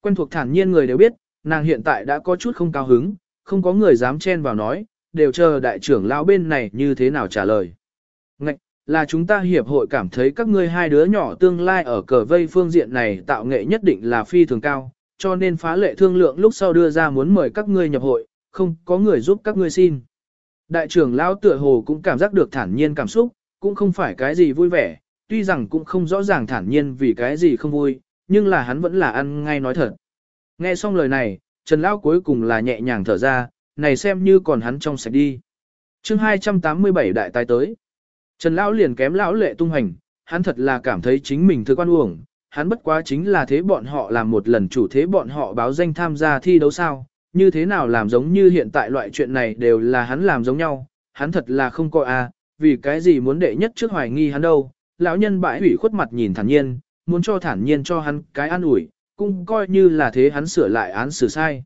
Quen thuộc thản nhiên người đều biết, nàng hiện tại đã có chút không cao hứng, không có người dám chen vào nói, đều chờ đại trưởng lão bên này như thế nào trả lời. Ngạch, là chúng ta hiệp hội cảm thấy các ngươi hai đứa nhỏ tương lai ở cờ vây phương diện này tạo nghệ nhất định là phi thường cao, cho nên phá lệ thương lượng lúc sau đưa ra muốn mời các ngươi nhập hội, không có người giúp các ngươi xin. Đại trưởng lão tựa hồ cũng cảm giác được thản nhiên cảm xúc, cũng không phải cái gì vui vẻ, tuy rằng cũng không rõ ràng thản nhiên vì cái gì không vui, nhưng là hắn vẫn là ăn ngay nói thật. Nghe xong lời này, Trần Lão cuối cùng là nhẹ nhàng thở ra, này xem như còn hắn trong sạch đi. chương 287 đại tài tới. Trần Lão liền kém Lão lệ tung hành, hắn thật là cảm thấy chính mình thư quan uổng, hắn bất quá chính là thế bọn họ làm một lần chủ thế bọn họ báo danh tham gia thi đấu sao, như thế nào làm giống như hiện tại loại chuyện này đều là hắn làm giống nhau, hắn thật là không coi a, vì cái gì muốn đệ nhất trước hoài nghi hắn đâu, lão nhân bãi ủy khuất mặt nhìn thản nhiên, muốn cho thản nhiên cho hắn cái an ủi, cũng coi như là thế hắn sửa lại án xử sai.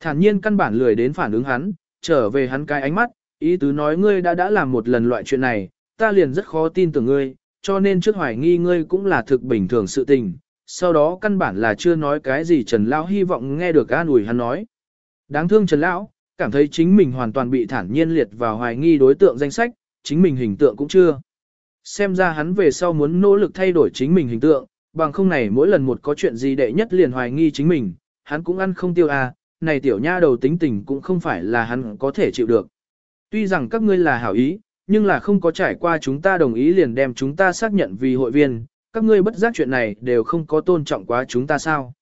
Thản nhiên căn bản lười đến phản ứng hắn, trở về hắn cái ánh mắt, ý tứ nói ngươi đã đã làm một lần loại chuyện này, ta liền rất khó tin tưởng ngươi, cho nên trước hoài nghi ngươi cũng là thực bình thường sự tình, sau đó căn bản là chưa nói cái gì Trần Lão hy vọng nghe được an ủi hắn nói. Đáng thương Trần Lão, cảm thấy chính mình hoàn toàn bị thản nhiên liệt vào hoài nghi đối tượng danh sách, chính mình hình tượng cũng chưa. Xem ra hắn về sau muốn nỗ lực thay đổi chính mình hình tượng, bằng không này mỗi lần một có chuyện gì đệ nhất liền hoài nghi chính mình, hắn cũng ăn không tiêu à, này tiểu nha đầu tính tình cũng không phải là hắn có thể chịu được. Tuy rằng các ngươi là hảo ý, nhưng là không có trải qua chúng ta đồng ý liền đem chúng ta xác nhận vì hội viên, các ngươi bất giác chuyện này đều không có tôn trọng quá chúng ta sao.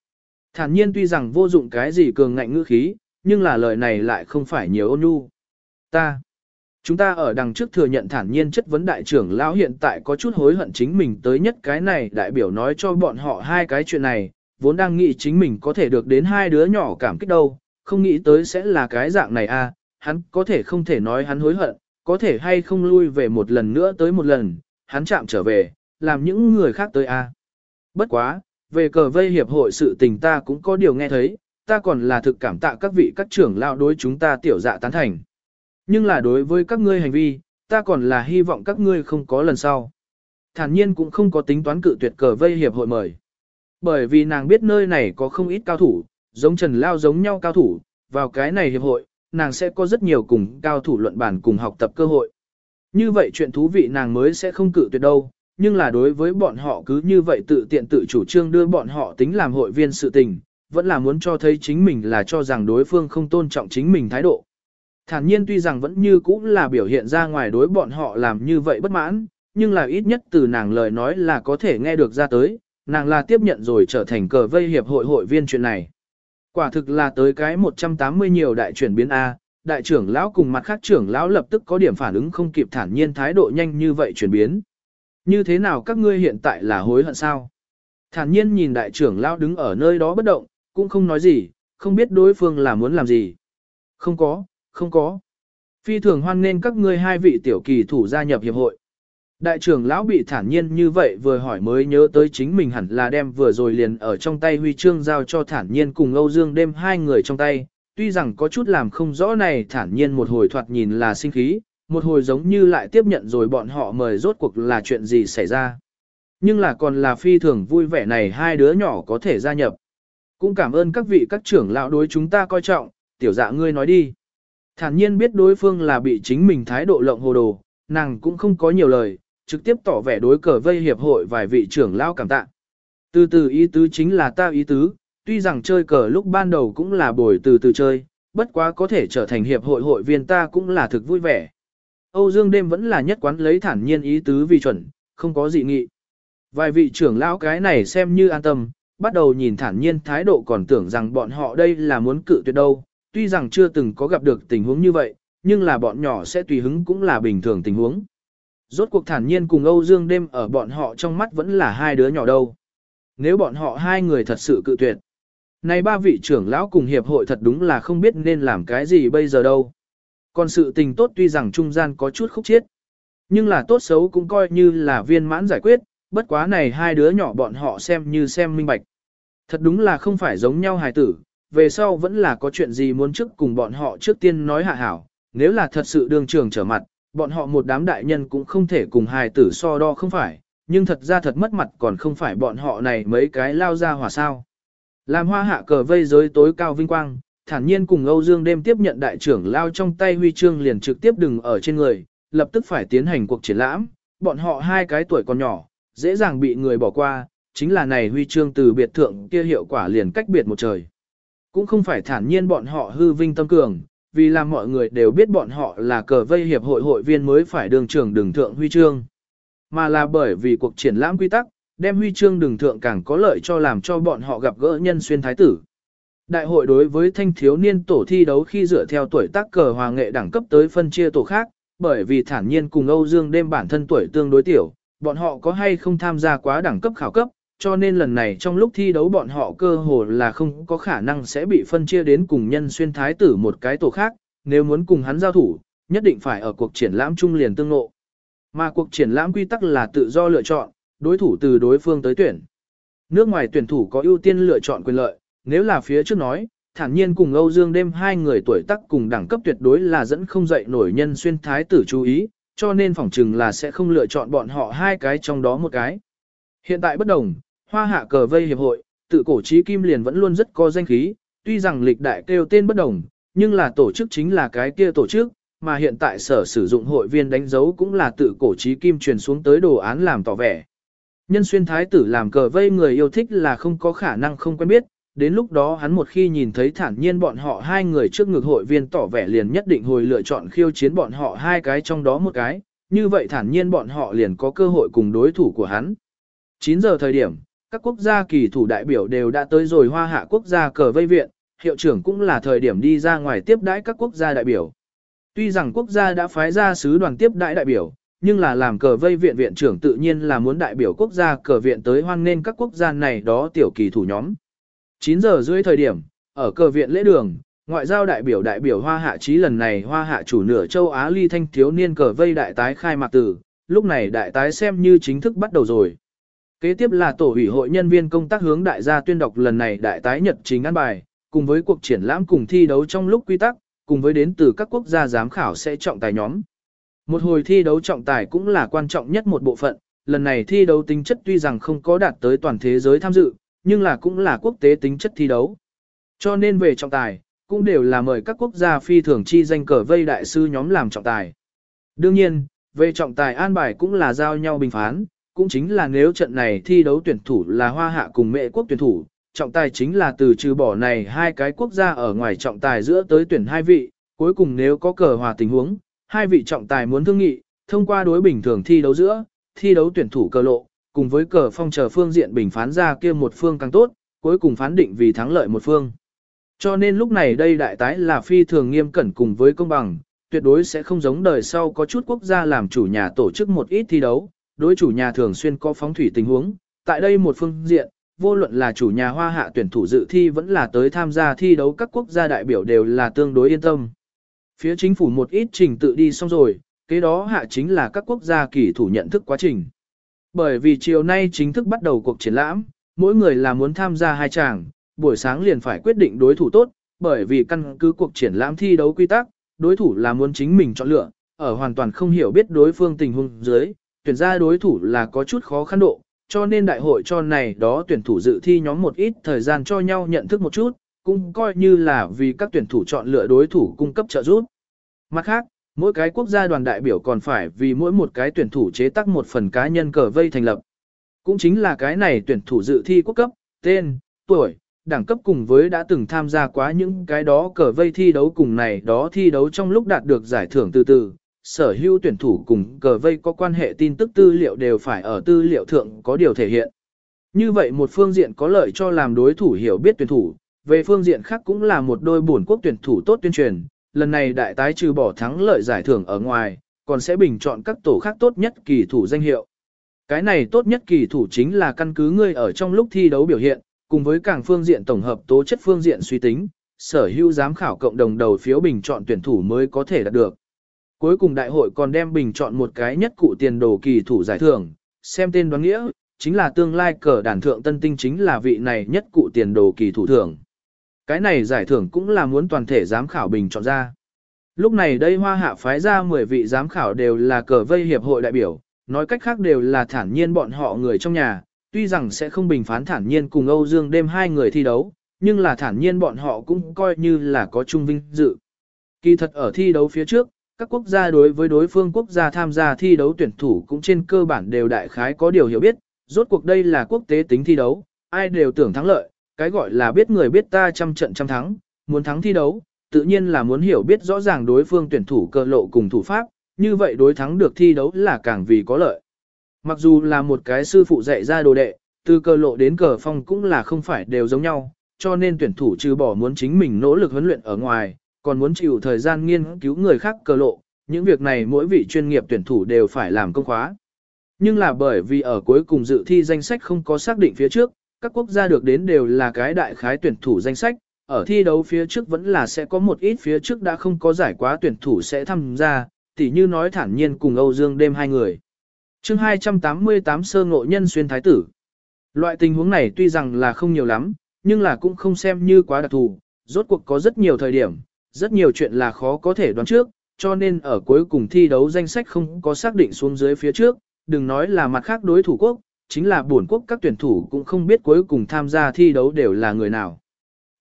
Thản nhiên tuy rằng vô dụng cái gì cường ngạnh ngữ khí, nhưng là lời này lại không phải nhiều ôn nhu. Ta, chúng ta ở đằng trước thừa nhận thản nhiên chất vấn đại trưởng lão hiện tại có chút hối hận chính mình tới nhất cái này đại biểu nói cho bọn họ hai cái chuyện này, vốn đang nghĩ chính mình có thể được đến hai đứa nhỏ cảm kích đâu, không nghĩ tới sẽ là cái dạng này à, hắn có thể không thể nói hắn hối hận, có thể hay không lui về một lần nữa tới một lần, hắn chạm trở về, làm những người khác tới à. Bất quá, về cờ vây hiệp hội sự tình ta cũng có điều nghe thấy, ta còn là thực cảm tạ các vị các trưởng lão đối chúng ta tiểu dạ tán thành. Nhưng là đối với các ngươi hành vi, ta còn là hy vọng các ngươi không có lần sau. Thản nhiên cũng không có tính toán cự tuyệt cờ vây hiệp hội mời. Bởi vì nàng biết nơi này có không ít cao thủ, giống Trần Lao giống nhau cao thủ, vào cái này hiệp hội, nàng sẽ có rất nhiều cùng cao thủ luận bản cùng học tập cơ hội. Như vậy chuyện thú vị nàng mới sẽ không cự tuyệt đâu, nhưng là đối với bọn họ cứ như vậy tự tiện tự chủ trương đưa bọn họ tính làm hội viên sự tình, vẫn là muốn cho thấy chính mình là cho rằng đối phương không tôn trọng chính mình thái độ. Thản nhiên tuy rằng vẫn như cũ là biểu hiện ra ngoài đối bọn họ làm như vậy bất mãn, nhưng là ít nhất từ nàng lời nói là có thể nghe được ra tới, nàng là tiếp nhận rồi trở thành cờ vây hiệp hội hội viên chuyện này. Quả thực là tới cái 180 nhiều đại chuyển biến A, đại trưởng lão cùng mặt khác trưởng lão lập tức có điểm phản ứng không kịp thản nhiên thái độ nhanh như vậy chuyển biến. Như thế nào các ngươi hiện tại là hối hận sao? Thản nhiên nhìn đại trưởng lão đứng ở nơi đó bất động, cũng không nói gì, không biết đối phương là muốn làm gì. Không có, không có. Phi thường hoan nên các ngươi hai vị tiểu kỳ thủ gia nhập hiệp hội. Đại trưởng lão bị thản nhiên như vậy vừa hỏi mới nhớ tới chính mình hẳn là đem vừa rồi liền ở trong tay huy chương giao cho thản nhiên cùng Âu Dương đêm hai người trong tay. Tuy rằng có chút làm không rõ này thản nhiên một hồi thoạt nhìn là sinh khí, một hồi giống như lại tiếp nhận rồi bọn họ mời rốt cuộc là chuyện gì xảy ra. Nhưng là còn là phi thường vui vẻ này hai đứa nhỏ có thể gia nhập. Cũng cảm ơn các vị các trưởng lão đối chúng ta coi trọng, tiểu dạ ngươi nói đi. Thản nhiên biết đối phương là bị chính mình thái độ lộng hồ đồ, nàng cũng không có nhiều lời, trực tiếp tỏ vẻ đối cờ vây hiệp hội vài vị trưởng lão cảm tạ. Từ từ ý tứ chính là ta ý tứ, tuy rằng chơi cờ lúc ban đầu cũng là bồi từ từ chơi, bất quá có thể trở thành hiệp hội hội viên ta cũng là thực vui vẻ. Âu Dương đêm vẫn là nhất quán lấy thản nhiên ý tứ vì chuẩn, không có dị nghị. Vài vị trưởng lão cái này xem như an tâm, bắt đầu nhìn thản nhiên thái độ còn tưởng rằng bọn họ đây là muốn cự tuyệt đâu, tuy rằng chưa từng có gặp được tình huống như vậy, nhưng là bọn nhỏ sẽ tùy hứng cũng là bình thường tình huống. Rốt cuộc thản nhiên cùng Âu Dương đêm ở bọn họ trong mắt vẫn là hai đứa nhỏ đâu. Nếu bọn họ hai người thật sự cự tuyệt. Này ba vị trưởng lão cùng hiệp hội thật đúng là không biết nên làm cái gì bây giờ đâu. Còn sự tình tốt tuy rằng trung gian có chút khúc chiết. Nhưng là tốt xấu cũng coi như là viên mãn giải quyết, bất quá này hai đứa nhỏ bọn họ xem như xem minh bạch. Thật đúng là không phải giống nhau hài tử, về sau vẫn là có chuyện gì muốn trước cùng bọn họ trước tiên nói hạ hảo, nếu là thật sự đường trường trở mặt, bọn họ một đám đại nhân cũng không thể cùng hài tử so đo không phải, nhưng thật ra thật mất mặt còn không phải bọn họ này mấy cái lao ra hỏa sao. Làm hoa hạ cờ vây giới tối cao vinh quang, thản nhiên cùng Âu Dương đêm tiếp nhận đại trưởng lao trong tay huy chương liền trực tiếp đừng ở trên người, lập tức phải tiến hành cuộc triển lãm, bọn họ hai cái tuổi còn nhỏ, dễ dàng bị người bỏ qua, chính là này huy chương từ biệt thượng kia hiệu quả liền cách biệt một trời. Cũng không phải thản nhiên bọn họ hư vinh tâm cường, vì làm mọi người đều biết bọn họ là cờ vây hiệp hội hội viên mới phải đường trưởng đường thượng huy chương. Mà là bởi vì cuộc triển lãm quy tắc, đem huy chương đường thượng càng có lợi cho làm cho bọn họ gặp gỡ nhân xuyên thái tử. Đại hội đối với thanh thiếu niên tổ thi đấu khi dựa theo tuổi tác cờ hòa nghệ đẳng cấp tới phân chia tổ khác, bởi vì thản nhiên cùng Âu Dương đêm bản thân tuổi tương đối tiểu, bọn họ có hay không tham gia quá đẳng cấp khảo cấp, cho nên lần này trong lúc thi đấu bọn họ cơ hồ là không có khả năng sẽ bị phân chia đến cùng nhân xuyên thái tử một cái tổ khác, nếu muốn cùng hắn giao thủ, nhất định phải ở cuộc triển lãm trung liền tương ngộ. Mà cuộc triển lãm quy tắc là tự do lựa chọn, đối thủ từ đối phương tới tuyển. Nước ngoài tuyển thủ có ưu tiên lựa chọn quyền lợi, nếu là phía trước nói, thản nhiên cùng Âu Dương đêm hai người tuổi tác cùng đẳng cấp tuyệt đối là dẫn không dậy nổi nhân xuyên thái tử chú ý, cho nên phỏng chừng là sẽ không lựa chọn bọn họ hai cái trong đó một cái. Hiện tại bất đồng, hoa hạ cờ vây hiệp hội, tự cổ trí kim liền vẫn luôn rất có danh khí, tuy rằng lịch đại kêu tên bất đồng, nhưng là tổ chức chính là cái kia tổ chức, mà hiện tại sở sử dụng hội viên đánh dấu cũng là tự cổ trí kim truyền xuống tới đồ án làm tỏ vẻ. Nhân xuyên thái tử làm cờ vây người yêu thích là không có khả năng không quen biết, đến lúc đó hắn một khi nhìn thấy thản nhiên bọn họ hai người trước ngực hội viên tỏ vẻ liền nhất định hồi lựa chọn khiêu chiến bọn họ hai cái trong đó một cái, như vậy thản nhiên bọn họ liền có cơ hội cùng đối thủ của hắn. 9 giờ thời điểm, các quốc gia kỳ thủ đại biểu đều đã tới rồi hoa hạ quốc gia cờ vây viện, hiệu trưởng cũng là thời điểm đi ra ngoài tiếp đãi các quốc gia đại biểu. Tuy rằng quốc gia đã phái ra sứ đoàn tiếp đãi đại biểu, nhưng là làm cờ vây viện viện trưởng tự nhiên là muốn đại biểu quốc gia cờ viện tới hoan nên các quốc gia này đó tiểu kỳ thủ nhóm. 9 giờ rưỡi thời điểm, ở cờ viện lễ đường, ngoại giao đại biểu đại biểu hoa hạ trí lần này hoa hạ chủ nửa châu Á ly thanh thiếu niên cờ vây đại tái khai mạc tử, lúc này đại tái xem như chính thức bắt đầu rồi. Kế tiếp là tổ ủy hội nhân viên công tác hướng đại gia tuyên đọc lần này đại tái nhật chính an bài, cùng với cuộc triển lãm cùng thi đấu trong lúc quy tắc, cùng với đến từ các quốc gia giám khảo sẽ trọng tài nhóm. Một hồi thi đấu trọng tài cũng là quan trọng nhất một bộ phận, lần này thi đấu tính chất tuy rằng không có đạt tới toàn thế giới tham dự, nhưng là cũng là quốc tế tính chất thi đấu. Cho nên về trọng tài, cũng đều là mời các quốc gia phi thường chi danh cờ vây đại sư nhóm làm trọng tài. Đương nhiên, về trọng tài an bài cũng là giao nhau bình phán, cũng chính là nếu trận này thi đấu tuyển thủ là Hoa Hạ cùng Mệ quốc tuyển thủ, trọng tài chính là từ trừ bỏ này hai cái quốc gia ở ngoài trọng tài giữa tới tuyển hai vị, cuối cùng nếu có cờ hòa tình huống, hai vị trọng tài muốn thương nghị, thông qua đối bình thường thi đấu giữa, thi đấu tuyển thủ cờ lộ, cùng với cờ phong chờ phương diện bình phán ra kia một phương càng tốt, cuối cùng phán định vì thắng lợi một phương. Cho nên lúc này đây đại tái là phi thường nghiêm cẩn cùng với công bằng, tuyệt đối sẽ không giống đời sau có chút quốc gia làm chủ nhà tổ chức một ít thi đấu, đối chủ nhà thường xuyên có phóng thủy tình huống. Tại đây một phương diện, vô luận là chủ nhà hoa hạ tuyển thủ dự thi vẫn là tới tham gia thi đấu các quốc gia đại biểu đều là tương đối yên tâm. Phía chính phủ một ít trình tự đi xong rồi, kế đó hạ chính là các quốc gia kỳ thủ nhận thức quá trình. Bởi vì chiều nay chính thức bắt đầu cuộc triển lãm, mỗi người là muốn tham gia hai chàng, buổi sáng liền phải quyết định đối thủ tốt, bởi vì căn cứ cuộc triển lãm thi đấu quy tắc, đối thủ là muốn chính mình chọn lựa, ở hoàn toàn không hiểu biết đối phương tình huống dưới, tuyển ra đối thủ là có chút khó khăn độ, cho nên đại hội cho này đó tuyển thủ dự thi nhóm một ít thời gian cho nhau nhận thức một chút, cũng coi như là vì các tuyển thủ chọn lựa đối thủ cung cấp trợ giúp. Mặt khác, mỗi cái quốc gia đoàn đại biểu còn phải vì mỗi một cái tuyển thủ chế tác một phần cá nhân cờ vây thành lập. Cũng chính là cái này tuyển thủ dự thi quốc cấp, tên, tuổi, đẳng cấp cùng với đã từng tham gia quá những cái đó cờ vây thi đấu cùng này đó thi đấu trong lúc đạt được giải thưởng từ từ, sở hữu tuyển thủ cùng cờ vây có quan hệ tin tức tư liệu đều phải ở tư liệu thượng có điều thể hiện. Như vậy một phương diện có lợi cho làm đối thủ hiểu biết tuyển thủ, về phương diện khác cũng là một đôi bổn quốc tuyển thủ tốt tuyên truyền, lần này đại tái trừ bỏ thắng lợi giải thưởng ở ngoài, còn sẽ bình chọn các tổ khác tốt nhất kỳ thủ danh hiệu. Cái này tốt nhất kỳ thủ chính là căn cứ ngươi ở trong lúc thi đấu biểu hiện, cùng với càng phương diện tổng hợp tố chất phương diện suy tính, sở hữu giám khảo cộng đồng đầu phiếu bình chọn tuyển thủ mới có thể đạt được. Cuối cùng đại hội còn đem bình chọn một cái nhất cụ tiền đồ kỳ thủ giải thưởng, xem tên đoán nghĩa, chính là tương lai cờ đàn thượng tân tinh chính là vị này nhất cụ tiền đồ kỳ thủ thưởng. Cái này giải thưởng cũng là muốn toàn thể giám khảo bình chọn ra. Lúc này đây hoa hạ phái ra 10 vị giám khảo đều là cờ vây hiệp hội đại biểu, nói cách khác đều là thản nhiên bọn họ người trong nhà, tuy rằng sẽ không bình phán thản nhiên cùng Âu Dương đêm hai người thi đấu, nhưng là thản nhiên bọn họ cũng coi như là có trung vinh dự. Kỳ thật ở thi đấu phía trước, các quốc gia đối với đối phương quốc gia tham gia thi đấu tuyển thủ cũng trên cơ bản đều đại khái có điều hiểu biết, rốt cuộc đây là quốc tế tính thi đấu, ai đều tưởng thắng lợi, cái gọi là biết người biết ta trăm trận trăm thắng, muốn thắng thi đấu, tự nhiên là muốn hiểu biết rõ ràng đối phương tuyển thủ cơ lộ cùng thủ pháp, như vậy đối thắng được thi đấu là càng vì có lợi. Mặc dù là một cái sư phụ dạy ra đồ đệ, từ cờ lộ đến cờ phong cũng là không phải đều giống nhau, cho nên tuyển thủ trừ bỏ muốn chính mình nỗ lực huấn luyện ở ngoài, còn muốn chịu thời gian nghiên cứu người khác cờ lộ, những việc này mỗi vị chuyên nghiệp tuyển thủ đều phải làm công khóa. Nhưng là bởi vì ở cuối cùng dự thi danh sách không có xác định phía trước, các quốc gia được đến đều là cái đại khái tuyển thủ danh sách, ở thi đấu phía trước vẫn là sẽ có một ít phía trước đã không có giải quá tuyển thủ sẽ tham gia, tỉ như nói thản nhiên cùng Âu Dương đêm hai người. chương 288 sơ ngộ nhân xuyên thái tử. Loại tình huống này tuy rằng là không nhiều lắm, nhưng là cũng không xem như quá đặc thù, rốt cuộc có rất nhiều thời điểm, rất nhiều chuyện là khó có thể đoán trước, cho nên ở cuối cùng thi đấu danh sách không có xác định xuống dưới phía trước, đừng nói là mặt khác đối thủ quốc, chính là buồn quốc các tuyển thủ cũng không biết cuối cùng tham gia thi đấu đều là người nào.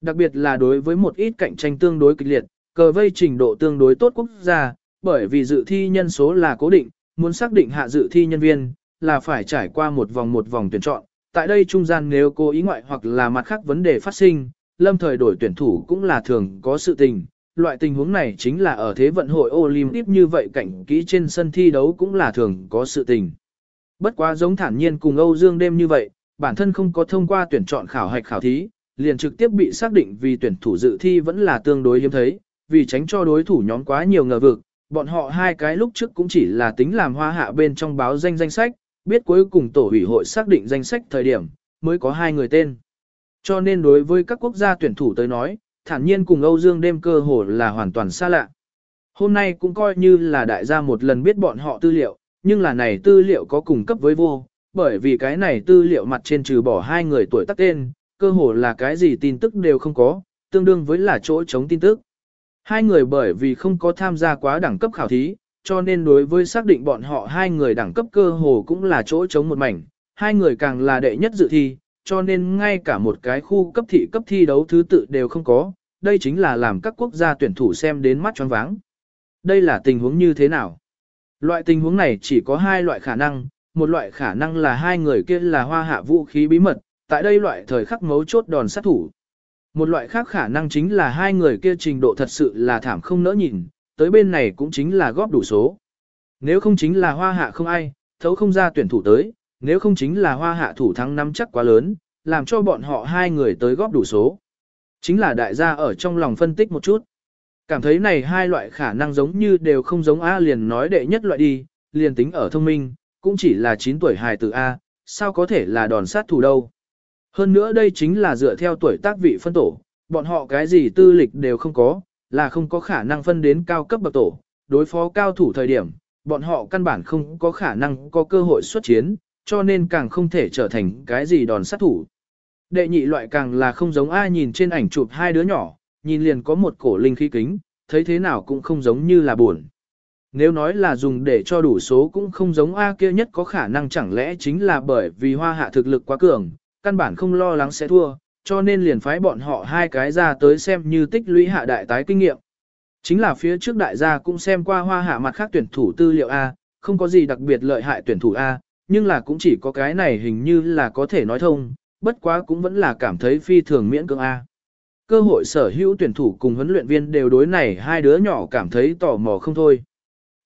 Đặc biệt là đối với một ít cạnh tranh tương đối kịch liệt, cờ vây trình độ tương đối tốt quốc gia, bởi vì dự thi nhân số là cố định, muốn xác định hạ dự thi nhân viên, là phải trải qua một vòng một vòng tuyển chọn. Tại đây trung gian nếu cố ý ngoại hoặc là mặt khác vấn đề phát sinh, lâm thời đổi tuyển thủ cũng là thường có sự tình. Loại tình huống này chính là ở thế vận hội Olympic như vậy cảnh kỹ trên sân thi đấu cũng là thường có sự tình. Bất quá giống thản nhiên cùng Âu Dương đêm như vậy, bản thân không có thông qua tuyển chọn khảo hạch khảo thí, liền trực tiếp bị xác định vì tuyển thủ dự thi vẫn là tương đối hiếm thấy, vì tránh cho đối thủ nhóm quá nhiều ngờ vực, bọn họ hai cái lúc trước cũng chỉ là tính làm hoa hạ bên trong báo danh danh sách, biết cuối cùng tổ ủy hội xác định danh sách thời điểm, mới có hai người tên. Cho nên đối với các quốc gia tuyển thủ tới nói, thản nhiên cùng Âu Dương đêm cơ hồ là hoàn toàn xa lạ. Hôm nay cũng coi như là đại gia một lần biết bọn họ tư liệu, nhưng là này tư liệu có cùng cấp với vô, bởi vì cái này tư liệu mặt trên trừ bỏ hai người tuổi tác tên, cơ hồ là cái gì tin tức đều không có, tương đương với là chỗ chống tin tức. Hai người bởi vì không có tham gia quá đẳng cấp khảo thí, cho nên đối với xác định bọn họ hai người đẳng cấp cơ hồ cũng là chỗ chống một mảnh, hai người càng là đệ nhất dự thi, cho nên ngay cả một cái khu cấp thị cấp thi đấu thứ tự đều không có, đây chính là làm các quốc gia tuyển thủ xem đến mắt choáng váng. Đây là tình huống như thế nào? Loại tình huống này chỉ có hai loại khả năng, một loại khả năng là hai người kia là hoa hạ vũ khí bí mật, tại đây loại thời khắc mấu chốt đòn sát thủ. Một loại khác khả năng chính là hai người kia trình độ thật sự là thảm không nỡ nhìn, tới bên này cũng chính là góp đủ số. Nếu không chính là hoa hạ không ai, thấu không ra tuyển thủ tới, nếu không chính là hoa hạ thủ thắng năm chắc quá lớn, làm cho bọn họ hai người tới góp đủ số. Chính là đại gia ở trong lòng phân tích một chút. Cảm thấy này hai loại khả năng giống như đều không giống A liền nói đệ nhất loại đi, liền tính ở thông minh, cũng chỉ là 9 tuổi hài tử A, sao có thể là đòn sát thủ đâu. Hơn nữa đây chính là dựa theo tuổi tác vị phân tổ, bọn họ cái gì tư lịch đều không có, là không có khả năng phân đến cao cấp bậc tổ, đối phó cao thủ thời điểm, bọn họ căn bản không có khả năng có cơ hội xuất chiến, cho nên càng không thể trở thành cái gì đòn sát thủ. Đệ nhị loại càng là không giống ai nhìn trên ảnh chụp hai đứa nhỏ, nhìn liền có một cổ linh khí kính, thấy thế nào cũng không giống như là buồn. Nếu nói là dùng để cho đủ số cũng không giống A kia nhất có khả năng chẳng lẽ chính là bởi vì hoa hạ thực lực quá cường, căn bản không lo lắng sẽ thua, cho nên liền phái bọn họ hai cái ra tới xem như tích lũy hạ đại tái kinh nghiệm. Chính là phía trước đại gia cũng xem qua hoa hạ mặt khác tuyển thủ tư liệu A, không có gì đặc biệt lợi hại tuyển thủ A, nhưng là cũng chỉ có cái này hình như là có thể nói thông, bất quá cũng vẫn là cảm thấy phi thường miễn cưỡng A. Cơ hội sở hữu tuyển thủ cùng huấn luyện viên đều đối này hai đứa nhỏ cảm thấy tò mò không thôi.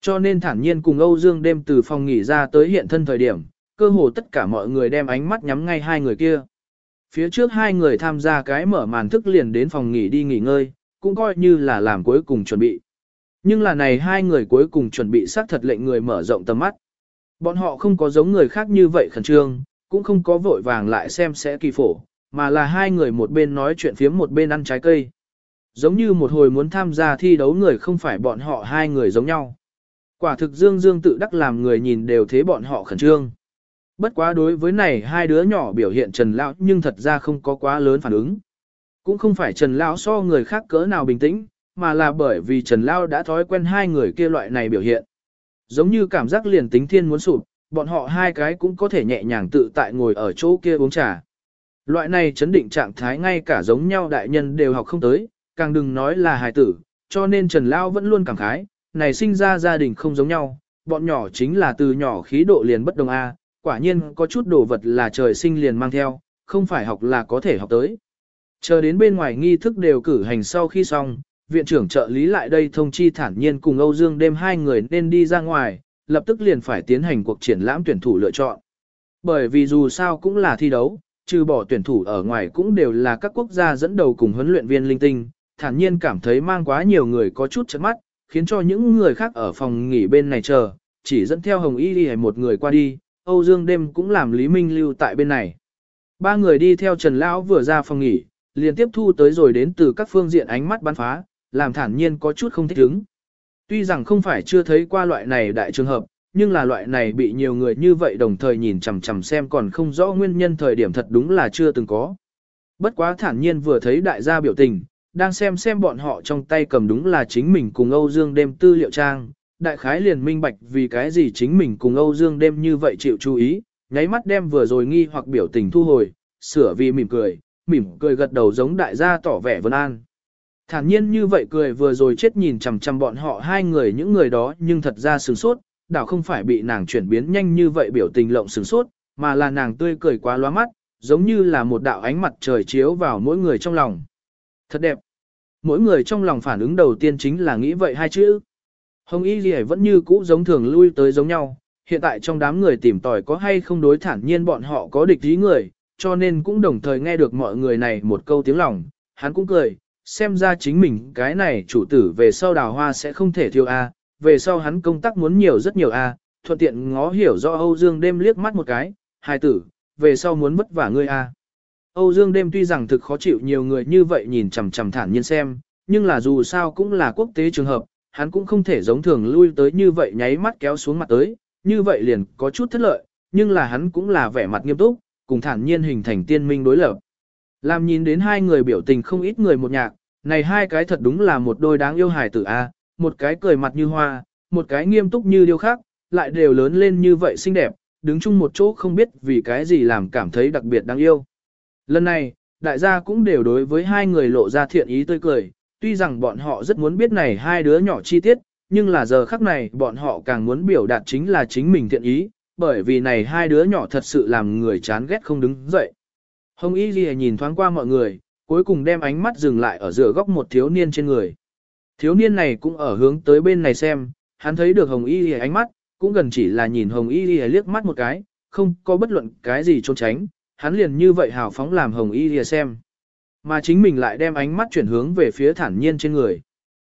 Cho nên thản nhiên cùng Âu Dương đêm từ phòng nghỉ ra tới hiện thân thời điểm, cơ hồ tất cả mọi người đem ánh mắt nhắm ngay hai người kia. Phía trước hai người tham gia cái mở màn thức liền đến phòng nghỉ đi nghỉ ngơi, cũng coi như là làm cuối cùng chuẩn bị. Nhưng là này hai người cuối cùng chuẩn bị xác thật lệnh người mở rộng tầm mắt. Bọn họ không có giống người khác như vậy khẩn trương, cũng không có vội vàng lại xem sẽ kỳ phổ, mà là hai người một bên nói chuyện phiếm một bên ăn trái cây. Giống như một hồi muốn tham gia thi đấu người không phải bọn họ hai người giống nhau. Quả thực Dương Dương tự đắc làm người nhìn đều thế bọn họ khẩn trương. Bất quá đối với này hai đứa nhỏ biểu hiện Trần Lão nhưng thật ra không có quá lớn phản ứng. Cũng không phải Trần Lão so người khác cỡ nào bình tĩnh, mà là bởi vì Trần Lão đã thói quen hai người kia loại này biểu hiện. Giống như cảm giác liền tính thiên muốn sụp, bọn họ hai cái cũng có thể nhẹ nhàng tự tại ngồi ở chỗ kia uống trà. Loại này chấn định trạng thái ngay cả giống nhau đại nhân đều học không tới, càng đừng nói là hài tử, cho nên Trần Lao vẫn luôn cảm khái, này sinh ra gia đình không giống nhau, bọn nhỏ chính là từ nhỏ khí độ liền bất đồng A, quả nhiên có chút đồ vật là trời sinh liền mang theo, không phải học là có thể học tới. Chờ đến bên ngoài nghi thức đều cử hành sau khi xong, viện trưởng trợ lý lại đây thông chi thản nhiên cùng Âu Dương đêm hai người nên đi ra ngoài, lập tức liền phải tiến hành cuộc triển lãm tuyển thủ lựa chọn. Bởi vì dù sao cũng là thi đấu, trừ bỏ tuyển thủ ở ngoài cũng đều là các quốc gia dẫn đầu cùng huấn luyện viên linh tinh, thản nhiên cảm thấy mang quá nhiều người có chút chấn mắt, khiến cho những người khác ở phòng nghỉ bên này chờ, chỉ dẫn theo Hồng Y đi một người qua đi, Âu Dương đêm cũng làm Lý Minh lưu tại bên này. Ba người đi theo Trần Lão vừa ra phòng nghỉ, liền tiếp thu tới rồi đến từ các phương diện ánh mắt bắn phá, làm thản nhiên có chút không thích ứng. Tuy rằng không phải chưa thấy qua loại này đại trường hợp, nhưng là loại này bị nhiều người như vậy đồng thời nhìn chằm chằm xem còn không rõ nguyên nhân thời điểm thật đúng là chưa từng có. Bất quá thản nhiên vừa thấy đại gia biểu tình, đang xem xem bọn họ trong tay cầm đúng là chính mình cùng Âu Dương đêm tư liệu trang, đại khái liền minh bạch vì cái gì chính mình cùng Âu Dương đêm như vậy chịu chú ý, nháy mắt đem vừa rồi nghi hoặc biểu tình thu hồi, sửa vì mỉm cười, mỉm cười gật đầu giống đại gia tỏ vẻ vân an. Thản nhiên như vậy cười vừa rồi chết nhìn chằm chằm bọn họ hai người những người đó nhưng thật ra sừng sốt, đảo không phải bị nàng chuyển biến nhanh như vậy biểu tình lộng sừng sốt, mà là nàng tươi cười quá loa mắt, giống như là một đạo ánh mặt trời chiếu vào mỗi người trong lòng. Thật đẹp. Mỗi người trong lòng phản ứng đầu tiên chính là nghĩ vậy hai chữ. Hồng Y Ghi vẫn như cũ giống thường lui tới giống nhau, hiện tại trong đám người tìm tòi có hay không đối thản nhiên bọn họ có địch ý người, cho nên cũng đồng thời nghe được mọi người này một câu tiếng lòng, hắn cũng cười, xem ra chính mình cái này chủ tử về sau đào hoa sẽ không thể thiếu A, về sau hắn công tác muốn nhiều rất nhiều A, thuận tiện ngó hiểu rõ Âu Dương đêm liếc mắt một cái, hai tử, về sau muốn vất vả ngươi A. Âu Dương đêm tuy rằng thực khó chịu nhiều người như vậy nhìn chằm chằm thản nhiên xem, nhưng là dù sao cũng là quốc tế trường hợp, hắn cũng không thể giống thường lui tới như vậy nháy mắt kéo xuống mặt tới, như vậy liền có chút thất lợi, nhưng là hắn cũng là vẻ mặt nghiêm túc, cùng thản nhiên hình thành tiên minh đối lập. Làm nhìn đến hai người biểu tình không ít người một nhạc, này hai cái thật đúng là một đôi đáng yêu hài tử A, một cái cười mặt như hoa, một cái nghiêm túc như điêu khác, lại đều lớn lên như vậy xinh đẹp, đứng chung một chỗ không biết vì cái gì làm cảm thấy đặc biệt đáng yêu. Lần này, đại gia cũng đều đối với hai người lộ ra thiện ý tươi cười, tuy rằng bọn họ rất muốn biết này hai đứa nhỏ chi tiết, nhưng là giờ khắc này bọn họ càng muốn biểu đạt chính là chính mình thiện ý, bởi vì này hai đứa nhỏ thật sự làm người chán ghét không đứng dậy. Hồng Y Ghi nhìn thoáng qua mọi người, cuối cùng đem ánh mắt dừng lại ở giữa góc một thiếu niên trên người. Thiếu niên này cũng ở hướng tới bên này xem, hắn thấy được Hồng Y Ghi ánh mắt, cũng gần chỉ là nhìn Hồng Y Ghi liếc mắt một cái, không có bất luận cái gì trốn tránh, hắn liền như vậy hào phóng làm Hồng Y Ghi xem. Mà chính mình lại đem ánh mắt chuyển hướng về phía thản nhiên trên người.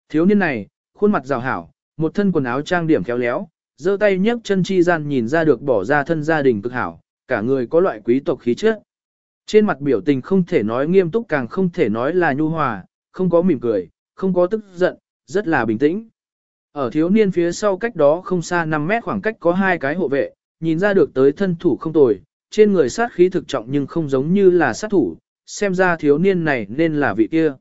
Thiếu niên này, khuôn mặt rào hảo, một thân quần áo trang điểm khéo léo, giơ tay nhấc chân chi gian nhìn ra được bỏ ra thân gia đình cực hảo, cả người có loại quý tộc khí chất. Trên mặt biểu tình không thể nói nghiêm túc càng không thể nói là nhu hòa, không có mỉm cười, không có tức giận, rất là bình tĩnh. Ở thiếu niên phía sau cách đó không xa 5 mét khoảng cách có hai cái hộ vệ, nhìn ra được tới thân thủ không tồi, trên người sát khí thực trọng nhưng không giống như là sát thủ, xem ra thiếu niên này nên là vị kia.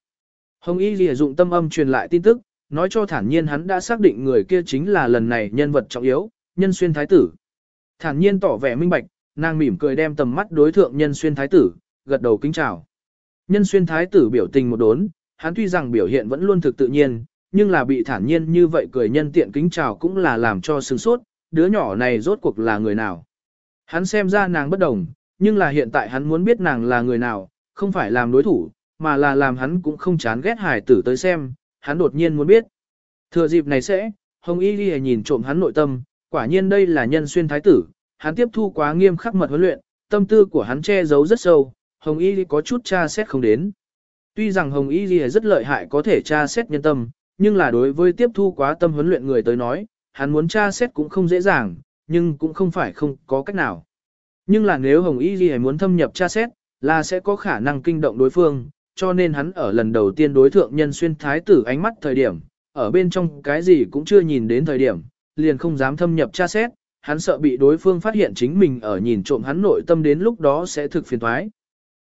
Hồng Y lìa dụng tâm âm truyền lại tin tức, nói cho thản nhiên hắn đã xác định người kia chính là lần này nhân vật trọng yếu, nhân xuyên thái tử. Thản nhiên tỏ vẻ minh bạch, nàng mỉm cười đem tầm mắt đối thượng nhân xuyên thái tử, gật đầu kính chào. Nhân xuyên thái tử biểu tình một đốn, hắn tuy rằng biểu hiện vẫn luôn thực tự nhiên, nhưng là bị thản nhiên như vậy cười nhân tiện kính chào cũng là làm cho sừng sốt, đứa nhỏ này rốt cuộc là người nào. Hắn xem ra nàng bất đồng, nhưng là hiện tại hắn muốn biết nàng là người nào, không phải làm đối thủ, mà là làm hắn cũng không chán ghét hài tử tới xem, hắn đột nhiên muốn biết. Thừa dịp này sẽ, Hồng Y Ghi nhìn trộm hắn nội tâm, quả nhiên đây là nhân xuyên thái tử, hắn tiếp thu quá nghiêm khắc mật huấn luyện, tâm tư của hắn che giấu rất sâu, Hồng Y có chút tra xét không đến. Tuy rằng Hồng Y rất lợi hại có thể tra xét nhân tâm, nhưng là đối với tiếp thu quá tâm huấn luyện người tới nói, hắn muốn tra xét cũng không dễ dàng, nhưng cũng không phải không có cách nào. Nhưng là nếu Hồng Y muốn thâm nhập tra xét, là sẽ có khả năng kinh động đối phương, cho nên hắn ở lần đầu tiên đối thượng nhân xuyên thái tử ánh mắt thời điểm, ở bên trong cái gì cũng chưa nhìn đến thời điểm, liền không dám thâm nhập tra xét, hắn sợ bị đối phương phát hiện chính mình ở nhìn trộm hắn nội tâm đến lúc đó sẽ thực phiền thoái.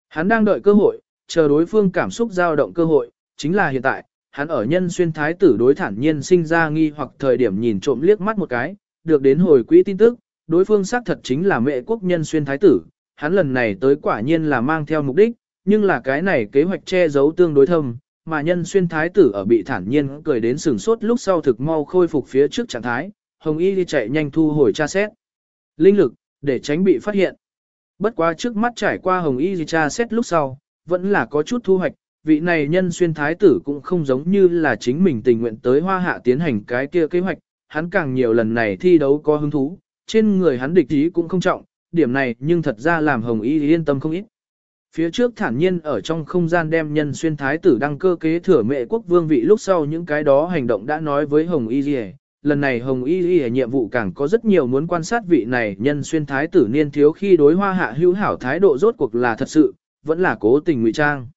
Hắn đang đợi cơ hội, chờ đối phương cảm xúc dao động cơ hội, chính là hiện tại, hắn ở nhân xuyên thái tử đối thản nhiên sinh ra nghi hoặc thời điểm nhìn trộm liếc mắt một cái, được đến hồi quỹ tin tức, đối phương xác thật chính là mẹ quốc nhân xuyên thái tử, hắn lần này tới quả nhiên là mang theo mục đích, nhưng là cái này kế hoạch che giấu tương đối thâm, mà nhân xuyên thái tử ở bị thản nhiên cười đến sừng sốt lúc sau thực mau khôi phục phía trước trạng thái, Hồng Y đi chạy nhanh thu hồi tra xét. Linh lực, để tránh bị phát hiện. Bất quá trước mắt trải qua Hồng Y đi tra xét lúc sau, vẫn là có chút thu hoạch, vị này nhân xuyên thái tử cũng không giống như là chính mình tình nguyện tới hoa hạ tiến hành cái kia kế hoạch, hắn càng nhiều lần này thi đấu có hứng thú, trên người hắn địch ý cũng không trọng, điểm này nhưng thật ra làm Hồng Y yên tâm không ít. Phía trước thản nhiên ở trong không gian đem nhân xuyên thái tử đăng cơ kế thừa mệ quốc vương vị lúc sau những cái đó hành động đã nói với Hồng Y Ghi lần này Hồng Y Ghi nhiệm vụ càng có rất nhiều muốn quan sát vị này nhân xuyên thái tử niên thiếu khi đối hoa hạ hữu hảo thái độ rốt cuộc là thật sự, vẫn là cố tình ngụy trang.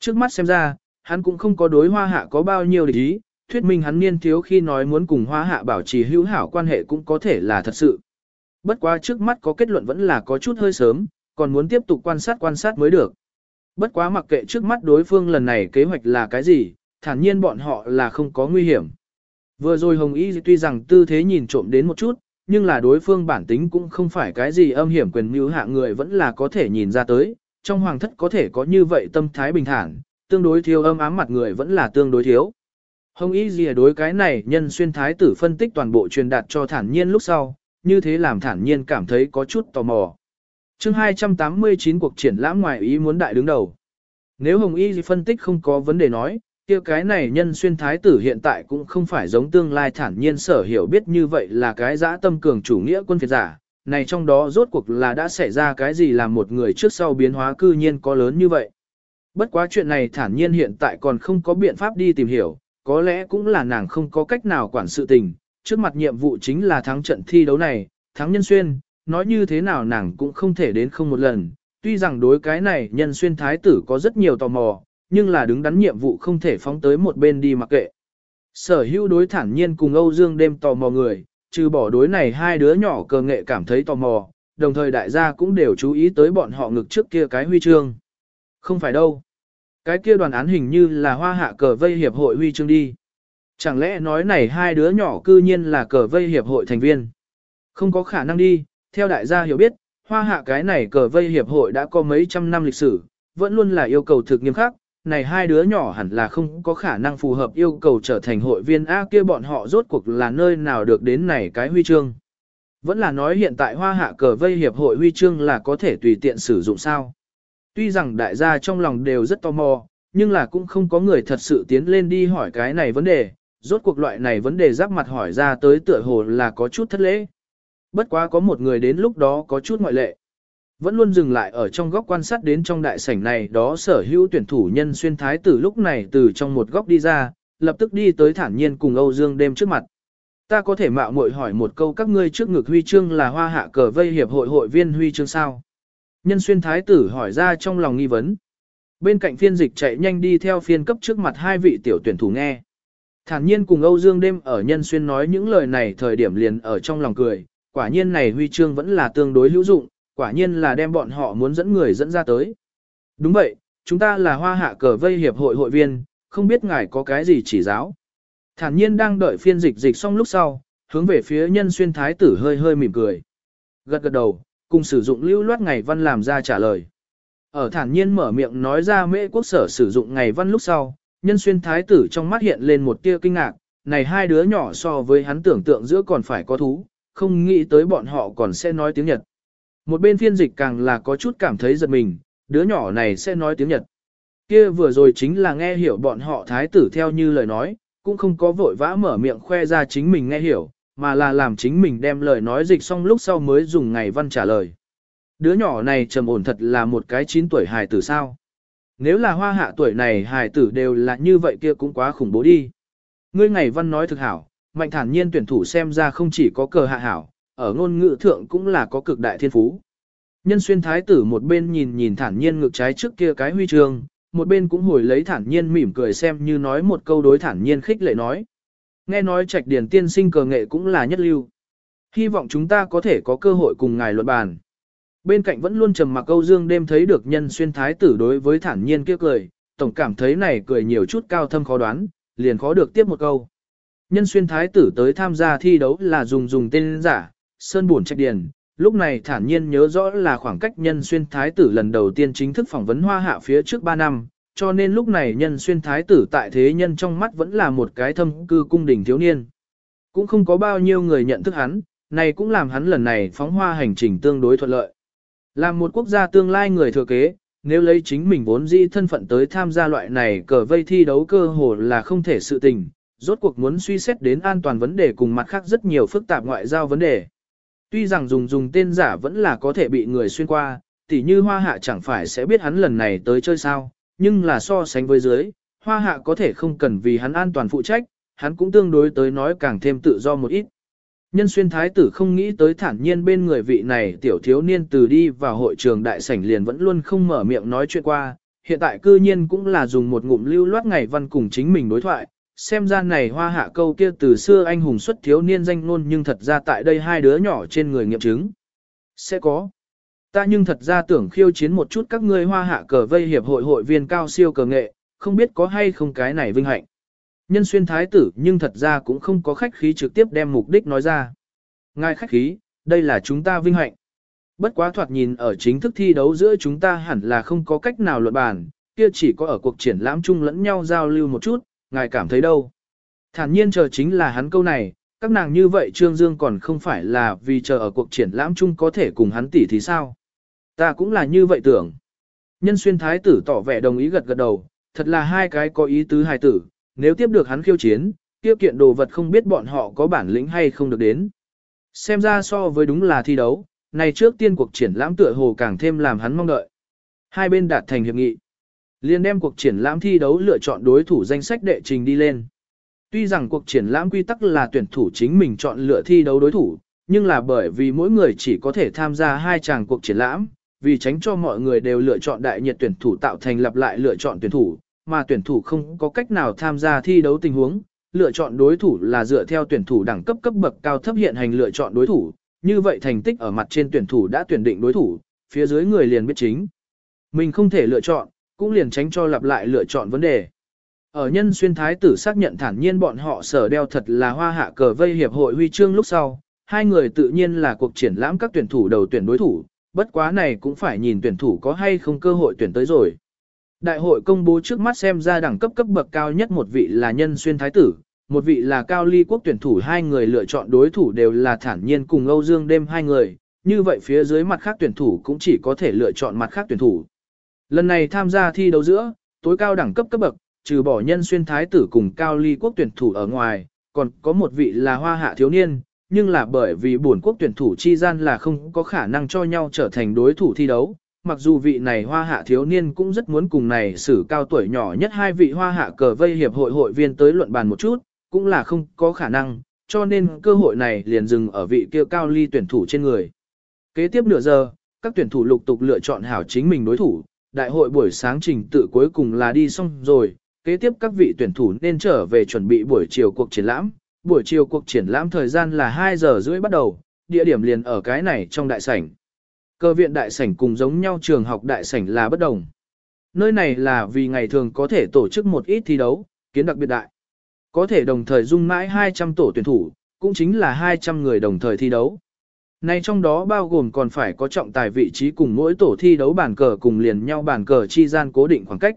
Trước mắt xem ra, hắn cũng không có đối hoa hạ có bao nhiêu địch ý, thuyết minh hắn niên thiếu khi nói muốn cùng hoa hạ bảo trì hữu hảo quan hệ cũng có thể là thật sự. Bất quá trước mắt có kết luận vẫn là có chút hơi sớm, còn muốn tiếp tục quan sát quan sát mới được. Bất quá mặc kệ trước mắt đối phương lần này kế hoạch là cái gì, thản nhiên bọn họ là không có nguy hiểm. Vừa rồi Hồng Y tuy rằng tư thế nhìn trộm đến một chút, nhưng là đối phương bản tính cũng không phải cái gì âm hiểm quyền mưu hạ người vẫn là có thể nhìn ra tới, trong hoàng thất có thể có như vậy tâm thái bình thản, tương đối thiếu âm ám mặt người vẫn là tương đối thiếu. Hồng Y gì đối cái này nhân xuyên thái tử phân tích toàn bộ truyền đạt cho thản nhiên lúc sau, như thế làm thản nhiên cảm thấy có chút tò mò. chương 289 cuộc triển lãm ngoài ý muốn đại đứng đầu. Nếu Hồng Y phân tích không có vấn đề nói, kia cái này nhân xuyên thái tử hiện tại cũng không phải giống tương lai thản nhiên sở hiểu biết như vậy là cái dã tâm cường chủ nghĩa quân phiệt giả. Này trong đó rốt cuộc là đã xảy ra cái gì làm một người trước sau biến hóa cư nhiên có lớn như vậy. Bất quá chuyện này thản nhiên hiện tại còn không có biện pháp đi tìm hiểu, có lẽ cũng là nàng không có cách nào quản sự tình, trước mặt nhiệm vụ chính là thắng trận thi đấu này, thắng nhân xuyên, nói như thế nào nàng cũng không thể đến không một lần, tuy rằng đối cái này nhân xuyên thái tử có rất nhiều tò mò, nhưng là đứng đắn nhiệm vụ không thể phóng tới một bên đi mặc kệ. Sở hữu đối thản nhiên cùng Âu Dương đêm tò mò người, trừ bỏ đối này hai đứa nhỏ cờ nghệ cảm thấy tò mò, đồng thời đại gia cũng đều chú ý tới bọn họ ngực trước kia cái huy chương. Không phải đâu. Cái kia đoàn án hình như là hoa hạ cờ vây hiệp hội huy chương đi. Chẳng lẽ nói này hai đứa nhỏ cư nhiên là cờ vây hiệp hội thành viên? Không có khả năng đi, theo đại gia hiểu biết, hoa hạ cái này cờ vây hiệp hội đã có mấy trăm năm lịch sử, vẫn luôn là yêu cầu thực nghiêm khắc, này hai đứa nhỏ hẳn là không có khả năng phù hợp yêu cầu trở thành hội viên A kia bọn họ rốt cuộc là nơi nào được đến này cái huy chương. Vẫn là nói hiện tại hoa hạ cờ vây hiệp hội huy chương là có thể tùy tiện sử dụng sao. Tuy rằng đại gia trong lòng đều rất tò mò, nhưng là cũng không có người thật sự tiến lên đi hỏi cái này vấn đề, rốt cuộc loại này vấn đề giáp mặt hỏi ra tới tựa hồ là có chút thất lễ. Bất quá có một người đến lúc đó có chút ngoại lệ. Vẫn luôn dừng lại ở trong góc quan sát đến trong đại sảnh này đó sở hữu tuyển thủ nhân xuyên thái tử lúc này từ trong một góc đi ra, lập tức đi tới thản nhiên cùng Âu Dương đêm trước mặt. Ta có thể mạo muội hỏi một câu các ngươi trước ngực huy chương là hoa hạ cờ vây hiệp hội hội viên huy chương sao? Nhân xuyên thái tử hỏi ra trong lòng nghi vấn. Bên cạnh phiên dịch chạy nhanh đi theo phiên cấp trước mặt hai vị tiểu tuyển thủ nghe. Thản nhiên cùng Âu Dương đêm ở nhân xuyên nói những lời này thời điểm liền ở trong lòng cười, quả nhiên này huy chương vẫn là tương đối hữu dụng, quả nhiên là đem bọn họ muốn dẫn người dẫn ra tới. Đúng vậy, chúng ta là hoa hạ cờ vây hiệp hội hội viên, không biết ngài có cái gì chỉ giáo. Thản nhiên đang đợi phiên dịch dịch xong lúc sau, hướng về phía nhân xuyên thái tử hơi hơi mỉm cười. Gật gật đầu, cùng sử dụng lưu loát ngày văn làm ra trả lời. Ở thản nhiên mở miệng nói ra mễ quốc sở sử dụng ngày văn lúc sau, nhân xuyên thái tử trong mắt hiện lên một tia kinh ngạc, này hai đứa nhỏ so với hắn tưởng tượng giữa còn phải có thú, không nghĩ tới bọn họ còn sẽ nói tiếng Nhật. Một bên phiên dịch càng là có chút cảm thấy giật mình, đứa nhỏ này sẽ nói tiếng Nhật. Kia vừa rồi chính là nghe hiểu bọn họ thái tử theo như lời nói, cũng không có vội vã mở miệng khoe ra chính mình nghe hiểu, mà là làm chính mình đem lời nói dịch xong lúc sau mới dùng ngày văn trả lời. Đứa nhỏ này trầm ổn thật là một cái 9 tuổi hài tử sao. Nếu là hoa hạ tuổi này hài tử đều là như vậy kia cũng quá khủng bố đi. Ngươi ngày văn nói thực hảo, mạnh thản nhiên tuyển thủ xem ra không chỉ có cờ hạ hảo, ở ngôn ngữ thượng cũng là có cực đại thiên phú. Nhân xuyên thái tử một bên nhìn nhìn thản nhiên ngược trái trước kia cái huy chương, một bên cũng hồi lấy thản nhiên mỉm cười xem như nói một câu đối thản nhiên khích lệ nói. Nghe nói trạch điển tiên sinh cờ nghệ cũng là nhất lưu. Hy vọng chúng ta có thể có cơ hội cùng ngài luận bàn. Bên cạnh vẫn luôn trầm mặc câu dương đêm thấy được nhân xuyên thái tử đối với thản nhiên kia cười, tổng cảm thấy này cười nhiều chút cao thâm khó đoán, liền khó được tiếp một câu. Nhân xuyên thái tử tới tham gia thi đấu là dùng dùng tên giả, sơn buồn trạch điền, lúc này thản nhiên nhớ rõ là khoảng cách nhân xuyên thái tử lần đầu tiên chính thức phỏng vấn hoa hạ phía trước 3 năm, cho nên lúc này nhân xuyên thái tử tại thế nhân trong mắt vẫn là một cái thâm cư cung đình thiếu niên. Cũng không có bao nhiêu người nhận thức hắn, này cũng làm hắn lần này phóng hoa hành trình tương đối thuận lợi. Làm một quốc gia tương lai người thừa kế, nếu lấy chính mình vốn dĩ thân phận tới tham gia loại này cờ vây thi đấu cơ hồ là không thể sự tình, rốt cuộc muốn suy xét đến an toàn vấn đề cùng mặt khác rất nhiều phức tạp ngoại giao vấn đề. Tuy rằng dùng dùng tên giả vẫn là có thể bị người xuyên qua, tỉ như hoa hạ chẳng phải sẽ biết hắn lần này tới chơi sao, nhưng là so sánh với dưới, hoa hạ có thể không cần vì hắn an toàn phụ trách, hắn cũng tương đối tới nói càng thêm tự do một ít. Nhân xuyên thái tử không nghĩ tới thản nhiên bên người vị này tiểu thiếu niên từ đi vào hội trường đại sảnh liền vẫn luôn không mở miệng nói chuyện qua, hiện tại cư nhiên cũng là dùng một ngụm lưu loát ngày văn cùng chính mình đối thoại, xem ra này hoa hạ câu kia từ xưa anh hùng xuất thiếu niên danh ngôn nhưng thật ra tại đây hai đứa nhỏ trên người nghiệm chứng. Sẽ có. Ta nhưng thật ra tưởng khiêu chiến một chút các ngươi hoa hạ cờ vây hiệp hội hội viên cao siêu cờ nghệ, không biết có hay không cái này vinh hạnh. Nhân xuyên thái tử nhưng thật ra cũng không có khách khí trực tiếp đem mục đích nói ra. Ngài khách khí, đây là chúng ta vinh hạnh. Bất quá thoạt nhìn ở chính thức thi đấu giữa chúng ta hẳn là không có cách nào luận bàn, kia chỉ có ở cuộc triển lãm chung lẫn nhau giao lưu một chút, ngài cảm thấy đâu. Thản nhiên chờ chính là hắn câu này, các nàng như vậy Trương Dương còn không phải là vì chờ ở cuộc triển lãm chung có thể cùng hắn tỉ thì sao. Ta cũng là như vậy tưởng. Nhân xuyên thái tử tỏ vẻ đồng ý gật gật đầu, thật là hai cái có ý tứ hài tử, nếu tiếp được hắn khiêu chiến, tiêu kiện đồ vật không biết bọn họ có bản lĩnh hay không được đến. Xem ra so với đúng là thi đấu, này trước tiên cuộc triển lãm tựa hồ càng thêm làm hắn mong đợi. Hai bên đạt thành hiệp nghị liền đem cuộc triển lãm thi đấu lựa chọn đối thủ danh sách đệ trình đi lên. Tuy rằng cuộc triển lãm quy tắc là tuyển thủ chính mình chọn lựa thi đấu đối thủ, nhưng là bởi vì mỗi người chỉ có thể tham gia hai chàng cuộc triển lãm, vì tránh cho mọi người đều lựa chọn đại nhiệt tuyển thủ tạo thành lặp lại lựa chọn tuyển thủ, mà tuyển thủ không có cách nào tham gia thi đấu tình huống, lựa chọn đối thủ là dựa theo tuyển thủ đẳng cấp cấp bậc cao thấp hiện hành lựa chọn đối thủ, như vậy thành tích ở mặt trên tuyển thủ đã tuyển định đối thủ, phía dưới người liền biết chính. Mình không thể lựa chọn, cũng liền tránh cho lặp lại lựa chọn vấn đề. Ở nhân xuyên thái tử xác nhận thản nhiên bọn họ sở đeo thật là hoa hạ cờ vây hiệp hội huy chương lúc sau, hai người tự nhiên là cuộc triển lãm các tuyển thủ đầu tuyển đối thủ, bất quá này cũng phải nhìn tuyển thủ có hay không cơ hội tuyển tới rồi. Đại hội công bố trước mắt xem ra đẳng cấp cấp bậc cao nhất một vị là nhân xuyên thái tử, một vị là cao ly quốc tuyển thủ hai người lựa chọn đối thủ đều là thản nhiên cùng Âu Dương đêm hai người, như vậy phía dưới mặt khác tuyển thủ cũng chỉ có thể lựa chọn mặt khác tuyển thủ. Lần này tham gia thi đấu giữa, tối cao đẳng cấp cấp bậc, trừ bỏ nhân xuyên thái tử cùng cao ly quốc tuyển thủ ở ngoài, còn có một vị là hoa hạ thiếu niên, nhưng là bởi vì buồn quốc tuyển thủ chi gian là không có khả năng cho nhau trở thành đối thủ thi đấu, mặc dù vị này hoa hạ thiếu niên cũng rất muốn cùng này xử cao tuổi nhỏ nhất hai vị hoa hạ cờ vây hiệp hội hội viên tới luận bàn một chút, cũng là không có khả năng, cho nên cơ hội này liền dừng ở vị kia cao ly tuyển thủ trên người. Kế tiếp nửa giờ, các tuyển thủ lục tục lựa chọn hảo chính mình đối thủ, đại hội buổi sáng trình tự cuối cùng là đi xong rồi, kế tiếp các vị tuyển thủ nên trở về chuẩn bị buổi chiều cuộc triển lãm, buổi chiều cuộc triển lãm thời gian là 2 giờ rưỡi bắt đầu, địa điểm liền ở cái này trong đại sảnh. Cơ viện đại sảnh cùng giống nhau trường học đại sảnh là bất đồng. Nơi này là vì ngày thường có thể tổ chức một ít thi đấu, kiến đặc biệt đại. Có thể đồng thời dung mãi 200 tổ tuyển thủ, cũng chính là 200 người đồng thời thi đấu. Này trong đó bao gồm còn phải có trọng tài vị trí cùng mỗi tổ thi đấu bàn cờ cùng liền nhau bàn cờ chi gian cố định khoảng cách.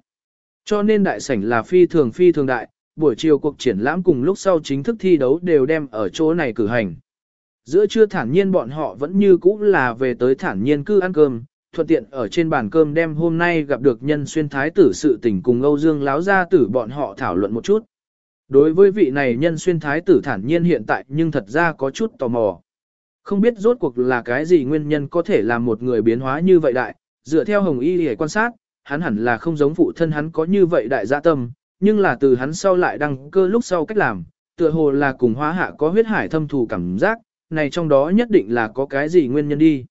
Cho nên đại sảnh là phi thường phi thường đại, buổi chiều cuộc triển lãm cùng lúc sau chính thức thi đấu đều đem ở chỗ này cử hành. Giữa trưa thản nhiên bọn họ vẫn như cũ là về tới thản nhiên cư ăn cơm, thuận tiện ở trên bàn cơm đem hôm nay gặp được nhân xuyên thái tử sự tình cùng Âu Dương láo gia tử bọn họ thảo luận một chút. Đối với vị này nhân xuyên thái tử thản nhiên hiện tại nhưng thật ra có chút tò mò. Không biết rốt cuộc là cái gì nguyên nhân có thể làm một người biến hóa như vậy đại, dựa theo hồng y để quan sát, hắn hẳn là không giống phụ thân hắn có như vậy đại dạ tâm, nhưng là từ hắn sau lại đăng cơ lúc sau cách làm, tựa hồ là cùng hóa hạ có huyết hải thâm thù cảm giác, này trong đó nhất định là có cái gì nguyên nhân đi.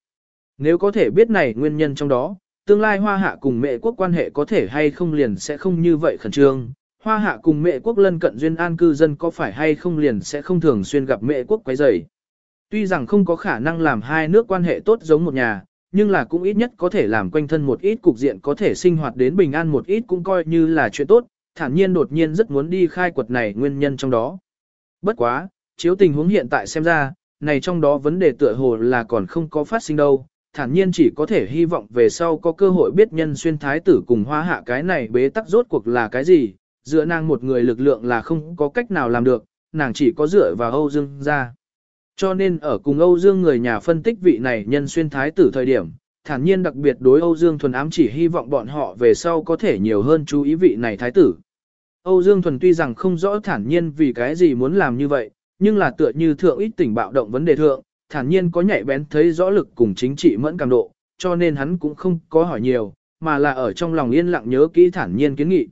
Nếu có thể biết này nguyên nhân trong đó, tương lai hoa hạ cùng mẹ quốc quan hệ có thể hay không liền sẽ không như vậy khẩn trương. Hoa hạ cùng mẹ quốc lân cận duyên an cư dân có phải hay không liền sẽ không thường xuyên gặp mẹ quốc quấy rầy. Tuy rằng không có khả năng làm hai nước quan hệ tốt giống một nhà, nhưng là cũng ít nhất có thể làm quanh thân một ít cục diện có thể sinh hoạt đến bình an một ít cũng coi như là chuyện tốt, thản nhiên đột nhiên rất muốn đi khai quật này nguyên nhân trong đó. Bất quá, chiếu tình huống hiện tại xem ra, này trong đó vấn đề tựa hồ là còn không có phát sinh đâu, thản nhiên chỉ có thể hy vọng về sau có cơ hội biết nhân xuyên thái tử cùng hoa hạ cái này bế tắc rốt cuộc là cái gì, dựa nàng một người lực lượng là không có cách nào làm được, nàng chỉ có dựa vào Âu Dương ra. Cho nên ở cùng Âu Dương người nhà phân tích vị này nhân xuyên thái tử thời điểm, thản nhiên đặc biệt đối Âu Dương Thuần ám chỉ hy vọng bọn họ về sau có thể nhiều hơn chú ý vị này thái tử. Âu Dương Thuần tuy rằng không rõ thản nhiên vì cái gì muốn làm như vậy, nhưng là tựa như thượng ít tỉnh bạo động vấn đề thượng, thản nhiên có nhạy bén thấy rõ lực cùng chính trị mẫn cảm độ, cho nên hắn cũng không có hỏi nhiều, mà là ở trong lòng yên lặng nhớ kỹ thản nhiên kiến nghị.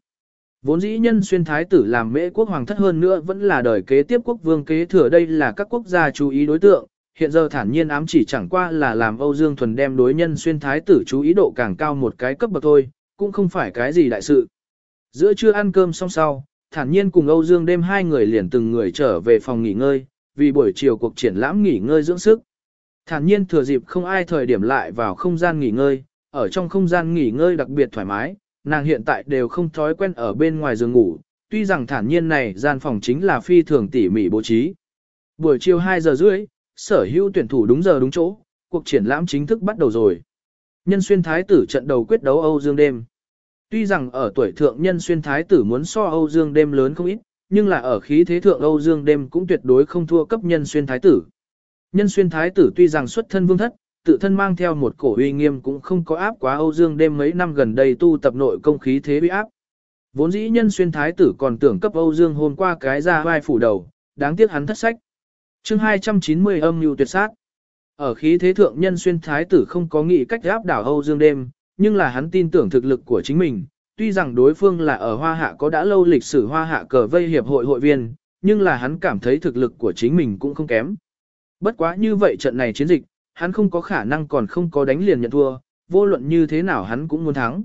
Vốn dĩ nhân xuyên thái tử làm mễ quốc hoàng thất hơn nữa vẫn là đời kế tiếp quốc vương kế thừa đây là các quốc gia chú ý đối tượng, hiện giờ thản nhiên ám chỉ chẳng qua là làm Âu Dương Thuần đem đối nhân xuyên thái tử chú ý độ càng cao một cái cấp bậc thôi, cũng không phải cái gì đại sự. Giữa trưa ăn cơm xong sau, thản nhiên cùng Âu Dương đêm hai người liền từng người trở về phòng nghỉ ngơi, vì buổi chiều cuộc triển lãm nghỉ ngơi dưỡng sức. Thản nhiên thừa dịp không ai thời điểm lại vào không gian nghỉ ngơi, ở trong không gian nghỉ ngơi đặc biệt thoải mái, nàng hiện tại đều không thói quen ở bên ngoài giường ngủ, tuy rằng thản nhiên này gian phòng chính là phi thường tỉ mỉ bố trí. Buổi chiều 2 giờ rưỡi, sở hữu tuyển thủ đúng giờ đúng chỗ, cuộc triển lãm chính thức bắt đầu rồi. Nhân xuyên thái tử trận đầu quyết đấu Âu Dương đêm. Tuy rằng ở tuổi thượng nhân xuyên thái tử muốn so Âu Dương đêm lớn không ít, nhưng là ở khí thế thượng Âu Dương đêm cũng tuyệt đối không thua cấp nhân xuyên thái tử. Nhân xuyên thái tử tuy rằng xuất thân vương thất, tự thân mang theo một cổ uy nghiêm cũng không có áp quá Âu Dương đêm mấy năm gần đây tu tập nội công khí thế uy áp. Vốn dĩ nhân xuyên thái tử còn tưởng cấp Âu Dương hôm qua cái ra vai phủ đầu, đáng tiếc hắn thất sách. chương 290 âm mưu tuyệt sát. Ở khí thế thượng nhân xuyên thái tử không có nghĩ cách áp đảo Âu Dương đêm, nhưng là hắn tin tưởng thực lực của chính mình. Tuy rằng đối phương là ở Hoa Hạ có đã lâu lịch sử Hoa Hạ cờ vây hiệp hội hội viên, nhưng là hắn cảm thấy thực lực của chính mình cũng không kém. Bất quá như vậy trận này chiến dịch, hắn không có khả năng còn không có đánh liền nhận thua, vô luận như thế nào hắn cũng muốn thắng.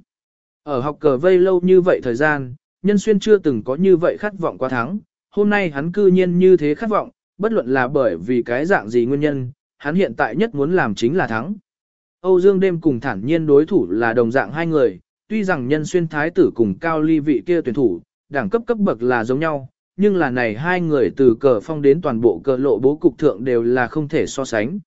Ở học cờ vây lâu như vậy thời gian, nhân xuyên chưa từng có như vậy khát vọng qua thắng, hôm nay hắn cư nhiên như thế khát vọng, bất luận là bởi vì cái dạng gì nguyên nhân, hắn hiện tại nhất muốn làm chính là thắng. Âu Dương đêm cùng thản nhiên đối thủ là đồng dạng hai người, tuy rằng nhân xuyên thái tử cùng cao ly vị kia tuyển thủ, đẳng cấp cấp bậc là giống nhau, nhưng là này hai người từ cờ phong đến toàn bộ cờ lộ bố cục thượng đều là không thể so sánh.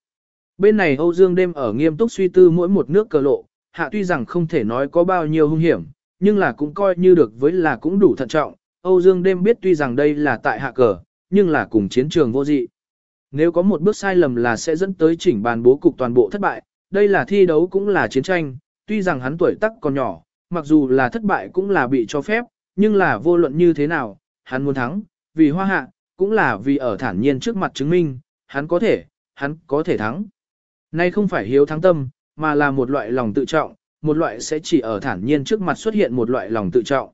Bên này Âu Dương đêm ở nghiêm túc suy tư mỗi một nước cờ lộ, hạ tuy rằng không thể nói có bao nhiêu hung hiểm, nhưng là cũng coi như được với là cũng đủ thận trọng. Âu Dương đêm biết tuy rằng đây là tại hạ cờ, nhưng là cùng chiến trường vô dị. Nếu có một bước sai lầm là sẽ dẫn tới chỉnh bàn bố cục toàn bộ thất bại, đây là thi đấu cũng là chiến tranh, tuy rằng hắn tuổi tác còn nhỏ, mặc dù là thất bại cũng là bị cho phép, nhưng là vô luận như thế nào, hắn muốn thắng, vì hoa hạ, cũng là vì ở thản nhiên trước mặt chứng minh, hắn có thể, hắn có thể thắng. Nay không phải hiếu thắng tâm, mà là một loại lòng tự trọng, một loại sẽ chỉ ở thản nhiên trước mặt xuất hiện một loại lòng tự trọng.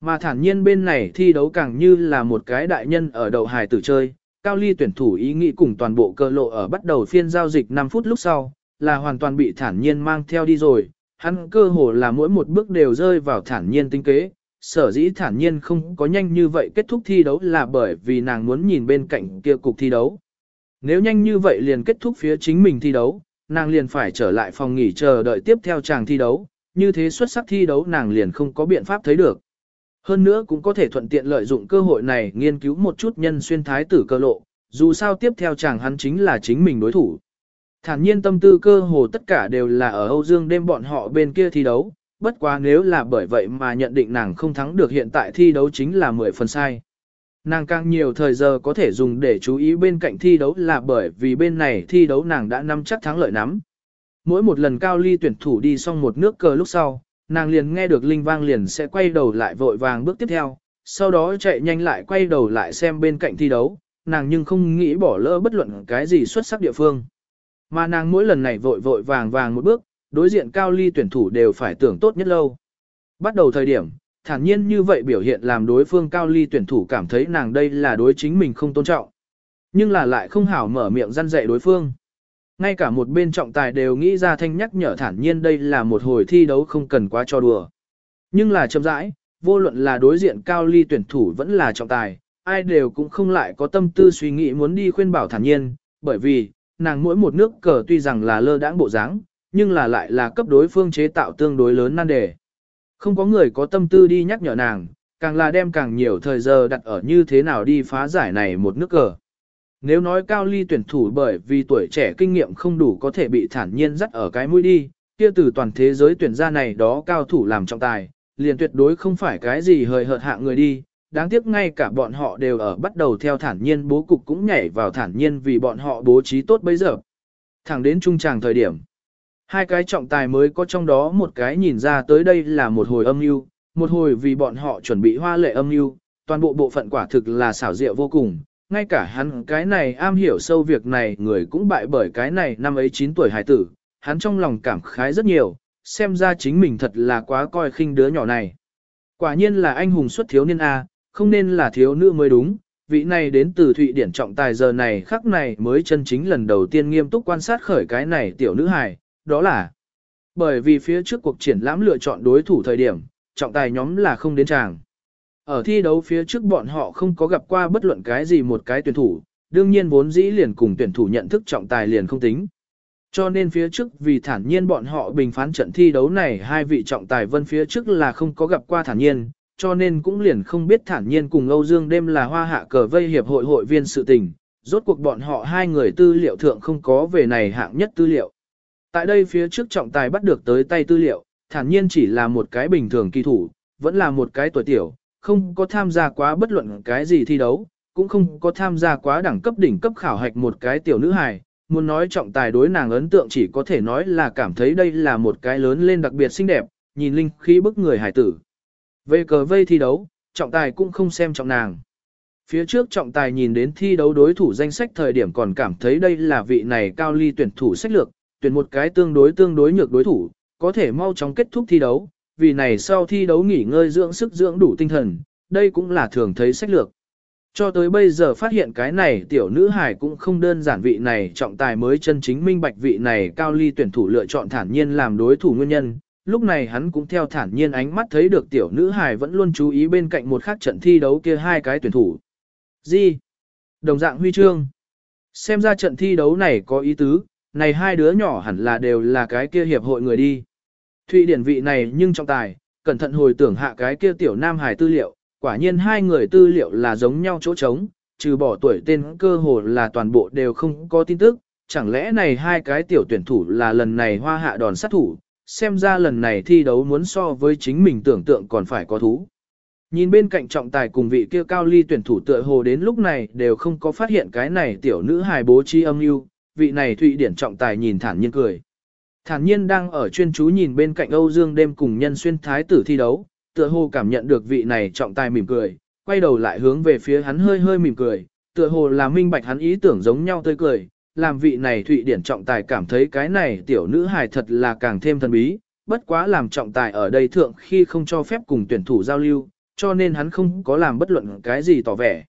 Mà thản nhiên bên này thi đấu càng như là một cái đại nhân ở đầu hài tử chơi, Cao Ly tuyển thủ ý nghĩ cùng toàn bộ cơ lộ ở bắt đầu phiên giao dịch 5 phút lúc sau, là hoàn toàn bị thản nhiên mang theo đi rồi, hắn cơ hồ là mỗi một bước đều rơi vào thản nhiên tinh kế. Sở dĩ thản nhiên không có nhanh như vậy kết thúc thi đấu là bởi vì nàng muốn nhìn bên cạnh kia cục thi đấu. Nếu nhanh như vậy liền kết thúc phía chính mình thi đấu, nàng liền phải trở lại phòng nghỉ chờ đợi tiếp theo chàng thi đấu, như thế xuất sắc thi đấu nàng liền không có biện pháp thấy được. Hơn nữa cũng có thể thuận tiện lợi dụng cơ hội này nghiên cứu một chút nhân xuyên thái tử cơ lộ, dù sao tiếp theo chàng hắn chính là chính mình đối thủ. Thản nhiên tâm tư cơ hồ tất cả đều là ở Âu Dương đêm bọn họ bên kia thi đấu, bất quá nếu là bởi vậy mà nhận định nàng không thắng được hiện tại thi đấu chính là 10 phần sai. Nàng càng nhiều thời giờ có thể dùng để chú ý bên cạnh thi đấu là bởi vì bên này thi đấu nàng đã nắm chắc thắng lợi nắm. Mỗi một lần cao ly tuyển thủ đi xong một nước cờ lúc sau, nàng liền nghe được linh vang liền sẽ quay đầu lại vội vàng bước tiếp theo, sau đó chạy nhanh lại quay đầu lại xem bên cạnh thi đấu, nàng nhưng không nghĩ bỏ lỡ bất luận cái gì xuất sắc địa phương. Mà nàng mỗi lần này vội vội vàng vàng một bước, đối diện cao ly tuyển thủ đều phải tưởng tốt nhất lâu. Bắt đầu thời điểm, thản nhiên như vậy biểu hiện làm đối phương cao ly tuyển thủ cảm thấy nàng đây là đối chính mình không tôn trọng. Nhưng là lại không hảo mở miệng răn dạy đối phương. Ngay cả một bên trọng tài đều nghĩ ra thanh nhắc nhở thản nhiên đây là một hồi thi đấu không cần quá cho đùa. Nhưng là chậm rãi, vô luận là đối diện cao ly tuyển thủ vẫn là trọng tài, ai đều cũng không lại có tâm tư suy nghĩ muốn đi khuyên bảo thản nhiên, bởi vì, nàng mỗi một nước cờ tuy rằng là lơ đãng bộ dáng, nhưng là lại là cấp đối phương chế tạo tương đối lớn nan đề. Không có người có tâm tư đi nhắc nhở nàng, càng là đem càng nhiều thời giờ đặt ở như thế nào đi phá giải này một nước cờ. Nếu nói cao ly tuyển thủ bởi vì tuổi trẻ kinh nghiệm không đủ có thể bị thản nhiên dắt ở cái mũi đi, kia từ toàn thế giới tuyển ra này đó cao thủ làm trọng tài, liền tuyệt đối không phải cái gì hời hợt hạ người đi, đáng tiếc ngay cả bọn họ đều ở bắt đầu theo thản nhiên bố cục cũng nhảy vào thản nhiên vì bọn họ bố trí tốt bây giờ. Thẳng đến trung tràng thời điểm, hai cái trọng tài mới có trong đó một cái nhìn ra tới đây là một hồi âm mưu, một hồi vì bọn họ chuẩn bị hoa lệ âm mưu, toàn bộ bộ phận quả thực là xảo diệu vô cùng, ngay cả hắn cái này am hiểu sâu việc này người cũng bại bởi cái này năm ấy 9 tuổi hải tử, hắn trong lòng cảm khái rất nhiều, xem ra chính mình thật là quá coi khinh đứa nhỏ này. Quả nhiên là anh hùng xuất thiếu niên A, không nên là thiếu nữ mới đúng, vị này đến từ Thụy Điển trọng tài giờ này khắc này mới chân chính lần đầu tiên nghiêm túc quan sát khởi cái này tiểu nữ hài, đó là bởi vì phía trước cuộc triển lãm lựa chọn đối thủ thời điểm, trọng tài nhóm là không đến tràng. Ở thi đấu phía trước bọn họ không có gặp qua bất luận cái gì một cái tuyển thủ, đương nhiên vốn dĩ liền cùng tuyển thủ nhận thức trọng tài liền không tính. Cho nên phía trước vì thản nhiên bọn họ bình phán trận thi đấu này hai vị trọng tài vân phía trước là không có gặp qua thản nhiên, cho nên cũng liền không biết thản nhiên cùng Âu Dương đêm là hoa hạ cờ vây hiệp hội hội viên sự tình, rốt cuộc bọn họ hai người tư liệu thượng không có về này hạng nhất tư liệu. Tại đây phía trước trọng tài bắt được tới tay tư liệu, thản nhiên chỉ là một cái bình thường kỳ thủ, vẫn là một cái tuổi tiểu, không có tham gia quá bất luận cái gì thi đấu, cũng không có tham gia quá đẳng cấp đỉnh cấp khảo hạch một cái tiểu nữ hài, muốn nói trọng tài đối nàng ấn tượng chỉ có thể nói là cảm thấy đây là một cái lớn lên đặc biệt xinh đẹp, nhìn linh khí bức người hải tử. Về cờ vây thi đấu, trọng tài cũng không xem trọng nàng. Phía trước trọng tài nhìn đến thi đấu đối thủ danh sách thời điểm còn cảm thấy đây là vị này cao ly tuyển thủ sách lược, tuyển một cái tương đối tương đối nhược đối thủ, có thể mau chóng kết thúc thi đấu, vì này sau thi đấu nghỉ ngơi dưỡng sức dưỡng đủ tinh thần, đây cũng là thường thấy sách lược. Cho tới bây giờ phát hiện cái này tiểu nữ hải cũng không đơn giản vị này trọng tài mới chân chính minh bạch vị này cao ly tuyển thủ lựa chọn thản nhiên làm đối thủ nguyên nhân. Lúc này hắn cũng theo thản nhiên ánh mắt thấy được tiểu nữ hải vẫn luôn chú ý bên cạnh một khác trận thi đấu kia hai cái tuyển thủ. Gì? Đồng dạng huy chương. Xem ra trận thi đấu này có ý tứ, này hai đứa nhỏ hẳn là đều là cái kia hiệp hội người đi. Thụy điển vị này nhưng trọng tài, cẩn thận hồi tưởng hạ cái kia tiểu nam hải tư liệu, quả nhiên hai người tư liệu là giống nhau chỗ trống, trừ bỏ tuổi tên cơ hồ là toàn bộ đều không có tin tức, chẳng lẽ này hai cái tiểu tuyển thủ là lần này hoa hạ đòn sát thủ, xem ra lần này thi đấu muốn so với chính mình tưởng tượng còn phải có thú. Nhìn bên cạnh trọng tài cùng vị kia cao ly tuyển thủ tựa hồ đến lúc này đều không có phát hiện cái này tiểu nữ hài bố trí âm mưu vị này thụy điển trọng tài nhìn thản nhiên cười. Thản nhiên đang ở chuyên chú nhìn bên cạnh Âu Dương đêm cùng nhân xuyên thái tử thi đấu, tựa hồ cảm nhận được vị này trọng tài mỉm cười, quay đầu lại hướng về phía hắn hơi hơi mỉm cười, tựa hồ là minh bạch hắn ý tưởng giống nhau tươi cười, làm vị này thụy điển trọng tài cảm thấy cái này tiểu nữ hài thật là càng thêm thần bí, bất quá làm trọng tài ở đây thượng khi không cho phép cùng tuyển thủ giao lưu, cho nên hắn không có làm bất luận cái gì tỏ vẻ.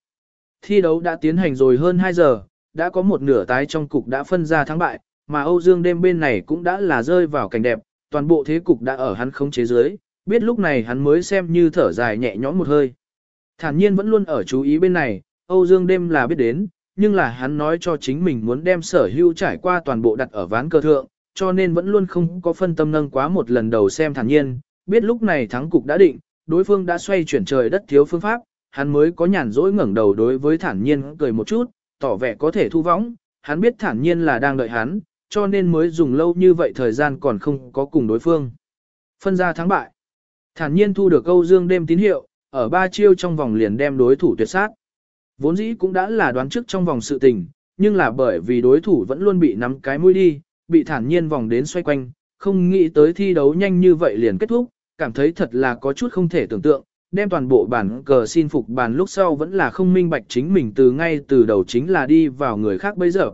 Thi đấu đã tiến hành rồi hơn 2 giờ, đã có một nửa tái trong cục đã phân ra thắng bại, mà Âu Dương đêm bên này cũng đã là rơi vào cảnh đẹp, toàn bộ thế cục đã ở hắn khống chế dưới, biết lúc này hắn mới xem như thở dài nhẹ nhõm một hơi. Thản nhiên vẫn luôn ở chú ý bên này, Âu Dương đêm là biết đến, nhưng là hắn nói cho chính mình muốn đem sở hữu trải qua toàn bộ đặt ở ván cơ thượng, cho nên vẫn luôn không có phân tâm nâng quá một lần đầu xem thản nhiên, biết lúc này thắng cục đã định, đối phương đã xoay chuyển trời đất thiếu phương pháp, hắn mới có nhàn rỗi ngẩng đầu đối với thản nhiên cười một chút, tỏ vẻ có thể thu võng, hắn biết thản nhiên là đang đợi hắn, cho nên mới dùng lâu như vậy thời gian còn không có cùng đối phương. Phân ra thắng bại. Thản nhiên thu được câu dương đêm tín hiệu, ở ba chiêu trong vòng liền đem đối thủ tuyệt sát. Vốn dĩ cũng đã là đoán trước trong vòng sự tình, nhưng là bởi vì đối thủ vẫn luôn bị nắm cái mũi đi, bị thản nhiên vòng đến xoay quanh, không nghĩ tới thi đấu nhanh như vậy liền kết thúc, cảm thấy thật là có chút không thể tưởng tượng, đem toàn bộ bản cờ xin phục bàn lúc sau vẫn là không minh bạch chính mình từ ngay từ đầu chính là đi vào người khác bây giờ.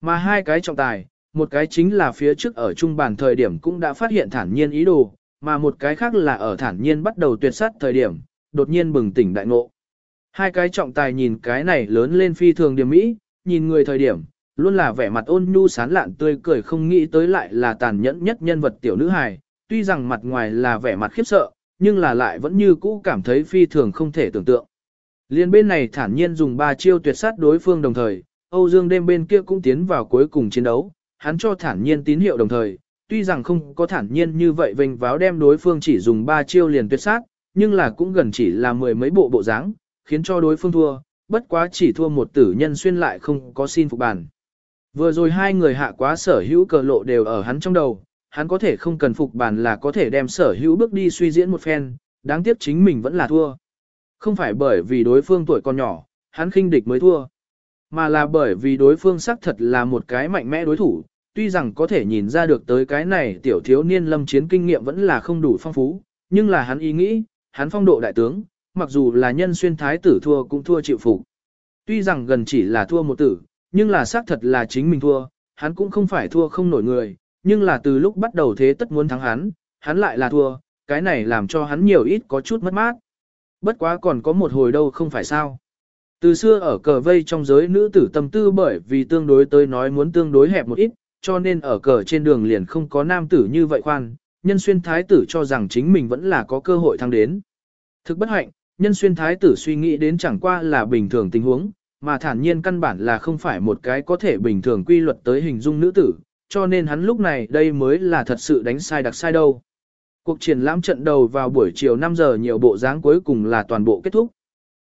Mà hai cái trọng tài, một cái chính là phía trước ở trung bàn thời điểm cũng đã phát hiện thản nhiên ý đồ, mà một cái khác là ở thản nhiên bắt đầu tuyệt sát thời điểm, đột nhiên bừng tỉnh đại ngộ. Hai cái trọng tài nhìn cái này lớn lên phi thường điểm mỹ, nhìn người thời điểm, luôn là vẻ mặt ôn nhu sán lạn tươi cười không nghĩ tới lại là tàn nhẫn nhất nhân vật tiểu nữ hài, tuy rằng mặt ngoài là vẻ mặt khiếp sợ, nhưng là lại vẫn như cũ cảm thấy phi thường không thể tưởng tượng. Liên bên này thản nhiên dùng ba chiêu tuyệt sát đối phương đồng thời, Âu Dương đêm bên kia cũng tiến vào cuối cùng chiến đấu, hắn cho thản nhiên tín hiệu đồng thời, tuy rằng không có thản nhiên như vậy vênh váo đem đối phương chỉ dùng ba chiêu liền tuyệt sát, nhưng là cũng gần chỉ là mười mấy bộ bộ dáng, khiến cho đối phương thua, bất quá chỉ thua một tử nhân xuyên lại không có xin phục bản. Vừa rồi hai người hạ quá sở hữu cờ lộ đều ở hắn trong đầu, hắn có thể không cần phục bàn là có thể đem sở hữu bước đi suy diễn một phen, đáng tiếc chính mình vẫn là thua. Không phải bởi vì đối phương tuổi còn nhỏ, hắn khinh địch mới thua, mà là bởi vì đối phương xác thật là một cái mạnh mẽ đối thủ, tuy rằng có thể nhìn ra được tới cái này tiểu thiếu niên lâm chiến kinh nghiệm vẫn là không đủ phong phú, nhưng là hắn ý nghĩ, hắn phong độ đại tướng, mặc dù là nhân xuyên thái tử thua cũng thua chịu phục. Tuy rằng gần chỉ là thua một tử, nhưng là xác thật là chính mình thua, hắn cũng không phải thua không nổi người, nhưng là từ lúc bắt đầu thế tất muốn thắng hắn, hắn lại là thua, cái này làm cho hắn nhiều ít có chút mất mát. Bất quá còn có một hồi đâu không phải sao. Từ xưa ở cờ vây trong giới nữ tử tâm tư bởi vì tương đối tới nói muốn tương đối hẹp một ít, cho nên ở cờ trên đường liền không có nam tử như vậy khoan, nhân xuyên thái tử cho rằng chính mình vẫn là có cơ hội thăng đến. Thực bất hạnh, nhân xuyên thái tử suy nghĩ đến chẳng qua là bình thường tình huống, mà thản nhiên căn bản là không phải một cái có thể bình thường quy luật tới hình dung nữ tử, cho nên hắn lúc này đây mới là thật sự đánh sai đặc sai đâu. Cuộc triển lãm trận đầu vào buổi chiều 5 giờ nhiều bộ dáng cuối cùng là toàn bộ kết thúc.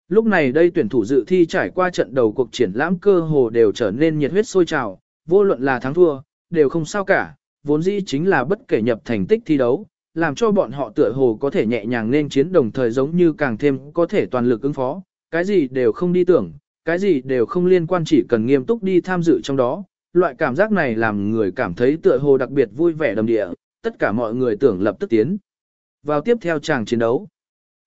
Lúc này đây tuyển thủ dự thi trải qua trận đầu cuộc triển lãm cơ hồ đều trở nên nhiệt huyết sôi trào, vô luận là thắng thua, đều không sao cả, vốn dĩ chính là bất kể nhập thành tích thi đấu, làm cho bọn họ tựa hồ có thể nhẹ nhàng nên chiến đồng thời giống như càng thêm có thể toàn lực ứng phó, cái gì đều không đi tưởng, cái gì đều không liên quan chỉ cần nghiêm túc đi tham dự trong đó. Loại cảm giác này làm người cảm thấy tựa hồ đặc biệt vui vẻ đầm địa, tất cả mọi người tưởng lập tức tiến. Vào tiếp theo chàng chiến đấu.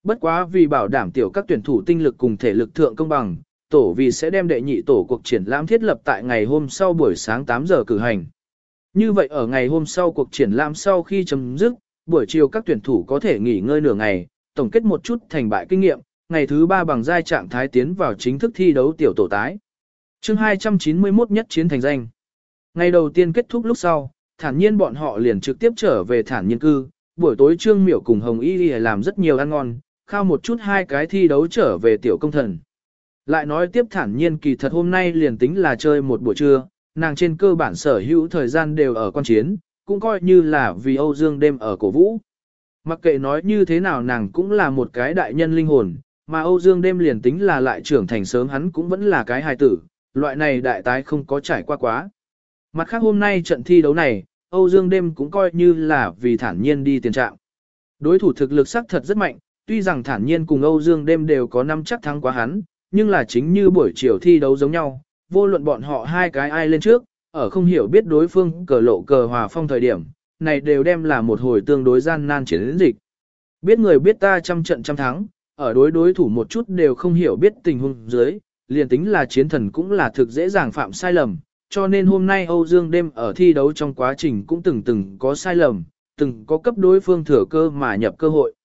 Bất quá vì bảo đảm tiểu các tuyển thủ tinh lực cùng thể lực thượng công bằng, tổ vì sẽ đem đệ nhị tổ cuộc triển lãm thiết lập tại ngày hôm sau buổi sáng 8 giờ cử hành. Như vậy ở ngày hôm sau cuộc triển lãm sau khi chấm dứt, buổi chiều các tuyển thủ có thể nghỉ ngơi nửa ngày, tổng kết một chút thành bại kinh nghiệm, ngày thứ ba bằng giai trạng thái tiến vào chính thức thi đấu tiểu tổ tái. chương 291 nhất chiến thành danh. Ngày đầu tiên kết thúc lúc sau, thản nhiên bọn họ liền trực tiếp trở về thản nhiên cư, buổi tối trương miểu cùng Hồng Y Y làm rất nhiều ăn ngon, khao một chút hai cái thi đấu trở về tiểu công thần. Lại nói tiếp thản nhiên kỳ thật hôm nay liền tính là chơi một buổi trưa, nàng trên cơ bản sở hữu thời gian đều ở quan chiến, cũng coi như là vì Âu Dương đêm ở cổ vũ. Mặc kệ nói như thế nào nàng cũng là một cái đại nhân linh hồn, mà Âu Dương đêm liền tính là lại trưởng thành sớm hắn cũng vẫn là cái hài tử, loại này đại tái không có trải qua quá. Mặt khác hôm nay trận thi đấu này, Âu Dương đêm cũng coi như là vì thản nhiên đi tiền trạng. Đối thủ thực lực sắc thật rất mạnh, tuy rằng thản nhiên cùng Âu Dương đêm đều có năm chắc thắng quá hắn, nhưng là chính như buổi chiều thi đấu giống nhau, vô luận bọn họ hai cái ai lên trước, ở không hiểu biết đối phương cờ lộ cờ hòa phong thời điểm, này đều đem là một hồi tương đối gian nan chiến dịch. Biết người biết ta trăm trận trăm thắng, ở đối đối thủ một chút đều không hiểu biết tình huống dưới, liền tính là chiến thần cũng là thực dễ dàng phạm sai lầm, cho nên hôm nay Âu Dương đêm ở thi đấu trong quá trình cũng từng từng có sai lầm, từng có cấp đối phương thừa cơ mà nhập cơ hội.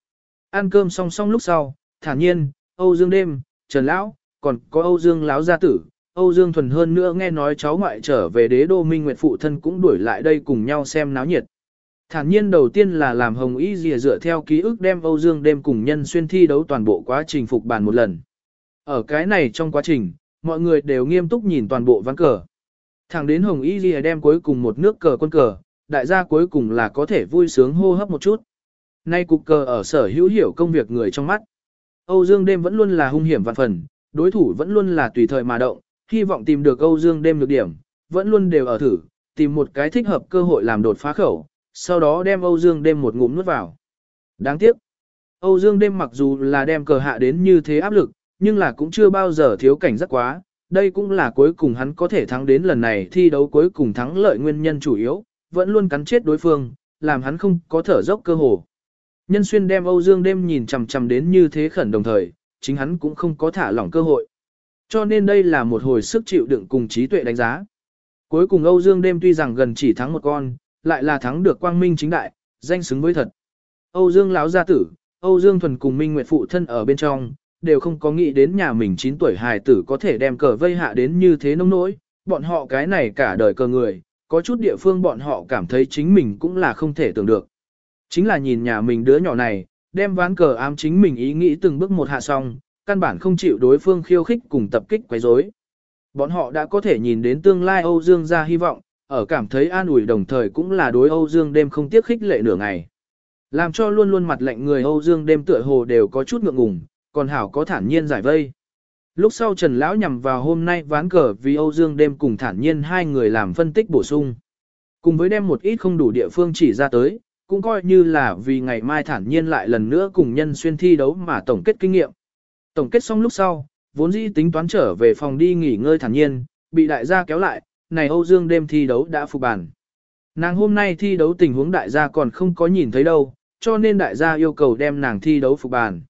Ăn cơm song song lúc sau, thản nhiên, Âu Dương đêm, Trần Lão, còn có Âu Dương Lão gia tử, Âu Dương Thuần hơn nữa nghe nói cháu ngoại trở về đế đô minh nguyệt phụ thân cũng đuổi lại đây cùng nhau xem náo nhiệt. Thản nhiên đầu tiên là làm hồng y dìa dựa theo ký ức đem Âu Dương đêm cùng nhân xuyên thi đấu toàn bộ quá trình phục bàn một lần. Ở cái này trong quá trình, mọi người đều nghiêm túc nhìn toàn bộ ván cờ. Thẳng đến hồng y Lìa đem cuối cùng một nước cờ quân cờ, đại gia cuối cùng là có thể vui sướng hô hấp một chút. Nay cục cờ ở sở hữu hiểu công việc người trong mắt. Âu Dương đêm vẫn luôn là hung hiểm vạn phần, đối thủ vẫn luôn là tùy thời mà động, hy vọng tìm được Âu Dương đêm được điểm, vẫn luôn đều ở thử, tìm một cái thích hợp cơ hội làm đột phá khẩu, sau đó đem Âu Dương đêm một ngụm nuốt vào. Đáng tiếc, Âu Dương đêm mặc dù là đem cờ hạ đến như thế áp lực, nhưng là cũng chưa bao giờ thiếu cảnh rất quá, đây cũng là cuối cùng hắn có thể thắng đến lần này thi đấu cuối cùng thắng lợi nguyên nhân chủ yếu, vẫn luôn cắn chết đối phương, làm hắn không có thở dốc cơ hồ. Nhân xuyên đem Âu Dương đêm nhìn chằm chằm đến như thế khẩn đồng thời, chính hắn cũng không có thả lỏng cơ hội. Cho nên đây là một hồi sức chịu đựng cùng trí tuệ đánh giá. Cuối cùng Âu Dương đêm tuy rằng gần chỉ thắng một con, lại là thắng được quang minh chính đại, danh xứng với thật. Âu Dương lão gia tử, Âu Dương thuần cùng Minh Nguyệt phụ thân ở bên trong, đều không có nghĩ đến nhà mình 9 tuổi hài tử có thể đem cờ vây hạ đến như thế nông nỗi, bọn họ cái này cả đời cờ người, có chút địa phương bọn họ cảm thấy chính mình cũng là không thể tưởng được. Chính là nhìn nhà mình đứa nhỏ này, đem ván cờ ám chính mình ý nghĩ từng bước một hạ xong, căn bản không chịu đối phương khiêu khích cùng tập kích quấy rối. Bọn họ đã có thể nhìn đến tương lai Âu Dương ra hy vọng, ở cảm thấy an ủi đồng thời cũng là đối Âu Dương đêm không tiếc khích lệ nửa ngày. Làm cho luôn luôn mặt lạnh người Âu Dương đêm tựa hồ đều có chút ngượng ngùng, còn Hảo có thản nhiên giải vây. Lúc sau Trần Lão nhằm vào hôm nay ván cờ vì Âu Dương đêm cùng thản nhiên hai người làm phân tích bổ sung. Cùng với đem một ít không đủ địa phương chỉ ra tới, cũng coi như là vì ngày mai thản nhiên lại lần nữa cùng nhân xuyên thi đấu mà tổng kết kinh nghiệm. Tổng kết xong lúc sau, vốn dĩ tính toán trở về phòng đi nghỉ ngơi thản nhiên, bị đại gia kéo lại, này Âu Dương đêm thi đấu đã phục bàn. Nàng hôm nay thi đấu tình huống đại gia còn không có nhìn thấy đâu, cho nên đại gia yêu cầu đem nàng thi đấu phục bàn.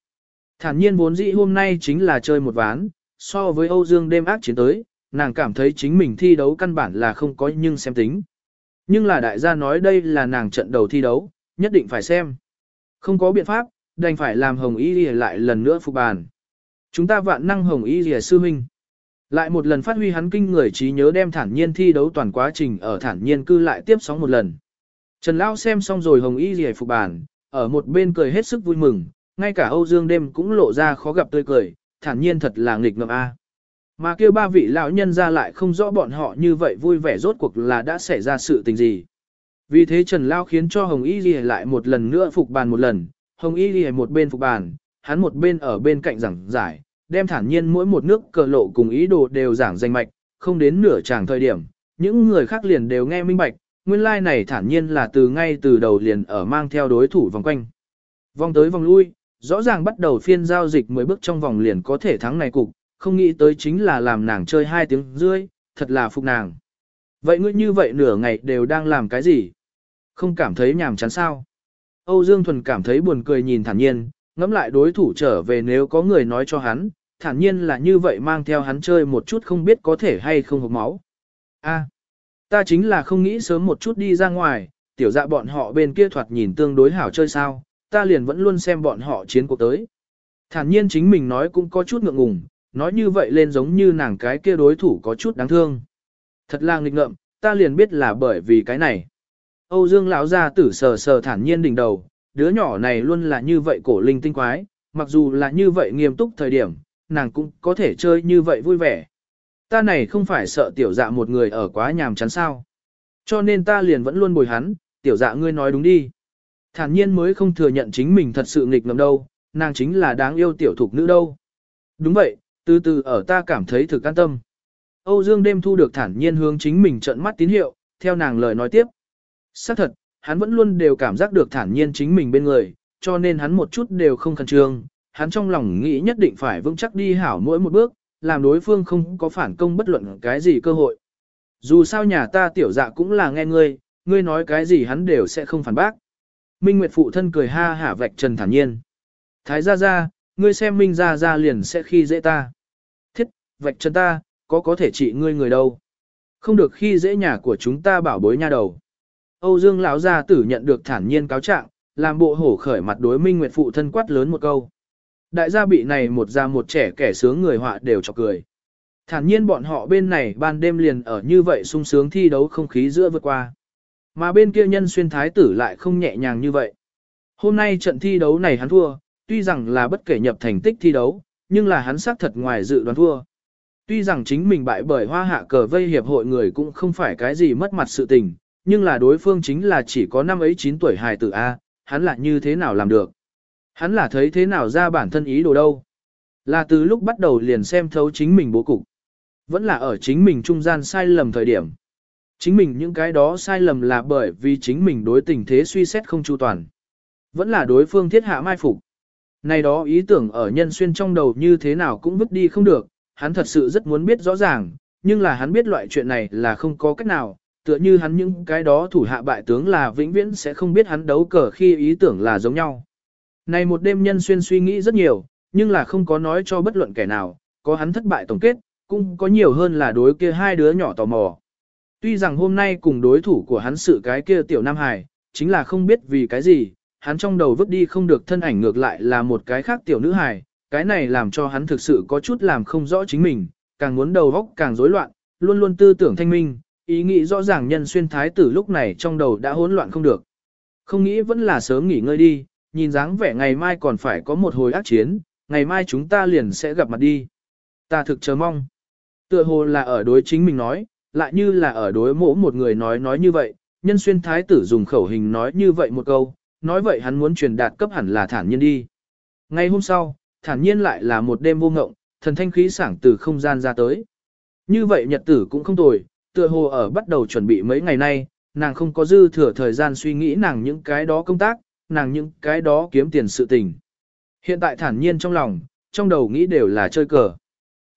Thản nhiên vốn dĩ hôm nay chính là chơi một ván, so với Âu Dương đêm ác chiến tới, nàng cảm thấy chính mình thi đấu căn bản là không có nhưng xem tính. Nhưng là đại gia nói đây là nàng trận đầu thi đấu, nhất định phải xem. Không có biện pháp, đành phải làm Hồng Y Lìa lại lần nữa phục bàn. Chúng ta vạn năng Hồng Y Lìa sư huynh. Lại một lần phát huy hắn kinh người trí nhớ đem thản nhiên thi đấu toàn quá trình ở thản nhiên cư lại tiếp sóng một lần. Trần Lão xem xong rồi Hồng Y Lìa phục bàn, ở một bên cười hết sức vui mừng, ngay cả Âu Dương đêm cũng lộ ra khó gặp tươi cười, thản nhiên thật là nghịch ngợm a. Mà kêu ba vị lão nhân ra lại không rõ bọn họ như vậy vui vẻ rốt cuộc là đã xảy ra sự tình gì. Vì thế Trần Lao khiến cho Hồng Y Ghi lại một lần nữa phục bàn một lần, Hồng Y Ghi một bên phục bàn, hắn một bên ở bên cạnh giảng giải, đem thản nhiên mỗi một nước cờ lộ cùng ý đồ đều giảng danh mạch, không đến nửa chàng thời điểm, những người khác liền đều nghe minh bạch, nguyên lai like này thản nhiên là từ ngay từ đầu liền ở mang theo đối thủ vòng quanh. Vòng tới vòng lui, rõ ràng bắt đầu phiên giao dịch mới bước trong vòng liền có thể thắng này cục, không nghĩ tới chính là làm nàng chơi hai tiếng rưỡi, thật là phục nàng. Vậy ngươi như vậy nửa ngày đều đang làm cái gì? Không cảm thấy nhàm chán sao? Âu Dương Thuần cảm thấy buồn cười nhìn thản nhiên, ngẫm lại đối thủ trở về nếu có người nói cho hắn, thản nhiên là như vậy mang theo hắn chơi một chút không biết có thể hay không hộp máu. A, ta chính là không nghĩ sớm một chút đi ra ngoài, tiểu dạ bọn họ bên kia thoạt nhìn tương đối hảo chơi sao, ta liền vẫn luôn xem bọn họ chiến cuộc tới. Thản nhiên chính mình nói cũng có chút ngượng ngùng, nói như vậy lên giống như nàng cái kia đối thủ có chút đáng thương. Thật là nghịch ngợm, ta liền biết là bởi vì cái này. Âu Dương lão gia tử sờ sờ thản nhiên đỉnh đầu, đứa nhỏ này luôn là như vậy cổ linh tinh quái, mặc dù là như vậy nghiêm túc thời điểm, nàng cũng có thể chơi như vậy vui vẻ. Ta này không phải sợ tiểu dạ một người ở quá nhàm chán sao. Cho nên ta liền vẫn luôn bồi hắn, tiểu dạ ngươi nói đúng đi. Thản nhiên mới không thừa nhận chính mình thật sự nghịch ngầm đâu, nàng chính là đáng yêu tiểu thục nữ đâu. Đúng vậy, từ từ ở ta cảm thấy thực an tâm. Âu Dương đêm thu được thản nhiên hướng chính mình trợn mắt tín hiệu, theo nàng lời nói tiếp. Xác thật, hắn vẫn luôn đều cảm giác được thản nhiên chính mình bên người, cho nên hắn một chút đều không khẩn trương, hắn trong lòng nghĩ nhất định phải vững chắc đi hảo mỗi một bước, làm đối phương không có phản công bất luận cái gì cơ hội. Dù sao nhà ta tiểu dạ cũng là nghe ngươi, ngươi nói cái gì hắn đều sẽ không phản bác. Minh Nguyệt phụ thân cười ha hả vạch trần thản nhiên. Thái gia gia, ngươi xem Minh gia gia liền sẽ khi dễ ta. Thiết, vạch trần ta, có có thể trị ngươi người đâu. Không được khi dễ nhà của chúng ta bảo bối nha đầu. Âu Dương lão gia tử nhận được thản nhiên cáo trạng, làm bộ hổ khởi mặt đối Minh Nguyệt phụ thân quát lớn một câu. Đại gia bị này một già một trẻ kẻ sướng người họa đều chọc cười. Thản nhiên bọn họ bên này ban đêm liền ở như vậy sung sướng thi đấu không khí giữa vượt qua. Mà bên kia nhân xuyên thái tử lại không nhẹ nhàng như vậy. Hôm nay trận thi đấu này hắn thua, tuy rằng là bất kể nhập thành tích thi đấu, nhưng là hắn xác thật ngoài dự đoán thua. Tuy rằng chính mình bại bởi hoa hạ cờ vây hiệp hội người cũng không phải cái gì mất mặt sự tình, nhưng là đối phương chính là chỉ có năm ấy 9 tuổi hài tử A, hắn là như thế nào làm được. Hắn là thấy thế nào ra bản thân ý đồ đâu. Là từ lúc bắt đầu liền xem thấu chính mình bố cục. Vẫn là ở chính mình trung gian sai lầm thời điểm. Chính mình những cái đó sai lầm là bởi vì chính mình đối tình thế suy xét không chu toàn. Vẫn là đối phương thiết hạ mai phục. Này đó ý tưởng ở nhân xuyên trong đầu như thế nào cũng vứt đi không được, hắn thật sự rất muốn biết rõ ràng, nhưng là hắn biết loại chuyện này là không có cách nào, tựa như hắn những cái đó thủ hạ bại tướng là vĩnh viễn sẽ không biết hắn đấu cờ khi ý tưởng là giống nhau. Này một đêm nhân xuyên suy nghĩ rất nhiều, nhưng là không có nói cho bất luận kẻ nào, có hắn thất bại tổng kết, cũng có nhiều hơn là đối kia hai đứa nhỏ tò mò. Tuy rằng hôm nay cùng đối thủ của hắn sự cái kia tiểu Nam Hải, chính là không biết vì cái gì, hắn trong đầu vứt đi không được thân ảnh ngược lại là một cái khác tiểu nữ hải cái này làm cho hắn thực sự có chút làm không rõ chính mình, càng muốn đầu óc càng rối loạn, luôn luôn tư tưởng thanh minh, ý nghĩ rõ ràng nhân xuyên thái tử lúc này trong đầu đã hỗn loạn không được. Không nghĩ vẫn là sớm nghỉ ngơi đi, nhìn dáng vẻ ngày mai còn phải có một hồi ác chiến, ngày mai chúng ta liền sẽ gặp mặt đi. Ta thực chờ mong. Tựa hồ là ở đối chính mình nói, lại như là ở đối mỗ một người nói nói như vậy, nhân xuyên thái tử dùng khẩu hình nói như vậy một câu, nói vậy hắn muốn truyền đạt cấp hẳn là thản nhiên đi. Ngay hôm sau, thản nhiên lại là một đêm vô ngộng, thần thanh khí sảng từ không gian ra tới. Như vậy nhật tử cũng không tồi, tựa hồ ở bắt đầu chuẩn bị mấy ngày nay, nàng không có dư thừa thời gian suy nghĩ nàng những cái đó công tác, nàng những cái đó kiếm tiền sự tình. Hiện tại thản nhiên trong lòng, trong đầu nghĩ đều là chơi cờ.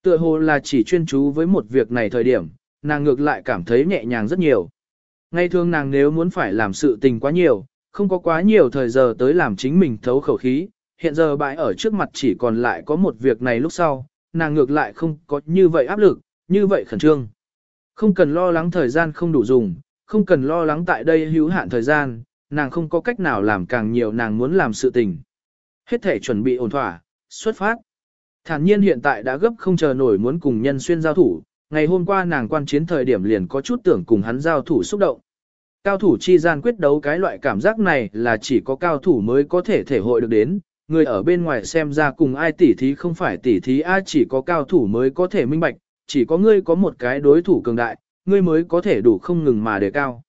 Tựa hồ là chỉ chuyên chú với một việc này thời điểm, nàng ngược lại cảm thấy nhẹ nhàng rất nhiều. Ngay thường nàng nếu muốn phải làm sự tình quá nhiều, không có quá nhiều thời giờ tới làm chính mình thấu khẩu khí, hiện giờ bãi ở trước mặt chỉ còn lại có một việc này lúc sau, nàng ngược lại không có như vậy áp lực, như vậy khẩn trương. Không cần lo lắng thời gian không đủ dùng, không cần lo lắng tại đây hữu hạn thời gian, nàng không có cách nào làm càng nhiều nàng muốn làm sự tình. Hết thể chuẩn bị ổn thỏa, xuất phát. Thản nhiên hiện tại đã gấp không chờ nổi muốn cùng nhân xuyên giao thủ, ngày hôm qua nàng quan chiến thời điểm liền có chút tưởng cùng hắn giao thủ xúc động. Cao thủ chi gian quyết đấu cái loại cảm giác này là chỉ có cao thủ mới có thể thể hội được đến, người ở bên ngoài xem ra cùng ai tỉ thí không phải tỉ thí ai chỉ có cao thủ mới có thể minh bạch, chỉ có ngươi có một cái đối thủ cường đại, ngươi mới có thể đủ không ngừng mà đề cao.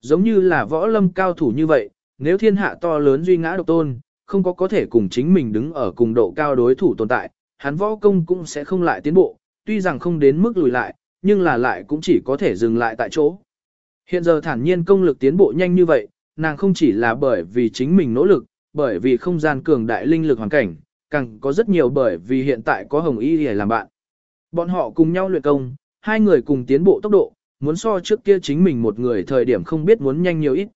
Giống như là võ lâm cao thủ như vậy, nếu thiên hạ to lớn duy ngã độc tôn, không có có thể cùng chính mình đứng ở cùng độ cao đối thủ tồn tại, hắn võ công cũng sẽ không lại tiến bộ, tuy rằng không đến mức lùi lại, nhưng là lại cũng chỉ có thể dừng lại tại chỗ. Hiện giờ thản nhiên công lực tiến bộ nhanh như vậy, nàng không chỉ là bởi vì chính mình nỗ lực, bởi vì không gian cường đại linh lực hoàn cảnh, càng có rất nhiều bởi vì hiện tại có Hồng Y để làm bạn. Bọn họ cùng nhau luyện công, hai người cùng tiến bộ tốc độ, muốn so trước kia chính mình một người thời điểm không biết muốn nhanh nhiều ít.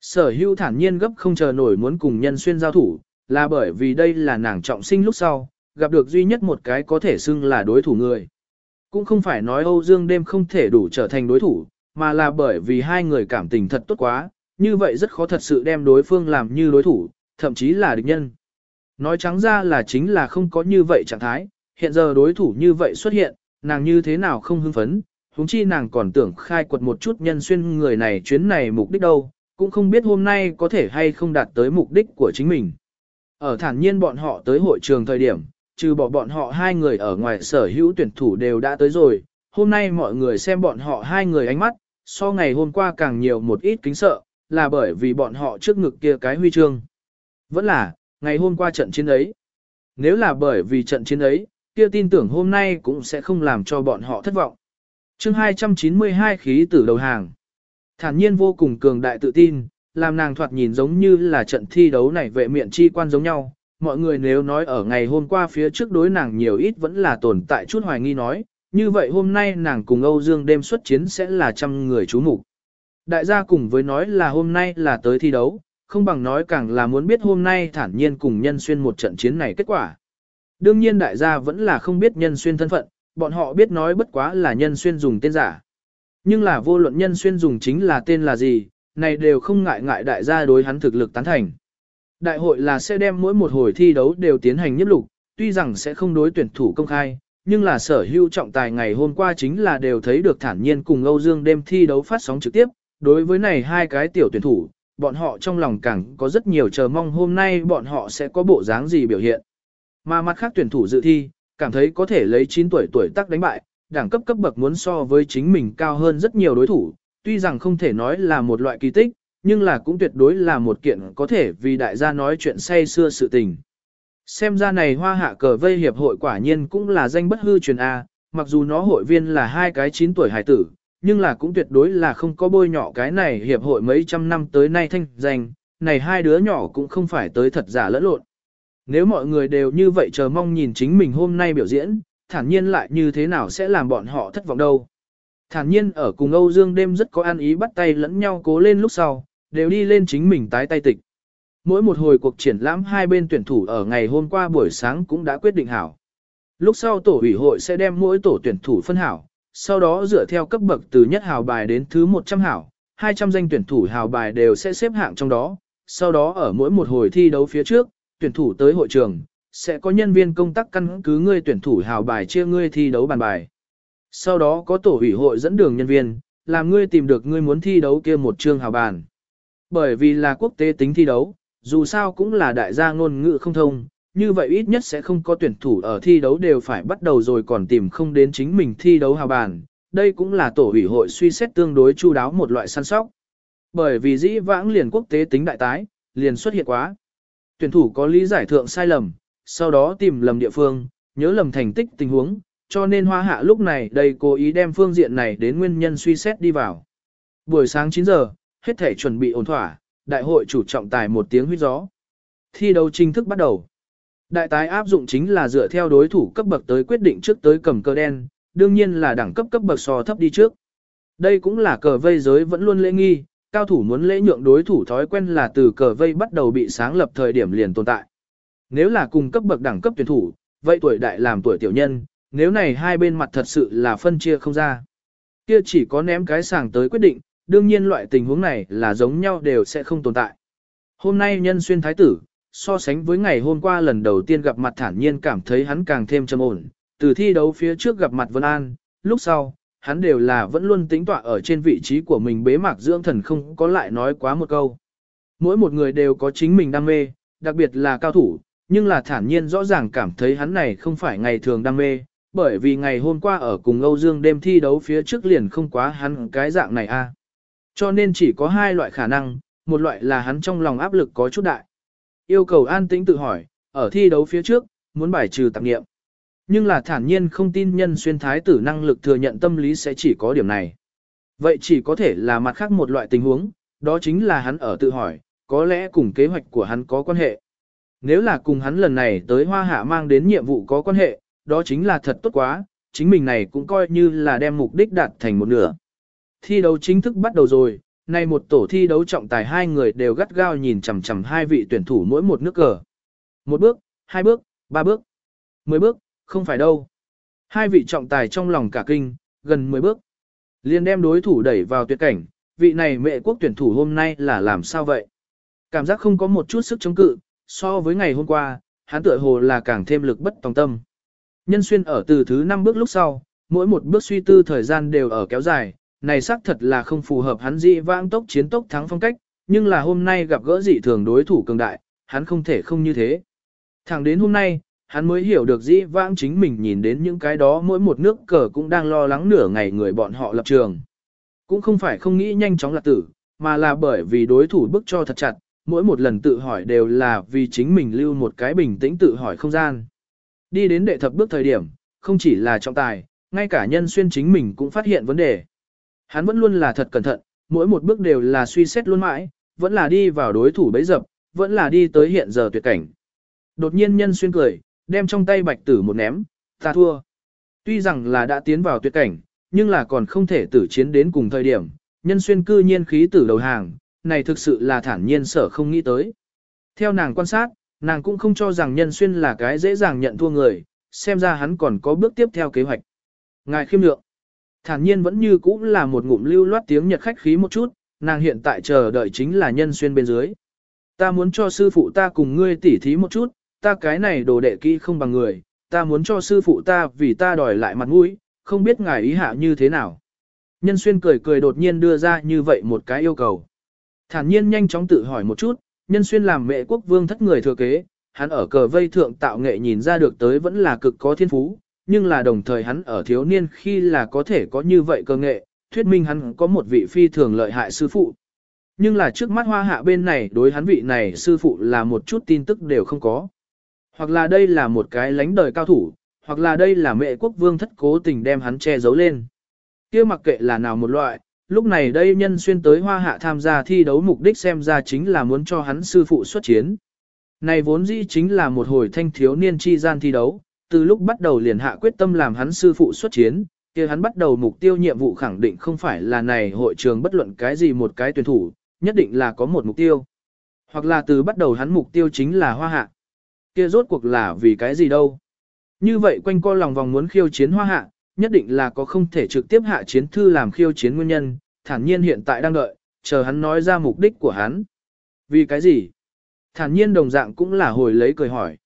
Sở hưu thản nhiên gấp không chờ nổi muốn cùng nhân xuyên giao thủ, là bởi vì đây là nàng trọng sinh lúc sau, gặp được duy nhất một cái có thể xưng là đối thủ người. Cũng không phải nói Âu Dương đêm không thể đủ trở thành đối thủ, mà là bởi vì hai người cảm tình thật tốt quá, như vậy rất khó thật sự đem đối phương làm như đối thủ, thậm chí là địch nhân. Nói trắng ra là chính là không có như vậy trạng thái, hiện giờ đối thủ như vậy xuất hiện, nàng như thế nào không hưng phấn, huống chi nàng còn tưởng khai quật một chút nhân xuyên người này chuyến này mục đích đâu, cũng không biết hôm nay có thể hay không đạt tới mục đích của chính mình. Ở thản nhiên bọn họ tới hội trường thời điểm, trừ bỏ bọn họ hai người ở ngoài sở hữu tuyển thủ đều đã tới rồi, hôm nay mọi người xem bọn họ hai người ánh mắt, so ngày hôm qua càng nhiều một ít kính sợ, là bởi vì bọn họ trước ngực kia cái huy chương. Vẫn là, ngày hôm qua trận chiến ấy. Nếu là bởi vì trận chiến ấy, kia tin tưởng hôm nay cũng sẽ không làm cho bọn họ thất vọng. chương 292 khí tử đầu hàng. Thản nhiên vô cùng cường đại tự tin, làm nàng thoạt nhìn giống như là trận thi đấu này vệ miệng chi quan giống nhau. Mọi người nếu nói ở ngày hôm qua phía trước đối nàng nhiều ít vẫn là tồn tại chút hoài nghi nói, như vậy hôm nay nàng cùng Âu Dương đêm xuất chiến sẽ là trăm người chú mục Đại gia cùng với nói là hôm nay là tới thi đấu, không bằng nói càng là muốn biết hôm nay thản nhiên cùng nhân xuyên một trận chiến này kết quả. Đương nhiên đại gia vẫn là không biết nhân xuyên thân phận, bọn họ biết nói bất quá là nhân xuyên dùng tên giả. Nhưng là vô luận nhân xuyên dùng chính là tên là gì, này đều không ngại ngại đại gia đối hắn thực lực tán thành. Đại hội là sẽ đem mỗi một hồi thi đấu đều tiến hành nhiếp lục, tuy rằng sẽ không đối tuyển thủ công khai, nhưng là sở hữu trọng tài ngày hôm qua chính là đều thấy được thản nhiên cùng Âu Dương đêm thi đấu phát sóng trực tiếp. Đối với này hai cái tiểu tuyển thủ, bọn họ trong lòng càng có rất nhiều chờ mong hôm nay bọn họ sẽ có bộ dáng gì biểu hiện. Mà mặt khác tuyển thủ dự thi, cảm thấy có thể lấy 9 tuổi tuổi tác đánh bại, đẳng cấp cấp bậc muốn so với chính mình cao hơn rất nhiều đối thủ, tuy rằng không thể nói là một loại kỳ tích, nhưng là cũng tuyệt đối là một kiện có thể vì đại gia nói chuyện say xưa sự tình. Xem ra này hoa hạ cờ vây hiệp hội quả nhiên cũng là danh bất hư truyền A, mặc dù nó hội viên là hai cái 9 tuổi hải tử, nhưng là cũng tuyệt đối là không có bôi nhọ cái này hiệp hội mấy trăm năm tới nay thanh danh, này hai đứa nhỏ cũng không phải tới thật giả lẫn lộn. Nếu mọi người đều như vậy chờ mong nhìn chính mình hôm nay biểu diễn, thản nhiên lại như thế nào sẽ làm bọn họ thất vọng đâu. Thản nhiên ở cùng Âu Dương đêm rất có an ý bắt tay lẫn nhau cố lên lúc sau, đều đi lên chính mình tái tay tịch. Mỗi một hồi cuộc triển lãm hai bên tuyển thủ ở ngày hôm qua buổi sáng cũng đã quyết định hảo. Lúc sau tổ ủy hội sẽ đem mỗi tổ tuyển thủ phân hảo, sau đó dựa theo cấp bậc từ nhất hào bài đến thứ 100 hảo, 200 danh tuyển thủ hào bài đều sẽ xếp hạng trong đó. Sau đó ở mỗi một hồi thi đấu phía trước, tuyển thủ tới hội trường, sẽ có nhân viên công tác căn cứ ngươi tuyển thủ hào bài chia ngươi thi đấu bàn bài. Sau đó có tổ ủy hội dẫn đường nhân viên, làm ngươi tìm được ngươi muốn thi đấu kia một chương hào bàn. Bởi vì là quốc tế tính thi đấu, dù sao cũng là đại gia ngôn ngữ không thông, như vậy ít nhất sẽ không có tuyển thủ ở thi đấu đều phải bắt đầu rồi còn tìm không đến chính mình thi đấu hào bàn. Đây cũng là tổ ủy hội suy xét tương đối chu đáo một loại săn sóc. Bởi vì dĩ vãng liền quốc tế tính đại tái, liền xuất hiện quá. Tuyển thủ có lý giải thượng sai lầm, sau đó tìm lầm địa phương, nhớ lầm thành tích tình huống, cho nên hoa hạ lúc này đây cố ý đem phương diện này đến nguyên nhân suy xét đi vào. Buổi sáng 9 giờ, hết thể chuẩn bị ổn thỏa, đại hội chủ trọng tài một tiếng huyết gió. Thi đấu chính thức bắt đầu. Đại tái áp dụng chính là dựa theo đối thủ cấp bậc tới quyết định trước tới cầm cờ đen, đương nhiên là đẳng cấp cấp bậc so thấp đi trước. Đây cũng là cờ vây giới vẫn luôn lễ nghi, cao thủ muốn lễ nhượng đối thủ thói quen là từ cờ vây bắt đầu bị sáng lập thời điểm liền tồn tại. Nếu là cùng cấp bậc đẳng cấp tuyển thủ, vậy tuổi đại làm tuổi tiểu nhân, nếu này hai bên mặt thật sự là phân chia không ra. Kia chỉ có ném cái sàng tới quyết định, đương nhiên loại tình huống này là giống nhau đều sẽ không tồn tại. Hôm nay nhân xuyên thái tử, so sánh với ngày hôm qua lần đầu tiên gặp mặt thản nhiên cảm thấy hắn càng thêm trầm ổn, từ thi đấu phía trước gặp mặt Vân An, lúc sau, hắn đều là vẫn luôn tính tọa ở trên vị trí của mình bế mạc dưỡng thần không có lại nói quá một câu. Mỗi một người đều có chính mình đam mê, đặc biệt là cao thủ, nhưng là thản nhiên rõ ràng cảm thấy hắn này không phải ngày thường đam mê, bởi vì ngày hôm qua ở cùng Âu Dương đêm thi đấu phía trước liền không quá hắn cái dạng này a. Cho nên chỉ có hai loại khả năng, một loại là hắn trong lòng áp lực có chút đại. Yêu cầu an tĩnh tự hỏi, ở thi đấu phía trước, muốn bài trừ tạp nghiệm. Nhưng là thản nhiên không tin nhân xuyên thái tử năng lực thừa nhận tâm lý sẽ chỉ có điểm này. Vậy chỉ có thể là mặt khác một loại tình huống, đó chính là hắn ở tự hỏi, có lẽ cùng kế hoạch của hắn có quan hệ. Nếu là cùng hắn lần này tới Hoa Hạ mang đến nhiệm vụ có quan hệ, đó chính là thật tốt quá, chính mình này cũng coi như là đem mục đích đạt thành một nửa. Thi đấu chính thức bắt đầu rồi, nay một tổ thi đấu trọng tài hai người đều gắt gao nhìn chằm chằm hai vị tuyển thủ mỗi một nước cờ. Một bước, hai bước, ba bước, mười bước, không phải đâu. Hai vị trọng tài trong lòng cả kinh, gần mười bước. liền đem đối thủ đẩy vào tuyệt cảnh, vị này mẹ quốc tuyển thủ hôm nay là làm sao vậy? Cảm giác không có một chút sức chống cự, so với ngày hôm qua, hắn tựa hồ là càng thêm lực bất tòng tâm. Nhân xuyên ở từ thứ năm bước lúc sau, mỗi một bước suy tư thời gian đều ở kéo dài, này xác thật là không phù hợp hắn dị vãng tốc chiến tốc thắng phong cách, nhưng là hôm nay gặp gỡ dị thường đối thủ cường đại, hắn không thể không như thế. Thẳng đến hôm nay, hắn mới hiểu được dĩ vãng chính mình nhìn đến những cái đó mỗi một nước cờ cũng đang lo lắng nửa ngày người bọn họ lập trường. Cũng không phải không nghĩ nhanh chóng lạc tử, mà là bởi vì đối thủ bức cho thật chặt, mỗi một lần tự hỏi đều là vì chính mình lưu một cái bình tĩnh tự hỏi không gian. Đi đến đệ thập bước thời điểm, không chỉ là trọng tài, ngay cả nhân xuyên chính mình cũng phát hiện vấn đề. Hắn vẫn luôn là thật cẩn thận, mỗi một bước đều là suy xét luôn mãi, vẫn là đi vào đối thủ bấy dập, vẫn là đi tới hiện giờ tuyệt cảnh. Đột nhiên nhân xuyên cười, đem trong tay bạch tử một ném, ta thua. Tuy rằng là đã tiến vào tuyệt cảnh, nhưng là còn không thể tử chiến đến cùng thời điểm, nhân xuyên cư nhiên khí tử đầu hàng, này thực sự là thản nhiên sở không nghĩ tới. Theo nàng quan sát, nàng cũng không cho rằng nhân xuyên là cái dễ dàng nhận thua người, xem ra hắn còn có bước tiếp theo kế hoạch. Ngài khiêm lượng, thản nhiên vẫn như cũ là một ngụm lưu loát tiếng nhật khách khí một chút, nàng hiện tại chờ đợi chính là nhân xuyên bên dưới. Ta muốn cho sư phụ ta cùng ngươi tỉ thí một chút, ta cái này đồ đệ kỹ không bằng người, ta muốn cho sư phụ ta vì ta đòi lại mặt mũi, không biết ngài ý hạ như thế nào. Nhân xuyên cười cười đột nhiên đưa ra như vậy một cái yêu cầu. Thản nhiên nhanh chóng tự hỏi một chút, nhân xuyên làm mẹ quốc vương thất người thừa kế, hắn ở cờ vây thượng tạo nghệ nhìn ra được tới vẫn là cực có thiên phú, nhưng là đồng thời hắn ở thiếu niên khi là có thể có như vậy cơ nghệ, thuyết minh hắn có một vị phi thường lợi hại sư phụ. Nhưng là trước mắt hoa hạ bên này đối hắn vị này sư phụ là một chút tin tức đều không có. Hoặc là đây là một cái lánh đời cao thủ, hoặc là đây là mẹ quốc vương thất cố tình đem hắn che giấu lên. kia mặc kệ là nào một loại, lúc này đây nhân xuyên tới hoa hạ tham gia thi đấu mục đích xem ra chính là muốn cho hắn sư phụ xuất chiến. Này vốn dĩ chính là một hồi thanh thiếu niên chi gian thi đấu, từ lúc bắt đầu liền hạ quyết tâm làm hắn sư phụ xuất chiến, kia hắn bắt đầu mục tiêu nhiệm vụ khẳng định không phải là này hội trường bất luận cái gì một cái tuyển thủ, nhất định là có một mục tiêu. Hoặc là từ bắt đầu hắn mục tiêu chính là hoa hạ kia rốt cuộc là vì cái gì đâu. Như vậy quanh co lòng vòng muốn khiêu chiến hoa hạ, nhất định là có không thể trực tiếp hạ chiến thư làm khiêu chiến nguyên nhân, thản nhiên hiện tại đang đợi, chờ hắn nói ra mục đích của hắn. Vì cái gì? Thản nhiên đồng dạng cũng là hồi lấy cười hỏi.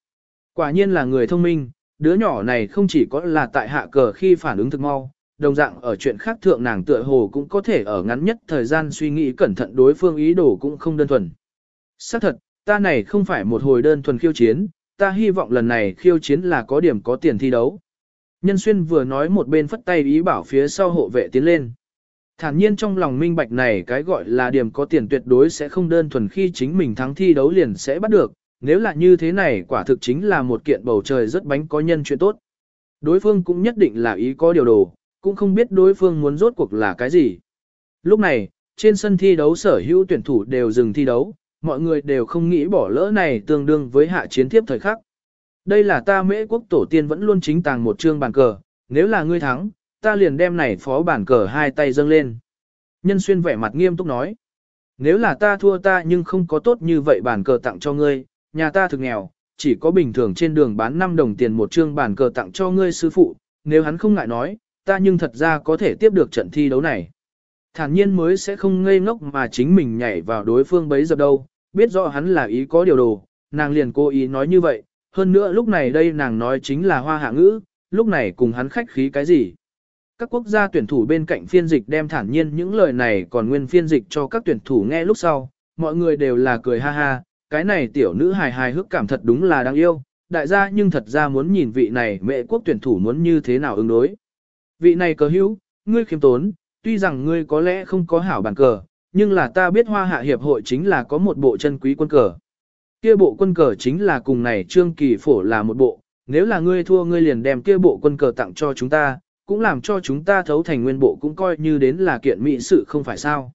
Quả nhiên là người thông minh, đứa nhỏ này không chỉ có là tại hạ cờ khi phản ứng thực mau, đồng dạng ở chuyện khác thượng nàng tựa hồ cũng có thể ở ngắn nhất thời gian suy nghĩ cẩn thận đối phương ý đồ cũng không đơn thuần. Xác thật, ta này không phải một hồi đơn thuần khiêu chiến, ta hy vọng lần này khiêu chiến là có điểm có tiền thi đấu. Nhân xuyên vừa nói một bên phất tay ý bảo phía sau hộ vệ tiến lên. Thản nhiên trong lòng minh bạch này cái gọi là điểm có tiền tuyệt đối sẽ không đơn thuần khi chính mình thắng thi đấu liền sẽ bắt được, nếu là như thế này quả thực chính là một kiện bầu trời rất bánh có nhân chuyện tốt. Đối phương cũng nhất định là ý có điều đồ, cũng không biết đối phương muốn rốt cuộc là cái gì. Lúc này, trên sân thi đấu sở hữu tuyển thủ đều dừng thi đấu, mọi người đều không nghĩ bỏ lỡ này tương đương với hạ chiến tiếp thời khắc. Đây là ta mễ quốc tổ tiên vẫn luôn chính tàng một chương bàn cờ, nếu là ngươi thắng, ta liền đem này phó bàn cờ hai tay dâng lên. Nhân xuyên vẻ mặt nghiêm túc nói, nếu là ta thua ta nhưng không có tốt như vậy bàn cờ tặng cho ngươi, nhà ta thực nghèo, chỉ có bình thường trên đường bán 5 đồng tiền một chương bàn cờ tặng cho ngươi sư phụ, nếu hắn không ngại nói, ta nhưng thật ra có thể tiếp được trận thi đấu này. Thản nhiên mới sẽ không ngây ngốc mà chính mình nhảy vào đối phương bấy giờ đâu, biết rõ hắn là ý có điều đồ, nàng liền cố ý nói như vậy, hơn nữa lúc này đây nàng nói chính là hoa hạ ngữ, lúc này cùng hắn khách khí cái gì. Các quốc gia tuyển thủ bên cạnh phiên dịch đem thản nhiên những lời này còn nguyên phiên dịch cho các tuyển thủ nghe lúc sau, mọi người đều là cười ha ha, cái này tiểu nữ hài hài hước cảm thật đúng là đáng yêu, đại gia nhưng thật ra muốn nhìn vị này mẹ quốc tuyển thủ muốn như thế nào ứng đối. Vị này cờ hữu, ngươi khiêm tốn, tuy rằng ngươi có lẽ không có hảo bàn cờ, nhưng là ta biết hoa hạ hiệp hội chính là có một bộ chân quý quân cờ. Kia bộ quân cờ chính là cùng này trương kỳ phổ là một bộ, nếu là ngươi thua ngươi liền đem kia bộ quân cờ tặng cho chúng ta, cũng làm cho chúng ta thấu thành nguyên bộ cũng coi như đến là kiện mỹ sự không phải sao.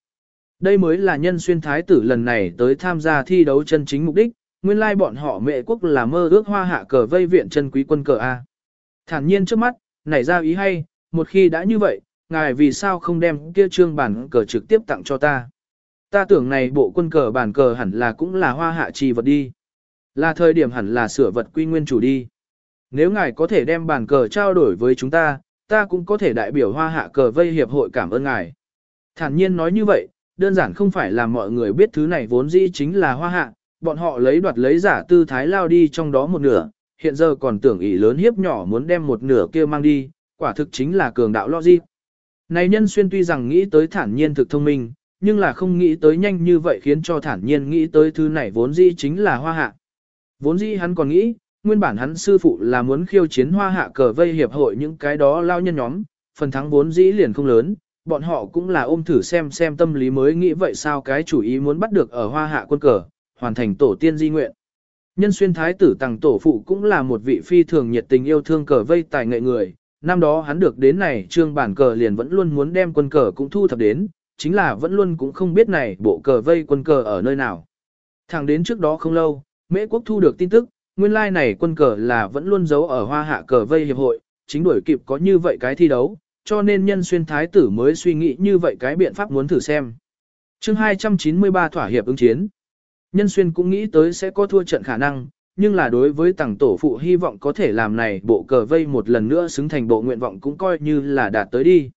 Đây mới là nhân xuyên thái tử lần này tới tham gia thi đấu chân chính mục đích, nguyên lai bọn họ mẹ quốc là mơ ước hoa hạ cờ vây viện chân quý quân cờ A. Thản nhiên trước mắt, nảy ra ý hay, một khi đã như vậy, ngài vì sao không đem kia trương bản cờ trực tiếp tặng cho ta. Ta tưởng này bộ quân cờ bản cờ hẳn là cũng là hoa hạ trì vật đi. Là thời điểm hẳn là sửa vật quy nguyên chủ đi. Nếu ngài có thể đem bản cờ trao đổi với chúng ta, ta cũng có thể đại biểu hoa hạ cờ vây hiệp hội cảm ơn ngài. Thản nhiên nói như vậy, đơn giản không phải là mọi người biết thứ này vốn dĩ chính là hoa hạ, bọn họ lấy đoạt lấy giả tư thái lao đi trong đó một nửa, hiện giờ còn tưởng ý lớn hiếp nhỏ muốn đem một nửa kia mang đi, quả thực chính là cường đạo logic. Này nhân xuyên tuy rằng nghĩ tới thản nhiên thực thông minh, nhưng là không nghĩ tới nhanh như vậy khiến cho thản nhiên nghĩ tới thứ này vốn dĩ chính là hoa hạ. Vốn dĩ hắn còn nghĩ, nguyên bản hắn sư phụ là muốn khiêu chiến hoa hạ cờ vây hiệp hội những cái đó lao nhân nhóm, phần thắng vốn dĩ liền không lớn, bọn họ cũng là ôm thử xem xem tâm lý mới nghĩ vậy sao cái chủ ý muốn bắt được ở hoa hạ quân cờ, hoàn thành tổ tiên di nguyện. Nhân xuyên thái tử tàng tổ phụ cũng là một vị phi thường nhiệt tình yêu thương cờ vây tài nghệ người, năm đó hắn được đến này trương bản cờ liền vẫn luôn muốn đem quân cờ cũng thu thập đến, chính là vẫn luôn cũng không biết này bộ cờ vây quân cờ ở nơi nào. Thẳng đến trước đó không lâu, Mễ quốc thu được tin tức, nguyên lai like này quân cờ là vẫn luôn giấu ở hoa hạ cờ vây hiệp hội, chính đuổi kịp có như vậy cái thi đấu, cho nên nhân xuyên thái tử mới suy nghĩ như vậy cái biện pháp muốn thử xem. chương 293 thỏa hiệp ứng chiến. Nhân xuyên cũng nghĩ tới sẽ có thua trận khả năng, nhưng là đối với tàng tổ phụ hy vọng có thể làm này bộ cờ vây một lần nữa xứng thành bộ nguyện vọng cũng coi như là đạt tới đi.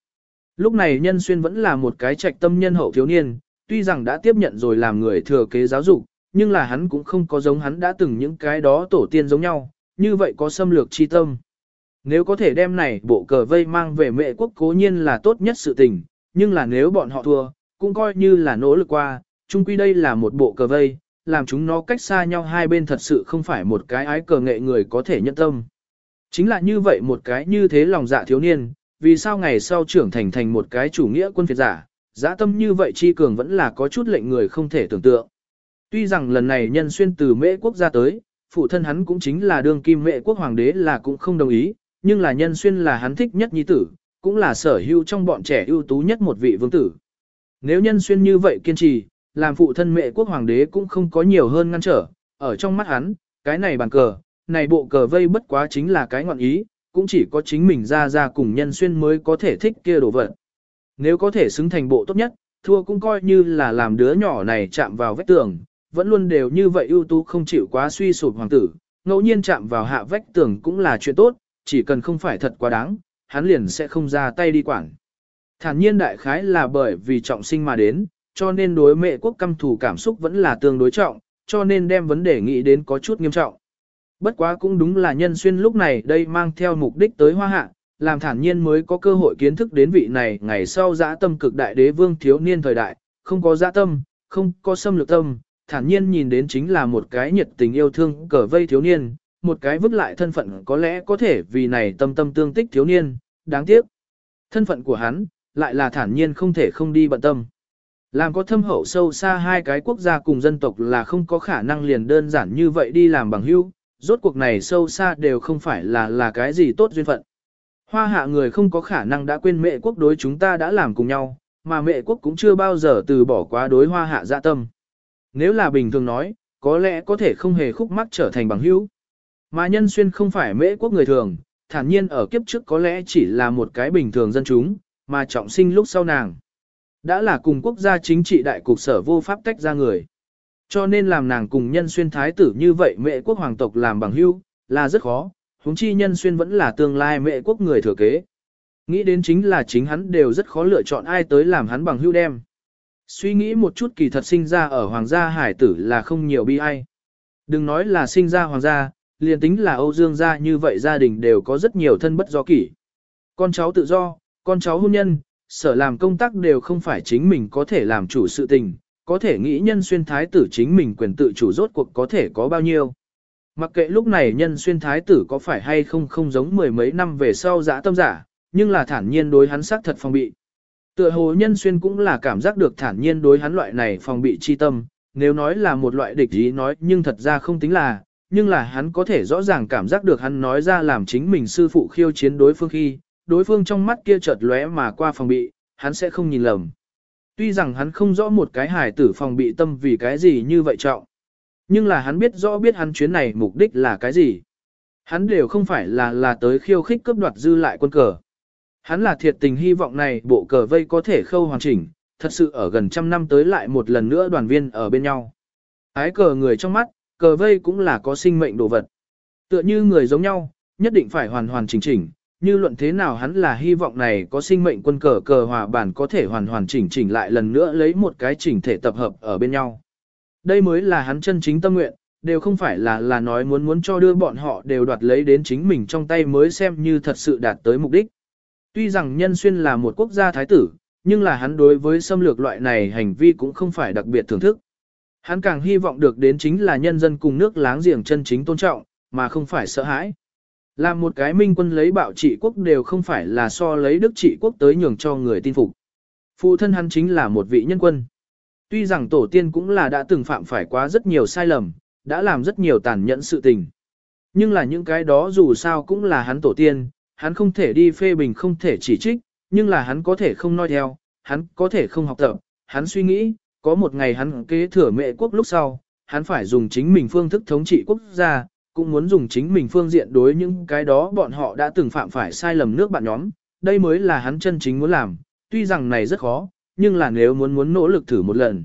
Lúc này nhân xuyên vẫn là một cái trạch tâm nhân hậu thiếu niên, tuy rằng đã tiếp nhận rồi làm người thừa kế giáo dục, nhưng là hắn cũng không có giống hắn đã từng những cái đó tổ tiên giống nhau, như vậy có xâm lược chi tâm. Nếu có thể đem này bộ cờ vây mang về mệ quốc cố nhiên là tốt nhất sự tình, nhưng là nếu bọn họ thua, cũng coi như là nỗ lực qua, chung quy đây là một bộ cờ vây, làm chúng nó cách xa nhau hai bên thật sự không phải một cái ái cờ nghệ người có thể nhận tâm. Chính là như vậy một cái như thế lòng dạ thiếu niên, vì sao ngày sau trưởng thành thành một cái chủ nghĩa quân phiệt giả, dã tâm như vậy chi cường vẫn là có chút lệnh người không thể tưởng tượng. Tuy rằng lần này nhân xuyên từ mễ quốc ra tới, phụ thân hắn cũng chính là đương kim mễ quốc hoàng đế là cũng không đồng ý, nhưng là nhân xuyên là hắn thích nhất nhi tử, cũng là sở hữu trong bọn trẻ ưu tú nhất một vị vương tử. Nếu nhân xuyên như vậy kiên trì, làm phụ thân mẹ quốc hoàng đế cũng không có nhiều hơn ngăn trở, ở trong mắt hắn, cái này bàn cờ, này bộ cờ vây bất quá chính là cái ngọn ý, cũng chỉ có chính mình ra ra cùng nhân xuyên mới có thể thích kia đồ vật. Nếu có thể xứng thành bộ tốt nhất, thua cũng coi như là làm đứa nhỏ này chạm vào vách tường, vẫn luôn đều như vậy ưu tú không chịu quá suy sụp hoàng tử, ngẫu nhiên chạm vào hạ vách tường cũng là chuyện tốt, chỉ cần không phải thật quá đáng, hắn liền sẽ không ra tay đi quản. Thản nhiên đại khái là bởi vì trọng sinh mà đến, cho nên đối mẹ quốc căm thù cảm xúc vẫn là tương đối trọng, cho nên đem vấn đề nghĩ đến có chút nghiêm trọng. Bất quá cũng đúng là nhân xuyên lúc này đây mang theo mục đích tới hoa hạ, làm thản nhiên mới có cơ hội kiến thức đến vị này ngày sau giã tâm cực đại đế vương thiếu niên thời đại, không có giã tâm, không có xâm lược tâm, thản nhiên nhìn đến chính là một cái nhiệt tình yêu thương cờ vây thiếu niên, một cái vứt lại thân phận có lẽ có thể vì này tâm tâm tương tích thiếu niên, đáng tiếc. Thân phận của hắn, lại là thản nhiên không thể không đi bận tâm. Làm có thâm hậu sâu xa hai cái quốc gia cùng dân tộc là không có khả năng liền đơn giản như vậy đi làm bằng hữu, rốt cuộc này sâu xa đều không phải là là cái gì tốt duyên phận. Hoa hạ người không có khả năng đã quên mẹ quốc đối chúng ta đã làm cùng nhau, mà mẹ quốc cũng chưa bao giờ từ bỏ quá đối hoa hạ dạ tâm. Nếu là bình thường nói, có lẽ có thể không hề khúc mắc trở thành bằng hữu. Mà nhân xuyên không phải mễ quốc người thường, thản nhiên ở kiếp trước có lẽ chỉ là một cái bình thường dân chúng, mà trọng sinh lúc sau nàng. Đã là cùng quốc gia chính trị đại cục sở vô pháp tách ra người. Cho nên làm nàng cùng nhân xuyên thái tử như vậy mẹ quốc hoàng tộc làm bằng hữu là rất khó, huống chi nhân xuyên vẫn là tương lai mẹ quốc người thừa kế. Nghĩ đến chính là chính hắn đều rất khó lựa chọn ai tới làm hắn bằng hữu đem. Suy nghĩ một chút kỳ thật sinh ra ở hoàng gia hải tử là không nhiều bi ai. Đừng nói là sinh ra hoàng gia, liền tính là Âu Dương gia như vậy gia đình đều có rất nhiều thân bất do kỷ. Con cháu tự do, con cháu hôn nhân, sở làm công tác đều không phải chính mình có thể làm chủ sự tình, có thể nghĩ nhân xuyên thái tử chính mình quyền tự chủ rốt cuộc có thể có bao nhiêu. Mặc kệ lúc này nhân xuyên thái tử có phải hay không không giống mười mấy năm về sau giã tâm giả, nhưng là thản nhiên đối hắn xác thật phòng bị. Tựa hồ nhân xuyên cũng là cảm giác được thản nhiên đối hắn loại này phòng bị chi tâm, nếu nói là một loại địch ý nói nhưng thật ra không tính là, nhưng là hắn có thể rõ ràng cảm giác được hắn nói ra làm chính mình sư phụ khiêu chiến đối phương khi, đối phương trong mắt kia chợt lóe mà qua phòng bị, hắn sẽ không nhìn lầm. Tuy rằng hắn không rõ một cái hài tử phòng bị tâm vì cái gì như vậy trọng, nhưng là hắn biết rõ biết hắn chuyến này mục đích là cái gì. Hắn đều không phải là là tới khiêu khích cướp đoạt dư lại quân cờ. Hắn là thiệt tình hy vọng này bộ cờ vây có thể khâu hoàn chỉnh, thật sự ở gần trăm năm tới lại một lần nữa đoàn viên ở bên nhau. Ái cờ người trong mắt, cờ vây cũng là có sinh mệnh đồ vật. Tựa như người giống nhau, nhất định phải hoàn hoàn chỉnh chỉnh, như luận thế nào hắn là hy vọng này có sinh mệnh quân cờ cờ hòa bản có thể hoàn hoàn chỉnh chỉnh lại lần nữa lấy một cái chỉnh thể tập hợp ở bên nhau. Đây mới là hắn chân chính tâm nguyện, đều không phải là là nói muốn muốn cho đưa bọn họ đều đoạt lấy đến chính mình trong tay mới xem như thật sự đạt tới mục đích. Tuy rằng nhân xuyên là một quốc gia thái tử, nhưng là hắn đối với xâm lược loại này hành vi cũng không phải đặc biệt thưởng thức. Hắn càng hy vọng được đến chính là nhân dân cùng nước láng giềng chân chính tôn trọng, mà không phải sợ hãi. Làm một cái minh quân lấy bạo trị quốc đều không phải là so lấy đức trị quốc tới nhường cho người tin phục. Phụ thân hắn chính là một vị nhân quân. Tuy rằng tổ tiên cũng là đã từng phạm phải quá rất nhiều sai lầm, đã làm rất nhiều tàn nhẫn sự tình. Nhưng là những cái đó dù sao cũng là hắn tổ tiên, hắn không thể đi phê bình không thể chỉ trích, nhưng là hắn có thể không nói theo, hắn có thể không học tập, hắn suy nghĩ, có một ngày hắn kế thừa mẹ quốc lúc sau, hắn phải dùng chính mình phương thức thống trị quốc gia, cũng muốn dùng chính mình phương diện đối những cái đó bọn họ đã từng phạm phải sai lầm nước bạn nhóm, đây mới là hắn chân chính muốn làm, tuy rằng này rất khó, nhưng là nếu muốn muốn nỗ lực thử một lần.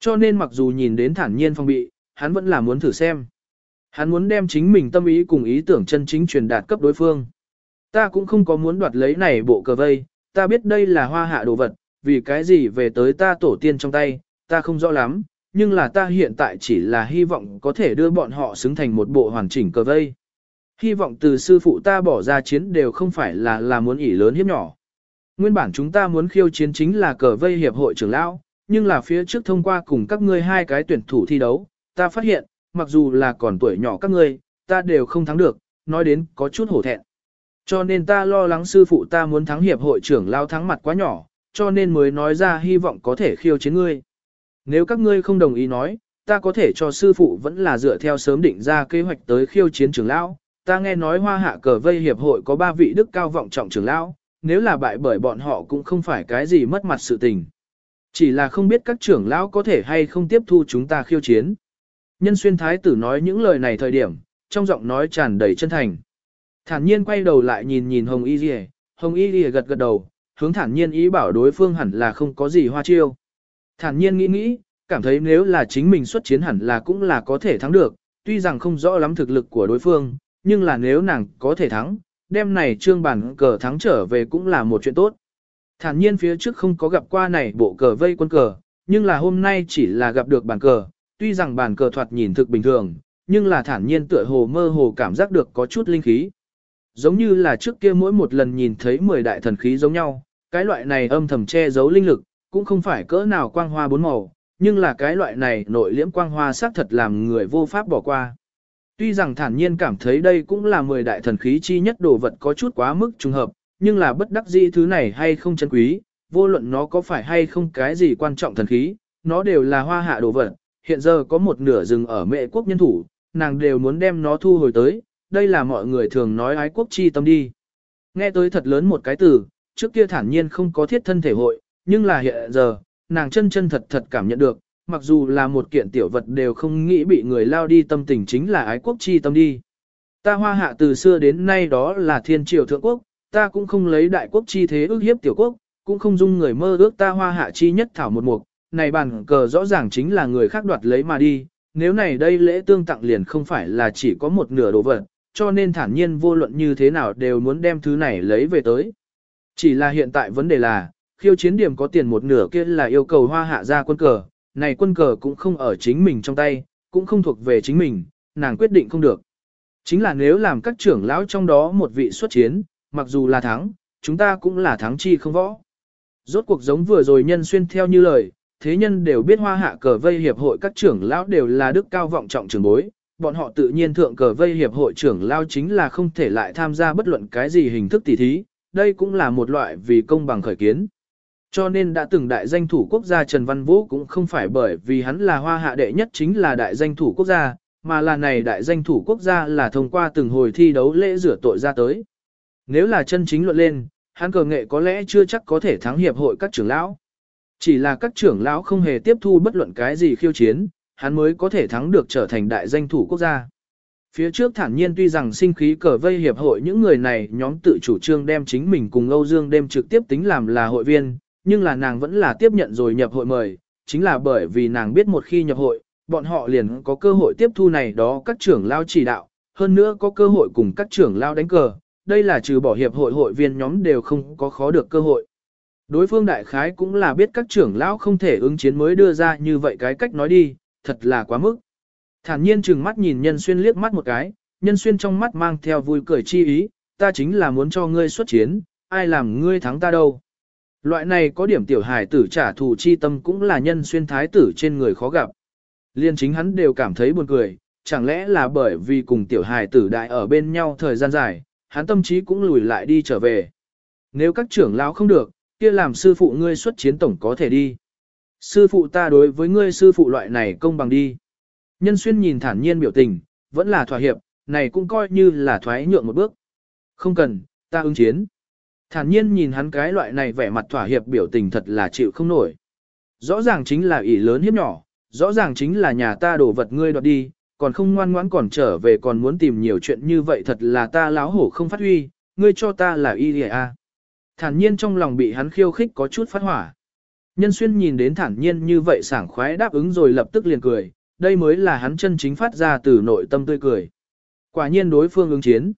Cho nên mặc dù nhìn đến thản nhiên phong bị, hắn vẫn là muốn thử xem. Hắn muốn đem chính mình tâm ý cùng ý tưởng chân chính truyền đạt cấp đối phương. Ta cũng không có muốn đoạt lấy này bộ cờ vây, ta biết đây là hoa hạ đồ vật, vì cái gì về tới ta tổ tiên trong tay, ta không rõ lắm, nhưng là ta hiện tại chỉ là hy vọng có thể đưa bọn họ xứng thành một bộ hoàn chỉnh cờ vây. Hy vọng từ sư phụ ta bỏ ra chiến đều không phải là là muốn ỉ lớn hiếp nhỏ. Nguyên bản chúng ta muốn khiêu chiến chính là cờ vây hiệp hội trưởng lão, nhưng là phía trước thông qua cùng các ngươi hai cái tuyển thủ thi đấu, ta phát hiện, mặc dù là còn tuổi nhỏ các ngươi, ta đều không thắng được, nói đến có chút hổ thẹn. Cho nên ta lo lắng sư phụ ta muốn thắng hiệp hội trưởng lao thắng mặt quá nhỏ, cho nên mới nói ra hy vọng có thể khiêu chiến ngươi. Nếu các ngươi không đồng ý nói, ta có thể cho sư phụ vẫn là dựa theo sớm định ra kế hoạch tới khiêu chiến trưởng lão. Ta nghe nói hoa hạ cờ vây hiệp hội có ba vị đức cao vọng trọng trưởng lão, nếu là bại bởi bọn họ cũng không phải cái gì mất mặt sự tình. Chỉ là không biết các trưởng lão có thể hay không tiếp thu chúng ta khiêu chiến. Nhân xuyên thái tử nói những lời này thời điểm, trong giọng nói tràn đầy chân thành. Thản nhiên quay đầu lại nhìn nhìn Hồng Y Ghi, Hồng Y Ghi gật gật đầu, hướng thản nhiên ý bảo đối phương hẳn là không có gì hoa chiêu. Thản nhiên nghĩ nghĩ, cảm thấy nếu là chính mình xuất chiến hẳn là cũng là có thể thắng được, tuy rằng không rõ lắm thực lực của đối phương, nhưng là nếu nàng có thể thắng, đêm này trương bản cờ thắng trở về cũng là một chuyện tốt. Thản nhiên phía trước không có gặp qua này bộ cờ vây quân cờ, nhưng là hôm nay chỉ là gặp được bản cờ, tuy rằng bản cờ thoạt nhìn thực bình thường, nhưng là thản nhiên tựa hồ mơ hồ cảm giác được có chút linh khí. Giống như là trước kia mỗi một lần nhìn thấy 10 đại thần khí giống nhau, cái loại này âm thầm che giấu linh lực, cũng không phải cỡ nào quang hoa bốn màu, nhưng là cái loại này nội liễm quang hoa xác thật làm người vô pháp bỏ qua. Tuy rằng thản nhiên cảm thấy đây cũng là 10 đại thần khí chi nhất đồ vật có chút quá mức trùng hợp, nhưng là bất đắc dĩ thứ này hay không chân quý, vô luận nó có phải hay không cái gì quan trọng thần khí, nó đều là hoa hạ đồ vật, hiện giờ có một nửa rừng ở mệ quốc nhân thủ, nàng đều muốn đem nó thu hồi tới, đây là mọi người thường nói ái quốc chi tâm đi. Nghe tới thật lớn một cái từ, trước kia thản nhiên không có thiết thân thể hội, nhưng là hiện giờ, nàng chân chân thật thật cảm nhận được, mặc dù là một kiện tiểu vật đều không nghĩ bị người lao đi tâm tình chính là ái quốc chi tâm đi. Ta hoa hạ từ xưa đến nay đó là thiên triều thượng quốc, ta cũng không lấy đại quốc chi thế ước hiếp tiểu quốc, cũng không dung người mơ ước ta hoa hạ chi nhất thảo một mục, này bàn cờ rõ ràng chính là người khác đoạt lấy mà đi, nếu này đây lễ tương tặng liền không phải là chỉ có một nửa đồ vật, cho nên thản nhiên vô luận như thế nào đều muốn đem thứ này lấy về tới. Chỉ là hiện tại vấn đề là, khiêu chiến điểm có tiền một nửa kia là yêu cầu hoa hạ ra quân cờ, này quân cờ cũng không ở chính mình trong tay, cũng không thuộc về chính mình, nàng quyết định không được. Chính là nếu làm các trưởng lão trong đó một vị xuất chiến, mặc dù là thắng, chúng ta cũng là thắng chi không võ. Rốt cuộc giống vừa rồi nhân xuyên theo như lời, thế nhân đều biết hoa hạ cờ vây hiệp hội các trưởng lão đều là đức cao vọng trọng trưởng bối, bọn họ tự nhiên thượng cờ vây hiệp hội trưởng lao chính là không thể lại tham gia bất luận cái gì hình thức tỉ thí, đây cũng là một loại vì công bằng khởi kiến. Cho nên đã từng đại danh thủ quốc gia Trần Văn Vũ cũng không phải bởi vì hắn là hoa hạ đệ nhất chính là đại danh thủ quốc gia, mà là này đại danh thủ quốc gia là thông qua từng hồi thi đấu lễ rửa tội ra tới. Nếu là chân chính luận lên, hắn cờ nghệ có lẽ chưa chắc có thể thắng hiệp hội các trưởng lão. Chỉ là các trưởng lão không hề tiếp thu bất luận cái gì khiêu chiến, hắn mới có thể thắng được trở thành đại danh thủ quốc gia. Phía trước thản nhiên tuy rằng sinh khí cờ vây hiệp hội những người này nhóm tự chủ trương đem chính mình cùng Âu Dương đem trực tiếp tính làm là hội viên, nhưng là nàng vẫn là tiếp nhận rồi nhập hội mời, chính là bởi vì nàng biết một khi nhập hội, bọn họ liền có cơ hội tiếp thu này đó các trưởng lao chỉ đạo, hơn nữa có cơ hội cùng các trưởng lao đánh cờ, đây là trừ bỏ hiệp hội hội viên nhóm đều không có khó được cơ hội. Đối phương đại khái cũng là biết các trưởng lão không thể ứng chiến mới đưa ra như vậy cái cách nói đi, thật là quá mức. Thản nhiên chừng mắt nhìn nhân xuyên liếc mắt một cái, nhân xuyên trong mắt mang theo vui cười chi ý, ta chính là muốn cho ngươi xuất chiến, ai làm ngươi thắng ta đâu. Loại này có điểm tiểu hài tử trả thù chi tâm cũng là nhân xuyên thái tử trên người khó gặp. Liên chính hắn đều cảm thấy buồn cười, chẳng lẽ là bởi vì cùng tiểu hài tử đại ở bên nhau thời gian dài, hắn tâm trí cũng lùi lại đi trở về. Nếu các trưởng lão không được, kia làm sư phụ ngươi xuất chiến tổng có thể đi. Sư phụ ta đối với ngươi sư phụ loại này công bằng đi. Nhân xuyên nhìn thản nhiên biểu tình, vẫn là thỏa hiệp, này cũng coi như là thoái nhượng một bước. Không cần, ta ứng chiến. Thản nhiên nhìn hắn cái loại này vẻ mặt thỏa hiệp biểu tình thật là chịu không nổi. Rõ ràng chính là ỷ lớn hiếp nhỏ, rõ ràng chính là nhà ta đổ vật ngươi đoạt đi, còn không ngoan ngoãn còn trở về còn muốn tìm nhiều chuyện như vậy thật là ta láo hổ không phát huy, ngươi cho ta là y a. Thản nhiên trong lòng bị hắn khiêu khích có chút phát hỏa. Nhân xuyên nhìn đến thản nhiên như vậy sảng khoái đáp ứng rồi lập tức liền cười, đây mới là hắn chân chính phát ra từ nội tâm tươi cười. Quả nhiên đối phương ứng chiến.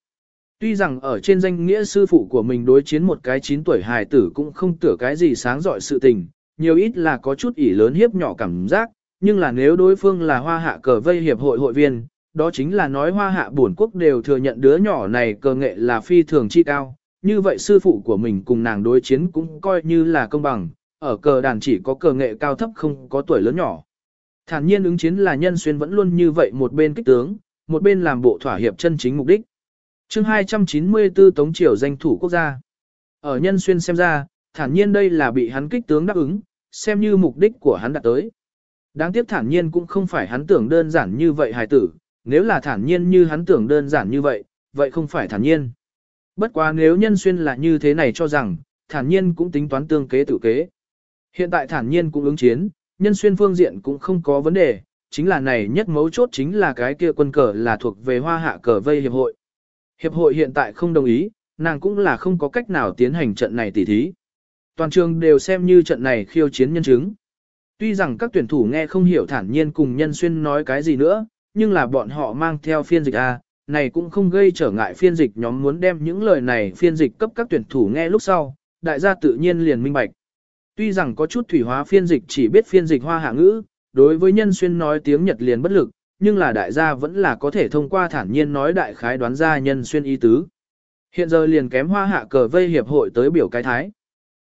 Tuy rằng ở trên danh nghĩa sư phụ của mình đối chiến một cái 9 tuổi hài tử cũng không tưởng cái gì sáng dọi sự tình, nhiều ít là có chút ỉ lớn hiếp nhỏ cảm giác, nhưng là nếu đối phương là hoa hạ cờ vây hiệp hội hội viên, đó chính là nói hoa hạ bổn quốc đều thừa nhận đứa nhỏ này cờ nghệ là phi thường chi cao, như vậy sư phụ của mình cùng nàng đối chiến cũng coi như là công bằng, ở cờ đàn chỉ có cờ nghệ cao thấp không có tuổi lớn nhỏ. Thản nhiên ứng chiến là nhân xuyên vẫn luôn như vậy một bên kích tướng, một bên làm bộ thỏa hiệp chân chính mục đích. chương 294 Tống Triều danh thủ quốc gia. Ở nhân xuyên xem ra, thản nhiên đây là bị hắn kích tướng đáp ứng, xem như mục đích của hắn đạt tới. Đáng tiếc thản nhiên cũng không phải hắn tưởng đơn giản như vậy hài tử, nếu là thản nhiên như hắn tưởng đơn giản như vậy, vậy không phải thản nhiên. Bất quá nếu nhân xuyên là như thế này cho rằng, thản nhiên cũng tính toán tương kế tự kế. Hiện tại thản nhiên cũng ứng chiến, nhân xuyên phương diện cũng không có vấn đề, chính là này nhất mấu chốt chính là cái kia quân cờ là thuộc về hoa hạ cờ vây hiệp hội. Hiệp hội hiện tại không đồng ý, nàng cũng là không có cách nào tiến hành trận này tỉ thí. Toàn trường đều xem như trận này khiêu chiến nhân chứng. Tuy rằng các tuyển thủ nghe không hiểu thản nhiên cùng nhân xuyên nói cái gì nữa, nhưng là bọn họ mang theo phiên dịch A, này cũng không gây trở ngại phiên dịch nhóm muốn đem những lời này phiên dịch cấp các tuyển thủ nghe lúc sau, đại gia tự nhiên liền minh bạch. Tuy rằng có chút thủy hóa phiên dịch chỉ biết phiên dịch hoa hạ ngữ, đối với nhân xuyên nói tiếng Nhật liền bất lực, nhưng là đại gia vẫn là có thể thông qua thản nhiên nói đại khái đoán ra nhân xuyên ý tứ. Hiện giờ liền kém hoa hạ cờ vây hiệp hội tới biểu cái thái.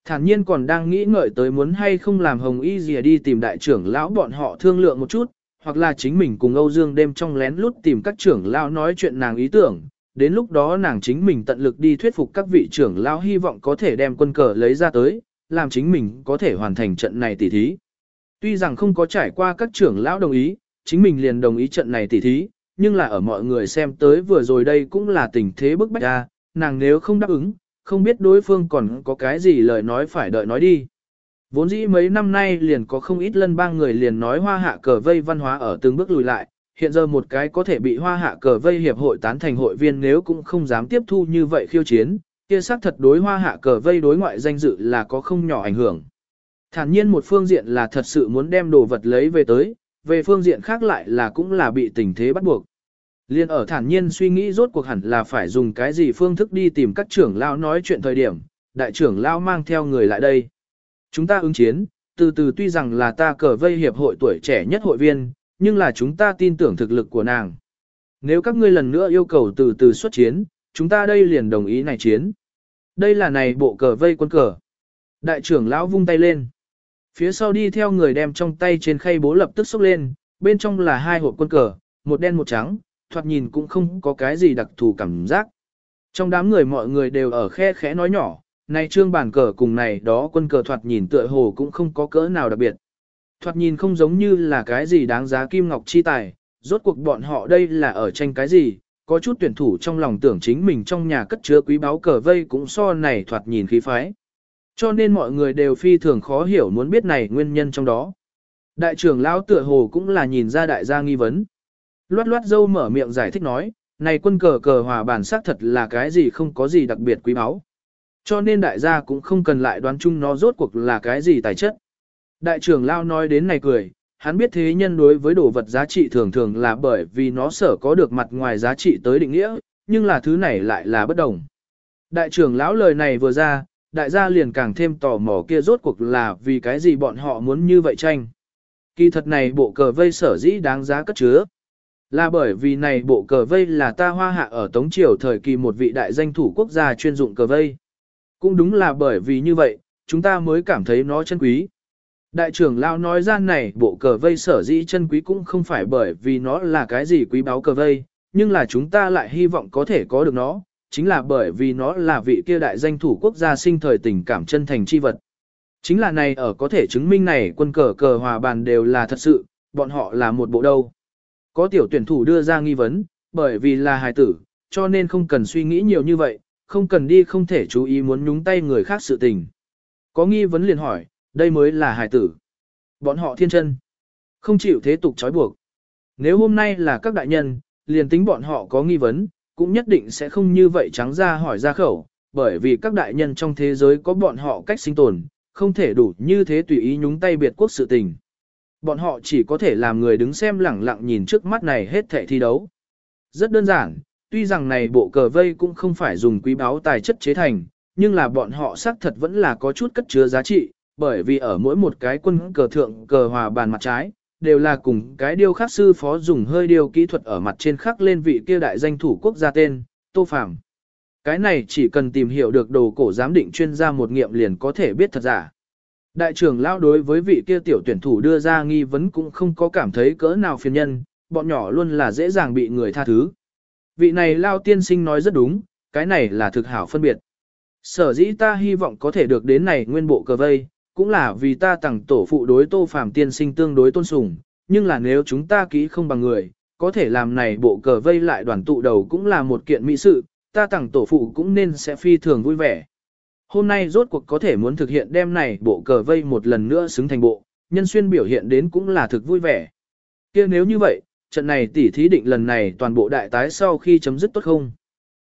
Thản nhiên còn đang nghĩ ngợi tới muốn hay không làm hồng y gì đi tìm đại trưởng lão bọn họ thương lượng một chút, hoặc là chính mình cùng Âu Dương đêm trong lén lút tìm các trưởng lão nói chuyện nàng ý tưởng, đến lúc đó nàng chính mình tận lực đi thuyết phục các vị trưởng lão hy vọng có thể đem quân cờ lấy ra tới, làm chính mình có thể hoàn thành trận này tỉ thí. Tuy rằng không có trải qua các trưởng lão đồng ý, chính mình liền đồng ý trận này tỉ thí, nhưng là ở mọi người xem tới vừa rồi đây cũng là tình thế bức bách ra, nàng nếu không đáp ứng, không biết đối phương còn có cái gì lời nói phải đợi nói đi. Vốn dĩ mấy năm nay liền có không ít lân bang người liền nói hoa hạ cờ vây văn hóa ở từng bước lùi lại, hiện giờ một cái có thể bị hoa hạ cờ vây hiệp hội tán thành hội viên nếu cũng không dám tiếp thu như vậy khiêu chiến, kia xác thật đối hoa hạ cờ vây đối ngoại danh dự là có không nhỏ ảnh hưởng. Thản nhiên một phương diện là thật sự muốn đem đồ vật lấy về tới, về phương diện khác lại là cũng là bị tình thế bắt buộc. Liên ở thản nhiên suy nghĩ rốt cuộc hẳn là phải dùng cái gì phương thức đi tìm các trưởng lão nói chuyện thời điểm, đại trưởng lão mang theo người lại đây. Chúng ta ứng chiến, từ từ tuy rằng là ta cờ vây hiệp hội tuổi trẻ nhất hội viên, nhưng là chúng ta tin tưởng thực lực của nàng. Nếu các ngươi lần nữa yêu cầu từ từ xuất chiến, chúng ta đây liền đồng ý này chiến. Đây là này bộ cờ vây quân cờ. Đại trưởng lão vung tay lên. Phía sau đi theo người đem trong tay trên khay bố lập tức xúc lên, bên trong là hai hộp quân cờ, một đen một trắng, thoạt nhìn cũng không có cái gì đặc thù cảm giác. Trong đám người mọi người đều ở khe khẽ nói nhỏ, này trương bản cờ cùng này đó quân cờ thoạt nhìn tựa hồ cũng không có cỡ nào đặc biệt. Thoạt nhìn không giống như là cái gì đáng giá kim ngọc chi tài, rốt cuộc bọn họ đây là ở tranh cái gì, có chút tuyển thủ trong lòng tưởng chính mình trong nhà cất chứa quý báu cờ vây cũng so này thoạt nhìn khí phái. Cho nên mọi người đều phi thường khó hiểu muốn biết này nguyên nhân trong đó. Đại trưởng lão tựa hồ cũng là nhìn ra đại gia nghi vấn. Loát loát dâu mở miệng giải thích nói, này quân cờ cờ hòa bản sắc thật là cái gì không có gì đặc biệt quý báu. Cho nên đại gia cũng không cần lại đoán chung nó rốt cuộc là cái gì tài chất. Đại trưởng lão nói đến này cười, hắn biết thế nhân đối với đồ vật giá trị thường thường là bởi vì nó sở có được mặt ngoài giá trị tới định nghĩa, nhưng là thứ này lại là bất đồng. Đại trưởng lão lời này vừa ra, đại gia liền càng thêm tò mò kia rốt cuộc là vì cái gì bọn họ muốn như vậy tranh. Kỳ thật này bộ cờ vây sở dĩ đáng giá cất chứa. Là bởi vì này bộ cờ vây là ta hoa hạ ở Tống Triều thời kỳ một vị đại danh thủ quốc gia chuyên dụng cờ vây. Cũng đúng là bởi vì như vậy, chúng ta mới cảm thấy nó chân quý. Đại trưởng lão nói ra này bộ cờ vây sở dĩ chân quý cũng không phải bởi vì nó là cái gì quý báu cờ vây, nhưng là chúng ta lại hy vọng có thể có được nó, chính là bởi vì nó là vị kia đại danh thủ quốc gia sinh thời tình cảm chân thành chi vật. Chính là này ở có thể chứng minh này quân cờ cờ hòa bàn đều là thật sự, bọn họ là một bộ đâu. Có tiểu tuyển thủ đưa ra nghi vấn, bởi vì là hài tử, cho nên không cần suy nghĩ nhiều như vậy, không cần đi không thể chú ý muốn nhúng tay người khác sự tình. Có nghi vấn liền hỏi, đây mới là hài tử. Bọn họ thiên chân, không chịu thế tục trói buộc. Nếu hôm nay là các đại nhân, liền tính bọn họ có nghi vấn, cũng nhất định sẽ không như vậy trắng ra hỏi ra khẩu, bởi vì các đại nhân trong thế giới có bọn họ cách sinh tồn, không thể đủ như thế tùy ý nhúng tay biệt quốc sự tình. Bọn họ chỉ có thể làm người đứng xem lẳng lặng nhìn trước mắt này hết thể thi đấu. Rất đơn giản, tuy rằng này bộ cờ vây cũng không phải dùng quý báu tài chất chế thành, nhưng là bọn họ xác thật vẫn là có chút cất chứa giá trị, bởi vì ở mỗi một cái quân cờ thượng cờ hòa bàn mặt trái, đều là cùng cái điêu khắc sư phó dùng hơi điêu kỹ thuật ở mặt trên khắc lên vị kia đại danh thủ quốc gia tên, Tô Phàm. Cái này chỉ cần tìm hiểu được đồ cổ giám định chuyên gia một nghiệm liền có thể biết thật giả. Đại trưởng lao đối với vị kia tiểu tuyển thủ đưa ra nghi vấn cũng không có cảm thấy cỡ nào phiền nhân, bọn nhỏ luôn là dễ dàng bị người tha thứ. Vị này lao tiên sinh nói rất đúng, cái này là thực hảo phân biệt. Sở dĩ ta hy vọng có thể được đến này nguyên bộ cờ vây, cũng là vì ta tặng tổ phụ đối tô phàm tiên sinh tương đối tôn sùng, nhưng là nếu chúng ta kỹ không bằng người, có thể làm này bộ cờ vây lại đoàn tụ đầu cũng là một kiện mỹ sự, ta tặng tổ phụ cũng nên sẽ phi thường vui vẻ. Hôm nay rốt cuộc có thể muốn thực hiện đem này bộ cờ vây một lần nữa xứng thành bộ, nhân xuyên biểu hiện đến cũng là thực vui vẻ. kia nếu như vậy, trận này tỉ thí định lần này toàn bộ đại tái sau khi chấm dứt tốt không?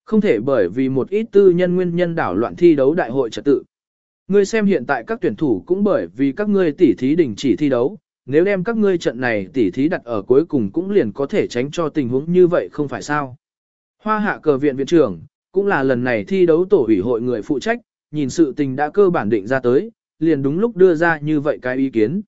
Không thể bởi vì một ít tư nhân nguyên nhân đảo loạn thi đấu đại hội trật tự. Ngươi xem hiện tại các tuyển thủ cũng bởi vì các ngươi tỉ thí đình chỉ thi đấu, nếu đem các ngươi trận này tỉ thí đặt ở cuối cùng cũng liền có thể tránh cho tình huống như vậy không phải sao. Hoa hạ cờ viện viện trưởng, cũng là lần này thi đấu tổ ủy hội người phụ trách, nhìn sự tình đã cơ bản định ra tới, liền đúng lúc đưa ra như vậy cái ý kiến.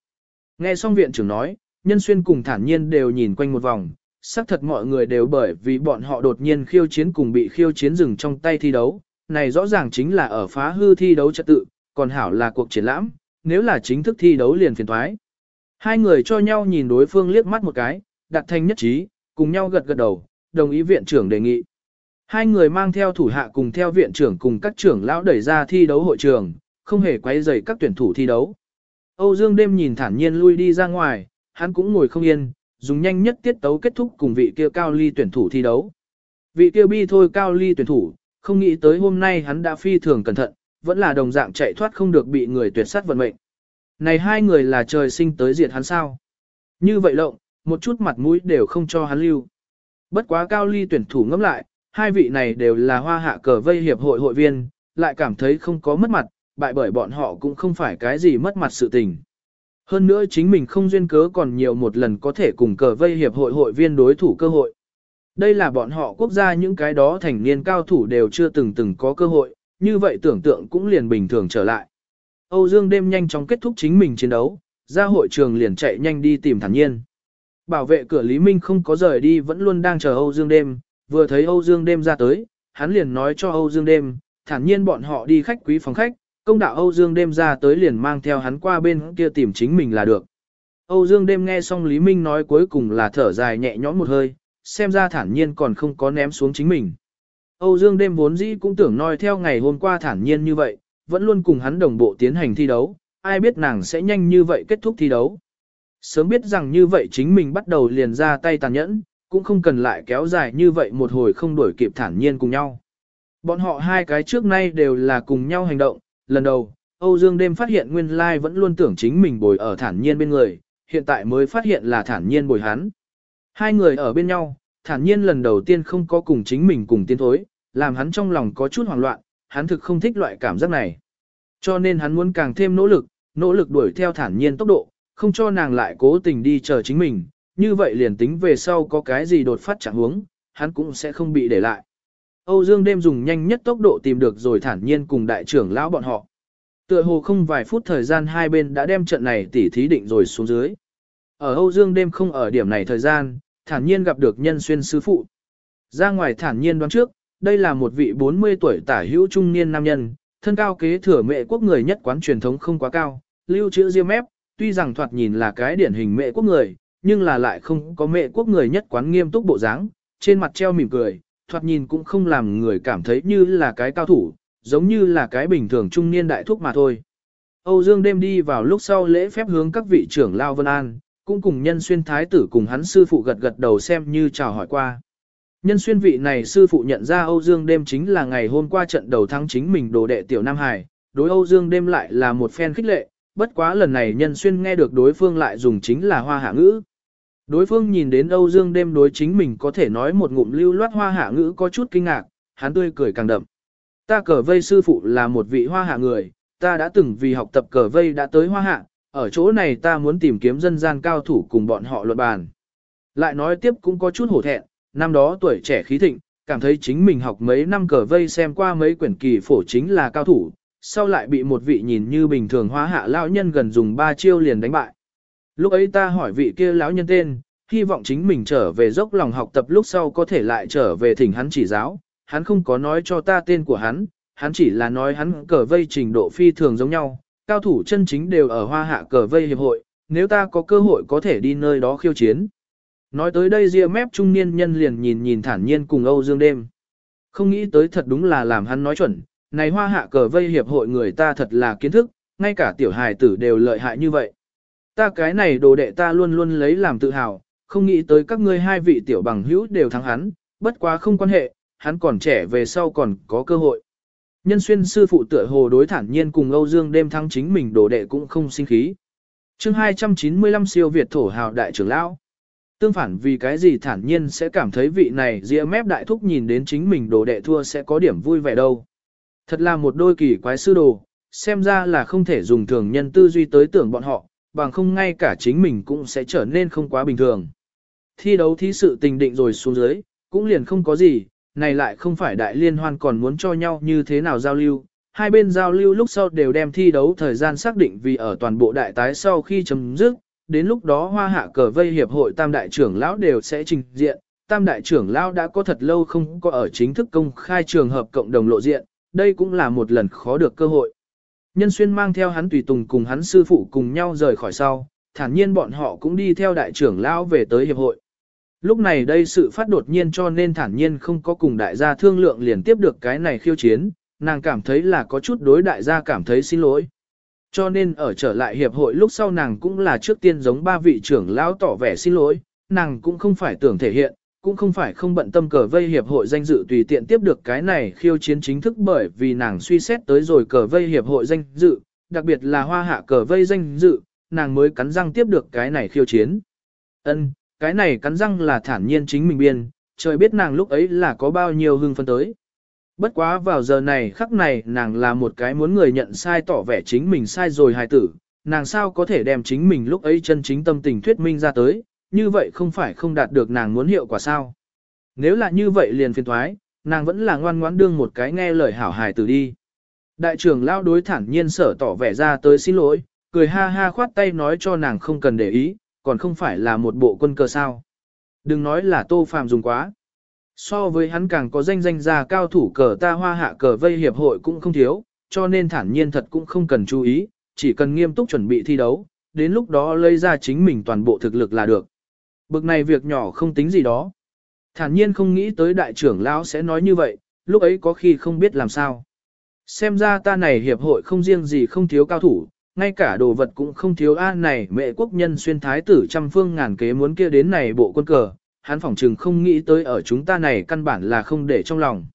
Nghe xong viện trưởng nói, nhân xuyên cùng thản nhiên đều nhìn quanh một vòng, xác thật mọi người đều bởi vì bọn họ đột nhiên khiêu chiến cùng bị khiêu chiến dừng trong tay thi đấu, này rõ ràng chính là ở phá hư thi đấu trật tự, còn hảo là cuộc triển lãm, nếu là chính thức thi đấu liền phiền thoái. Hai người cho nhau nhìn đối phương liếc mắt một cái, đặt thành nhất trí, cùng nhau gật gật đầu, đồng ý viện trưởng đề nghị. Hai người mang theo thủ hạ cùng theo viện trưởng cùng các trưởng lão đẩy ra thi đấu hội trường, không hề quấy rầy các tuyển thủ thi đấu. Âu Dương đêm nhìn thản nhiên lui đi ra ngoài, hắn cũng ngồi không yên, dùng nhanh nhất tiết tấu kết thúc cùng vị kia cao ly tuyển thủ thi đấu. Vị kia bi thôi cao ly tuyển thủ, không nghĩ tới hôm nay hắn đã phi thường cẩn thận, vẫn là đồng dạng chạy thoát không được bị người tuyệt sát vận mệnh. Này hai người là trời sinh tới diệt hắn sao? Như vậy lộng, một chút mặt mũi đều không cho hắn lưu. Bất quá cao ly tuyển thủ ngẫm lại, hai vị này đều là hoa hạ cờ vây hiệp hội hội viên, lại cảm thấy không có mất mặt, bại bởi bọn họ cũng không phải cái gì mất mặt sự tình. Hơn nữa chính mình không duyên cớ còn nhiều một lần có thể cùng cờ vây hiệp hội hội viên đối thủ cơ hội. Đây là bọn họ quốc gia những cái đó thành niên cao thủ đều chưa từng từng có cơ hội, như vậy tưởng tượng cũng liền bình thường trở lại. Âu Dương đêm nhanh chóng kết thúc chính mình chiến đấu, ra hội trường liền chạy nhanh đi tìm thản nhiên. Bảo vệ cửa Lý Minh không có rời đi vẫn luôn đang chờ Âu Dương đêm, vừa thấy Âu Dương đêm ra tới, hắn liền nói cho Âu Dương đêm, thản nhiên bọn họ đi khách quý phòng khách, công đạo Âu Dương đêm ra tới liền mang theo hắn qua bên kia tìm chính mình là được. Âu Dương đêm nghe xong Lý Minh nói cuối cùng là thở dài nhẹ nhõm một hơi, xem ra thản nhiên còn không có ném xuống chính mình. Âu Dương đêm vốn dĩ cũng tưởng nói theo ngày hôm qua thản nhiên như vậy, vẫn luôn cùng hắn đồng bộ tiến hành thi đấu, ai biết nàng sẽ nhanh như vậy kết thúc thi đấu. Sớm biết rằng như vậy chính mình bắt đầu liền ra tay tàn nhẫn, cũng không cần lại kéo dài như vậy một hồi không đổi kịp thản nhiên cùng nhau. Bọn họ hai cái trước nay đều là cùng nhau hành động, lần đầu, Âu Dương đêm phát hiện nguyên lai vẫn luôn tưởng chính mình bồi ở thản nhiên bên người, hiện tại mới phát hiện là thản nhiên bồi hắn. Hai người ở bên nhau, thản nhiên lần đầu tiên không có cùng chính mình cùng tiến thối, làm hắn trong lòng có chút hoảng loạn, hắn thực không thích loại cảm giác này. Cho nên hắn muốn càng thêm nỗ lực, nỗ lực đuổi theo thản nhiên tốc độ, không cho nàng lại cố tình đi chờ chính mình, như vậy liền tính về sau có cái gì đột phát chẳng hướng, hắn cũng sẽ không bị để lại. Âu Dương đêm dùng nhanh nhất tốc độ tìm được rồi thản nhiên cùng đại trưởng lão bọn họ. Tựa hồ không vài phút thời gian hai bên đã đem trận này tỉ thí định rồi xuống dưới. Ở Âu Dương đêm không ở điểm này thời gian, thản nhiên gặp được nhân xuyên sư phụ. Ra ngoài thản nhiên đoán trước, đây là một vị 40 tuổi tả hữu trung niên nam nhân, thân cao kế thừa mẹ quốc người nhất quán truyền thống không quá cao, lưu trữ riêng mép, tuy rằng thoạt nhìn là cái điển hình mẹ quốc người, nhưng là lại không có mẹ quốc người nhất quán nghiêm túc bộ dáng, trên mặt treo mỉm cười, thoạt nhìn cũng không làm người cảm thấy như là cái cao thủ, giống như là cái bình thường trung niên đại thúc mà thôi. Âu Dương đêm đi vào lúc sau lễ phép hướng các vị trưởng lao Vân An, cũng cùng nhân xuyên thái tử cùng hắn sư phụ gật gật đầu xem như chào hỏi qua. Nhân xuyên vị này sư phụ nhận ra Âu Dương đêm chính là ngày hôm qua trận đầu thắng chính mình đồ đệ tiểu Nam Hải, đối Âu Dương đêm lại là một phen khích lệ, bất quá lần này nhân xuyên nghe được đối phương lại dùng chính là hoa hạ ngữ. Đối phương nhìn đến Âu Dương đêm đối chính mình có thể nói một ngụm lưu loát hoa hạ ngữ có chút kinh ngạc, hắn tươi cười càng đậm. Ta cờ vây sư phụ là một vị hoa hạ người, ta đã từng vì học tập cờ vây đã tới hoa hạ, ở chỗ này ta muốn tìm kiếm dân gian cao thủ cùng bọn họ luận bàn. Lại nói tiếp cũng có chút hổ thẹn, năm đó tuổi trẻ khí thịnh, cảm thấy chính mình học mấy năm cờ vây xem qua mấy quyển kỳ phổ chính là cao thủ, sau lại bị một vị nhìn như bình thường hóa hạ lão nhân gần dùng ba chiêu liền đánh bại. Lúc ấy ta hỏi vị kia lão nhân tên, hy vọng chính mình trở về dốc lòng học tập lúc sau có thể lại trở về thỉnh hắn chỉ giáo, hắn không có nói cho ta tên của hắn, hắn chỉ là nói hắn cờ vây trình độ phi thường giống nhau, cao thủ chân chính đều ở hoa hạ cờ vây hiệp hội, nếu ta có cơ hội có thể đi nơi đó khiêu chiến. Nói tới đây ria mép trung niên nhân liền nhìn nhìn thản nhiên cùng Âu Dương đêm. Không nghĩ tới thật đúng là làm hắn nói chuẩn, này hoa hạ cờ vây hiệp hội người ta thật là kiến thức, ngay cả tiểu hài tử đều lợi hại như vậy. Ta cái này đồ đệ ta luôn luôn lấy làm tự hào, không nghĩ tới các ngươi hai vị tiểu bằng hữu đều thắng hắn, bất quá không quan hệ, hắn còn trẻ về sau còn có cơ hội. Nhân xuyên sư phụ tựa hồ đối thản nhiên cùng Âu Dương đêm thắng chính mình đồ đệ cũng không sinh khí. chương 295 siêu Việt thổ hào đại trưởng lão. Tương phản vì cái gì thản nhiên sẽ cảm thấy vị này dĩa mép đại thúc nhìn đến chính mình đồ đệ thua sẽ có điểm vui vẻ đâu. Thật là một đôi kỳ quái sư đồ, xem ra là không thể dùng thường nhân tư duy tới tưởng bọn họ, bằng không ngay cả chính mình cũng sẽ trở nên không quá bình thường. Thi đấu thí sự tình định rồi xuống dưới, cũng liền không có gì, này lại không phải đại liên hoan còn muốn cho nhau như thế nào giao lưu. Hai bên giao lưu lúc sau đều đem thi đấu thời gian xác định vì ở toàn bộ đại tái sau khi chấm dứt, đến lúc đó hoa hạ cờ vây hiệp hội tam đại trưởng lão đều sẽ trình diện. Tam đại trưởng lão đã có thật lâu không có ở chính thức công khai trường hợp cộng đồng lộ diện, đây cũng là một lần khó được cơ hội. Nhân xuyên mang theo hắn tùy tùng cùng hắn sư phụ cùng nhau rời khỏi sau, thản nhiên bọn họ cũng đi theo đại trưởng lão về tới hiệp hội. Lúc này đây sự phát đột nhiên cho nên thản nhiên không có cùng đại gia thương lượng liền tiếp được cái này khiêu chiến, nàng cảm thấy là có chút đối đại gia cảm thấy xin lỗi. Cho nên ở trở lại hiệp hội lúc sau nàng cũng là trước tiên giống ba vị trưởng lão tỏ vẻ xin lỗi, nàng cũng không phải tưởng thể hiện, cũng không phải không bận tâm cờ vây hiệp hội danh dự tùy tiện tiếp được cái này khiêu chiến chính thức bởi vì nàng suy xét tới rồi cờ vây hiệp hội danh dự, đặc biệt là hoa hạ cờ vây danh dự, nàng mới cắn răng tiếp được cái này khiêu chiến. Ân, cái này cắn răng là thản nhiên chính mình biên, trời biết nàng lúc ấy là có bao nhiêu hưng phân tới. Bất quá vào giờ này khắc này nàng là một cái muốn người nhận sai tỏ vẻ chính mình sai rồi hài tử, nàng sao có thể đem chính mình lúc ấy chân chính tâm tình thuyết minh ra tới, như vậy không phải không đạt được nàng muốn hiệu quả sao. Nếu là như vậy liền phiền thoái, nàng vẫn là ngoan ngoãn đương một cái nghe lời hảo hài tử đi. Đại trưởng lao đối thản nhiên sở tỏ vẻ ra tới xin lỗi, cười ha ha khoát tay nói cho nàng không cần để ý, còn không phải là một bộ quân cờ sao. Đừng nói là tô phàm dùng quá. So với hắn càng có danh danh gia cao thủ cờ ta hoa hạ cờ vây hiệp hội cũng không thiếu, cho nên thản nhiên thật cũng không cần chú ý, chỉ cần nghiêm túc chuẩn bị thi đấu, đến lúc đó lấy ra chính mình toàn bộ thực lực là được. Bực này việc nhỏ không tính gì đó. Thản nhiên không nghĩ tới đại trưởng lão sẽ nói như vậy, lúc ấy có khi không biết làm sao. Xem ra ta này hiệp hội không riêng gì không thiếu cao thủ, ngay cả đồ vật cũng không thiếu a này mẹ quốc nhân xuyên thái tử trăm phương ngàn kế muốn kia đến này bộ quân cờ, hắn phỏng chừng không nghĩ tới ở chúng ta này căn bản là không để trong lòng.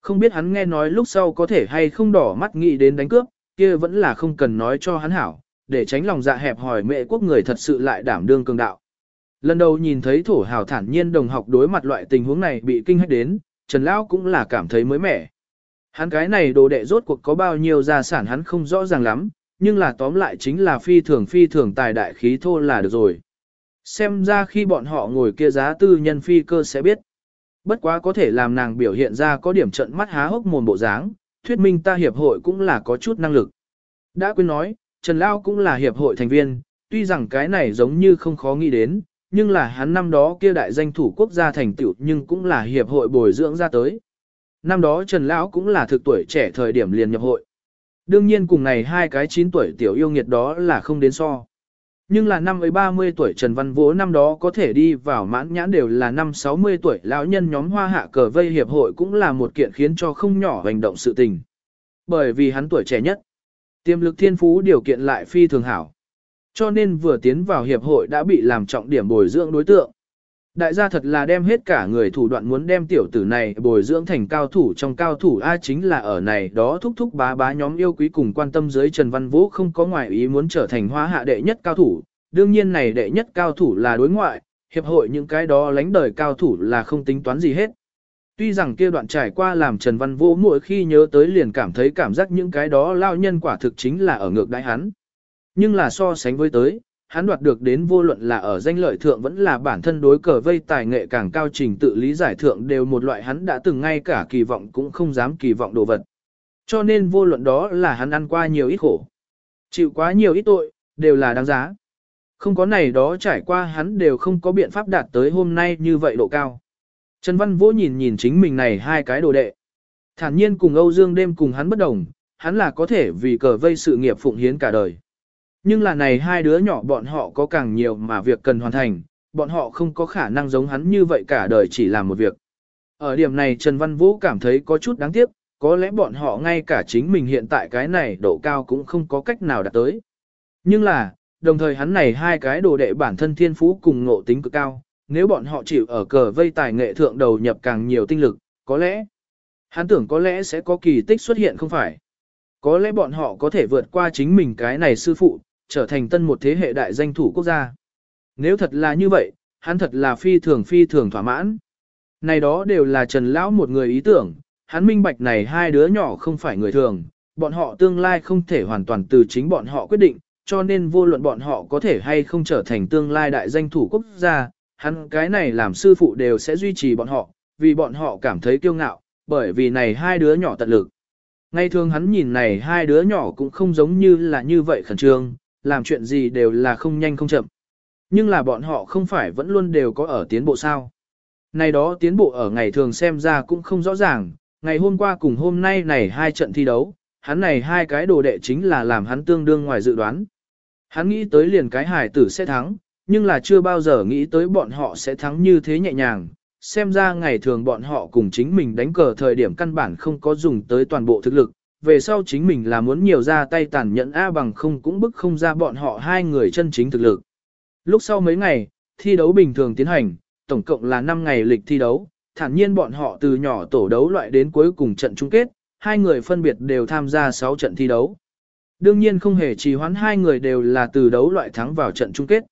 Không biết hắn nghe nói lúc sau có thể hay không đỏ mắt nghĩ đến đánh cướp, kia vẫn là không cần nói cho hắn hảo, để tránh lòng dạ hẹp hỏi mẹ quốc người thật sự lại đảm đương cường đạo. Lần đầu nhìn thấy thổ hào thản nhiên đồng học đối mặt loại tình huống này bị kinh hách đến, Trần Lão cũng là cảm thấy mới mẻ. Hắn cái này đồ đệ rốt cuộc có bao nhiêu gia sản hắn không rõ ràng lắm, nhưng là tóm lại chính là phi thường phi thường tài đại khí thô là được rồi. Xem ra khi bọn họ ngồi kia giá tư nhân phi cơ sẽ biết. Bất quá có thể làm nàng biểu hiện ra có điểm trận mắt há hốc mồm bộ dáng, thuyết minh ta hiệp hội cũng là có chút năng lực. Đã quên nói, Trần Lao cũng là hiệp hội thành viên, tuy rằng cái này giống như không khó nghĩ đến, nhưng là hắn năm đó kia đại danh thủ quốc gia thành tựu nhưng cũng là hiệp hội bồi dưỡng ra tới. Năm đó Trần Lão cũng là thực tuổi trẻ thời điểm liền nhập hội. Đương nhiên cùng này hai cái 9 tuổi tiểu yêu nghiệt đó là không đến so. Nhưng là năm ấy 30 tuổi Trần Văn Vũ năm đó có thể đi vào mãn nhãn đều là năm 60 tuổi lão nhân nhóm hoa hạ cờ vây hiệp hội cũng là một kiện khiến cho không nhỏ hành động sự tình. Bởi vì hắn tuổi trẻ nhất, tiềm lực thiên phú điều kiện lại phi thường hảo. Cho nên vừa tiến vào hiệp hội đã bị làm trọng điểm bồi dưỡng đối tượng. Đại gia thật là đem hết cả người thủ đoạn muốn đem tiểu tử này bồi dưỡng thành cao thủ trong cao thủ A chính là ở này đó thúc thúc bá bá nhóm yêu quý cùng quan tâm dưới Trần Văn Vũ không có ngoại ý muốn trở thành hóa hạ đệ nhất cao thủ. Đương nhiên này đệ nhất cao thủ là đối ngoại, hiệp hội những cái đó lánh đời cao thủ là không tính toán gì hết. Tuy rằng kia đoạn trải qua làm Trần Văn Vũ mỗi khi nhớ tới liền cảm thấy cảm giác những cái đó lao nhân quả thực chính là ở ngược đại hắn. Nhưng là so sánh với tới, hắn đoạt được đến vô luận là ở danh lợi thượng vẫn là bản thân đối cờ vây tài nghệ càng cao trình tự lý giải thượng đều một loại hắn đã từng ngay cả kỳ vọng cũng không dám kỳ vọng đồ vật. Cho nên vô luận đó là hắn ăn qua nhiều ít khổ. Chịu quá nhiều ít tội, đều là đáng giá. Không có này đó trải qua hắn đều không có biện pháp đạt tới hôm nay như vậy độ cao. Trần Văn Vũ nhìn nhìn chính mình này hai cái đồ đệ. Thản nhiên cùng Âu Dương đêm cùng hắn bất đồng, hắn là có thể vì cờ vây sự nghiệp phụng hiến cả đời. Nhưng là này hai đứa nhỏ bọn họ có càng nhiều mà việc cần hoàn thành, bọn họ không có khả năng giống hắn như vậy cả đời chỉ làm một việc. Ở điểm này Trần Văn Vũ cảm thấy có chút đáng tiếc, có lẽ bọn họ ngay cả chính mình hiện tại cái này độ cao cũng không có cách nào đạt tới. Nhưng là, đồng thời hắn này hai cái đồ đệ bản thân thiên phú cùng ngộ tính cực cao, nếu bọn họ chịu ở cờ vây tài nghệ thượng đầu nhập càng nhiều tinh lực, có lẽ, hắn tưởng có lẽ sẽ có kỳ tích xuất hiện không phải. Có lẽ bọn họ có thể vượt qua chính mình cái này sư phụ, trở thành tân một thế hệ đại danh thủ quốc gia. Nếu thật là như vậy, hắn thật là phi thường phi thường thỏa mãn. Này đó đều là Trần Lão một người ý tưởng, hắn minh bạch này hai đứa nhỏ không phải người thường, bọn họ tương lai không thể hoàn toàn từ chính bọn họ quyết định, cho nên vô luận bọn họ có thể hay không trở thành tương lai đại danh thủ quốc gia, hắn cái này làm sư phụ đều sẽ duy trì bọn họ, vì bọn họ cảm thấy kiêu ngạo, bởi vì này hai đứa nhỏ tận lực. Ngay thường hắn nhìn này hai đứa nhỏ cũng không giống như là như vậy khẩn trương, làm chuyện gì đều là không nhanh không chậm. Nhưng là bọn họ không phải vẫn luôn đều có ở tiến bộ sao. Này đó tiến bộ ở ngày thường xem ra cũng không rõ ràng, ngày hôm qua cùng hôm nay này hai trận thi đấu, hắn này hai cái đồ đệ chính là làm hắn tương đương ngoài dự đoán. Hắn nghĩ tới liền cái hải tử sẽ thắng, nhưng là chưa bao giờ nghĩ tới bọn họ sẽ thắng như thế nhẹ nhàng, xem ra ngày thường bọn họ cùng chính mình đánh cờ thời điểm căn bản không có dùng tới toàn bộ thực lực, về sau chính mình là muốn nhiều ra tay tàn nhẫn A bằng không cũng bức không ra bọn họ hai người chân chính thực lực. Lúc sau mấy ngày, thi đấu bình thường tiến hành, tổng cộng là 5 ngày lịch thi đấu, thản nhiên bọn họ từ nhỏ tổ đấu loại đến cuối cùng trận chung kết, hai người phân biệt đều tham gia 6 trận thi đấu. Đương nhiên không hề trì hoãn hai người đều là từ đấu loại thắng vào trận chung kết.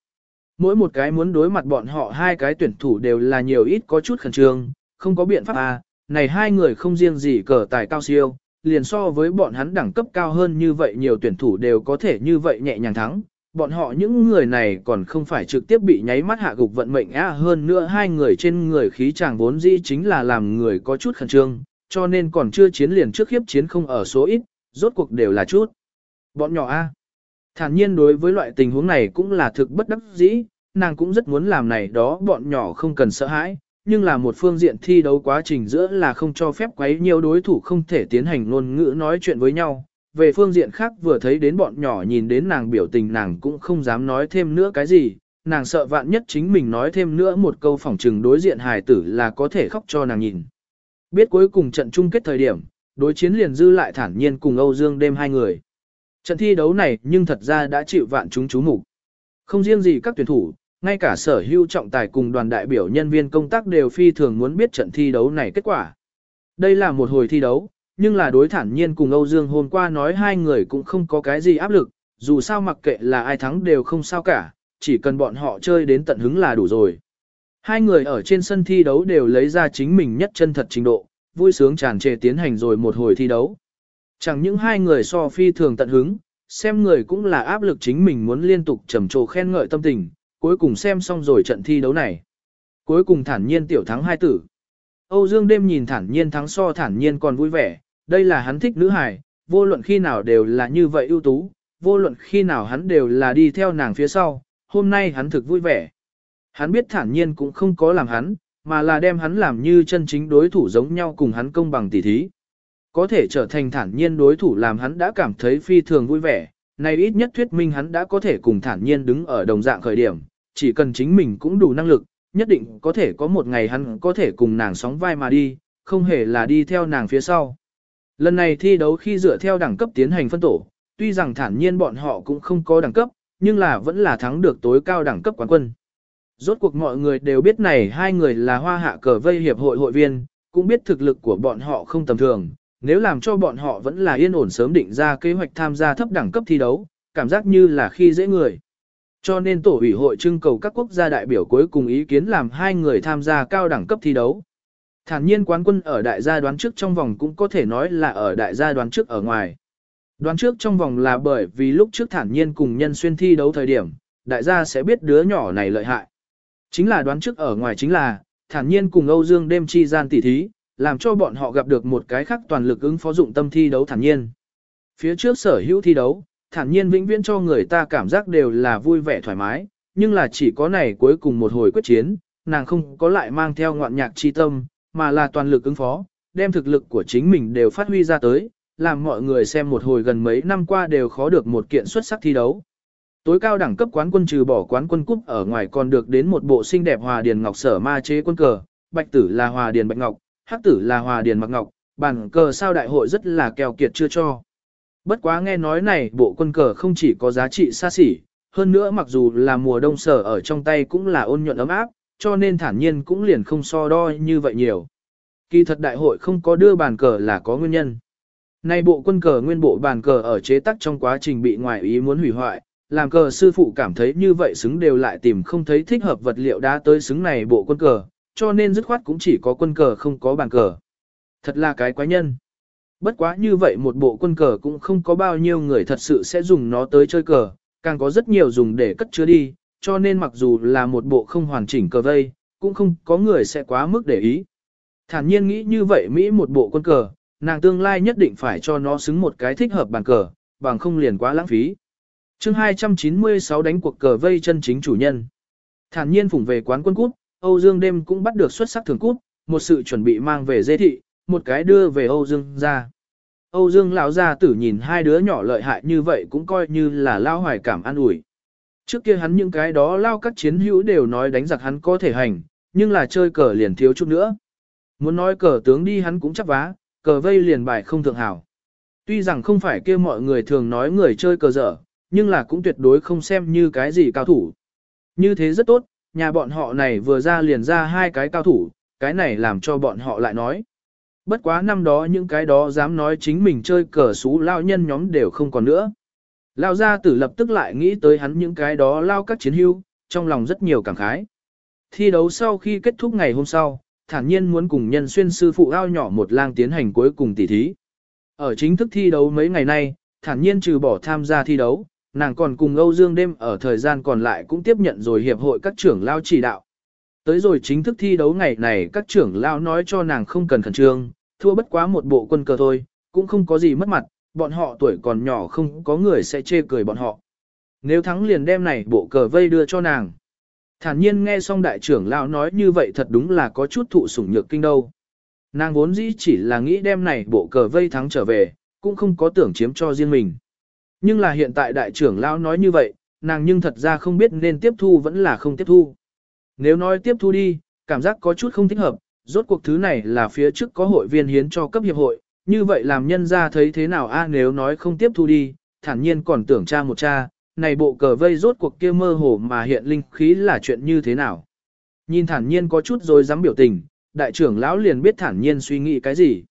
Mỗi một cái muốn đối mặt bọn họ hai cái tuyển thủ đều là nhiều ít có chút khẩn trương, không có biện pháp à, này hai người không riêng gì cờ tài cao siêu, liền so với bọn hắn đẳng cấp cao hơn như vậy nhiều tuyển thủ đều có thể như vậy nhẹ nhàng thắng. Bọn họ những người này còn không phải trực tiếp bị nháy mắt hạ gục vận mệnh á hơn nữa hai người trên người khí chàng vốn dĩ chính là làm người có chút khẩn trương, cho nên còn chưa chiến liền trước khiếp chiến không ở số ít, rốt cuộc đều là chút. Bọn nhỏ A. Thản nhiên đối với loại tình huống này cũng là thực bất đắc dĩ, nàng cũng rất muốn làm này đó bọn nhỏ không cần sợ hãi, nhưng là một phương diện thi đấu quá trình giữa là không cho phép quấy nhiều đối thủ không thể tiến hành ngôn ngữ nói chuyện với nhau. Về phương diện khác vừa thấy đến bọn nhỏ nhìn đến nàng biểu tình nàng cũng không dám nói thêm nữa cái gì, nàng sợ vạn nhất chính mình nói thêm nữa một câu phỏng trừng đối diện hài tử là có thể khóc cho nàng nhìn. Biết cuối cùng trận chung kết thời điểm, đối chiến liền dư lại thản nhiên cùng Âu Dương đêm hai người. Trận thi đấu này nhưng thật ra đã chịu vạn chúng chú mục. Không riêng gì các tuyển thủ, ngay cả sở hữu trọng tài cùng đoàn đại biểu nhân viên công tác đều phi thường muốn biết trận thi đấu này kết quả. Đây là một hồi thi đấu, nhưng là đối thản nhiên cùng Âu Dương hôm qua nói hai người cũng không có cái gì áp lực, dù sao mặc kệ là ai thắng đều không sao cả, chỉ cần bọn họ chơi đến tận hứng là đủ rồi. Hai người ở trên sân thi đấu đều lấy ra chính mình nhất chân thật trình độ, vui sướng tràn trề tiến hành rồi một hồi thi đấu. Chẳng những hai người so phi thường tận hứng, xem người cũng là áp lực chính mình muốn liên tục trầm trồ khen ngợi tâm tình, cuối cùng xem xong rồi trận thi đấu này. Cuối cùng thản nhiên tiểu thắng hai tử. Âu Dương đêm nhìn thản nhiên thắng so thản nhiên còn vui vẻ, đây là hắn thích nữ hài, vô luận khi nào đều là như vậy ưu tú, vô luận khi nào hắn đều là đi theo nàng phía sau, hôm nay hắn thực vui vẻ. Hắn biết thản nhiên cũng không có làm hắn, mà là đem hắn làm như chân chính đối thủ giống nhau cùng hắn công bằng tỉ thí. Có thể trở thành thản nhiên đối thủ làm hắn đã cảm thấy phi thường vui vẻ, này ít nhất thuyết minh hắn đã có thể cùng thản nhiên đứng ở đồng dạng khởi điểm, chỉ cần chính mình cũng đủ năng lực, nhất định có thể có một ngày hắn có thể cùng nàng sóng vai mà đi, không hề là đi theo nàng phía sau. Lần này thi đấu khi dựa theo đẳng cấp tiến hành phân tổ, tuy rằng thản nhiên bọn họ cũng không có đẳng cấp, nhưng là vẫn là thắng được tối cao đẳng cấp quán quân. Rốt cuộc mọi người đều biết này hai người là hoa hạ cờ vây hiệp hội hội viên, cũng biết thực lực của bọn họ không tầm thường, nếu làm cho bọn họ vẫn là yên ổn sớm định ra kế hoạch tham gia thấp đẳng cấp thi đấu, cảm giác như là khi dễ người. Cho nên tổ ủy hội trưng cầu các quốc gia đại biểu cuối cùng ý kiến làm hai người tham gia cao đẳng cấp thi đấu. Thản nhiên quán quân ở đại gia đoán trước trong vòng cũng có thể nói là ở đại gia đoán trước ở ngoài. Đoán trước trong vòng là bởi vì lúc trước thản nhiên cùng nhân xuyên thi đấu thời điểm, đại gia sẽ biết đứa nhỏ này lợi hại. Chính là đoán trước ở ngoài chính là, thản nhiên cùng Âu Dương đêm chi gian tỉ thí, làm cho bọn họ gặp được một cái khác toàn lực ứng phó dụng tâm thi đấu thản nhiên. Phía trước sở hữu thi đấu, thản nhiên vĩnh viễn cho người ta cảm giác đều là vui vẻ thoải mái, nhưng là chỉ có này cuối cùng một hồi quyết chiến, nàng không có lại mang theo ngoạn nhạc chi tâm, mà là toàn lực ứng phó, đem thực lực của chính mình đều phát huy ra tới, làm mọi người xem một hồi gần mấy năm qua đều khó được một kiện xuất sắc thi đấu. Tối cao đẳng cấp quán quân trừ bỏ quán quân cúp ở ngoài còn được đến một bộ xinh đẹp hòa điền ngọc sở ma chế quân cờ, bạch tử là hòa điền bạch ngọc, hắc tử là hòa điền mặc ngọc, bàn cờ sao đại hội rất là keo kiệt chưa cho. Bất quá nghe nói này bộ quân cờ không chỉ có giá trị xa xỉ, hơn nữa mặc dù là mùa đông sở ở trong tay cũng là ôn nhuận ấm áp, cho nên thản nhiên cũng liền không so đo như vậy nhiều. Kỳ thật đại hội không có đưa bàn cờ là có nguyên nhân. Nay bộ quân cờ nguyên bộ bàn cờ ở chế tác trong quá trình bị ngoại ý muốn hủy hoại, làm cờ sư phụ cảm thấy như vậy xứng đều lại tìm không thấy thích hợp vật liệu đá tới xứng này bộ quân cờ, cho nên dứt khoát cũng chỉ có quân cờ không có bàn cờ. Thật là cái quái nhân. Bất quá như vậy một bộ quân cờ cũng không có bao nhiêu người thật sự sẽ dùng nó tới chơi cờ, càng có rất nhiều dùng để cất chứa đi, cho nên mặc dù là một bộ không hoàn chỉnh cờ vây, cũng không có người sẽ quá mức để ý. Thản nhiên nghĩ như vậy Mỹ một bộ quân cờ, nàng tương lai nhất định phải cho nó xứng một cái thích hợp bàn cờ, bằng không liền quá lãng phí. chương 296 đánh cuộc cờ vây chân chính chủ nhân. Thản nhiên phủng về quán quân cút, Âu Dương đêm cũng bắt được xuất sắc thường cút, một sự chuẩn bị mang về dê thị, một cái đưa về Âu Dương ra. Âu Dương lão gia tử nhìn hai đứa nhỏ lợi hại như vậy cũng coi như là lao hoài cảm an ủi. Trước kia hắn những cái đó lao các chiến hữu đều nói đánh giặc hắn có thể hành, nhưng là chơi cờ liền thiếu chút nữa. Muốn nói cờ tướng đi hắn cũng chắc vá, cờ vây liền bài không thượng hảo. Tuy rằng không phải kia mọi người thường nói người chơi cờ dở, nhưng là cũng tuyệt đối không xem như cái gì cao thủ. Như thế rất tốt, nhà bọn họ này vừa ra liền ra hai cái cao thủ, cái này làm cho bọn họ lại nói. Bất quá năm đó những cái đó dám nói chính mình chơi cờ xú lao nhân nhóm đều không còn nữa. Lao gia tử lập tức lại nghĩ tới hắn những cái đó lao các chiến hưu, trong lòng rất nhiều cảm khái. Thi đấu sau khi kết thúc ngày hôm sau, thản nhiên muốn cùng nhân xuyên sư phụ ao nhỏ một lang tiến hành cuối cùng tỷ thí. Ở chính thức thi đấu mấy ngày nay, thản nhiên trừ bỏ tham gia thi đấu, nàng còn cùng Âu Dương đêm ở thời gian còn lại cũng tiếp nhận rồi hiệp hội các trưởng lao chỉ đạo. Tới rồi chính thức thi đấu ngày này các trưởng lao nói cho nàng không cần khẩn trương, thua bất quá một bộ quân cờ thôi, cũng không có gì mất mặt, bọn họ tuổi còn nhỏ không có người sẽ chê cười bọn họ. Nếu thắng liền đem này bộ cờ vây đưa cho nàng. Thản nhiên nghe xong đại trưởng lão nói như vậy thật đúng là có chút thụ sủng nhược kinh đâu. Nàng vốn dĩ chỉ là nghĩ đem này bộ cờ vây thắng trở về, cũng không có tưởng chiếm cho riêng mình. Nhưng là hiện tại đại trưởng lão nói như vậy, nàng nhưng thật ra không biết nên tiếp thu vẫn là không tiếp thu. Nếu nói tiếp thu đi, cảm giác có chút không thích hợp, rốt cuộc thứ này là phía trước có hội viên hiến cho cấp hiệp hội, như vậy làm nhân ra thấy thế nào a nếu nói không tiếp thu đi, thản nhiên còn tưởng cha một cha, này bộ cờ vây rốt cuộc kia mơ hồ mà hiện linh khí là chuyện như thế nào. Nhìn thản nhiên có chút rồi dám biểu tình, đại trưởng lão liền biết thản nhiên suy nghĩ cái gì.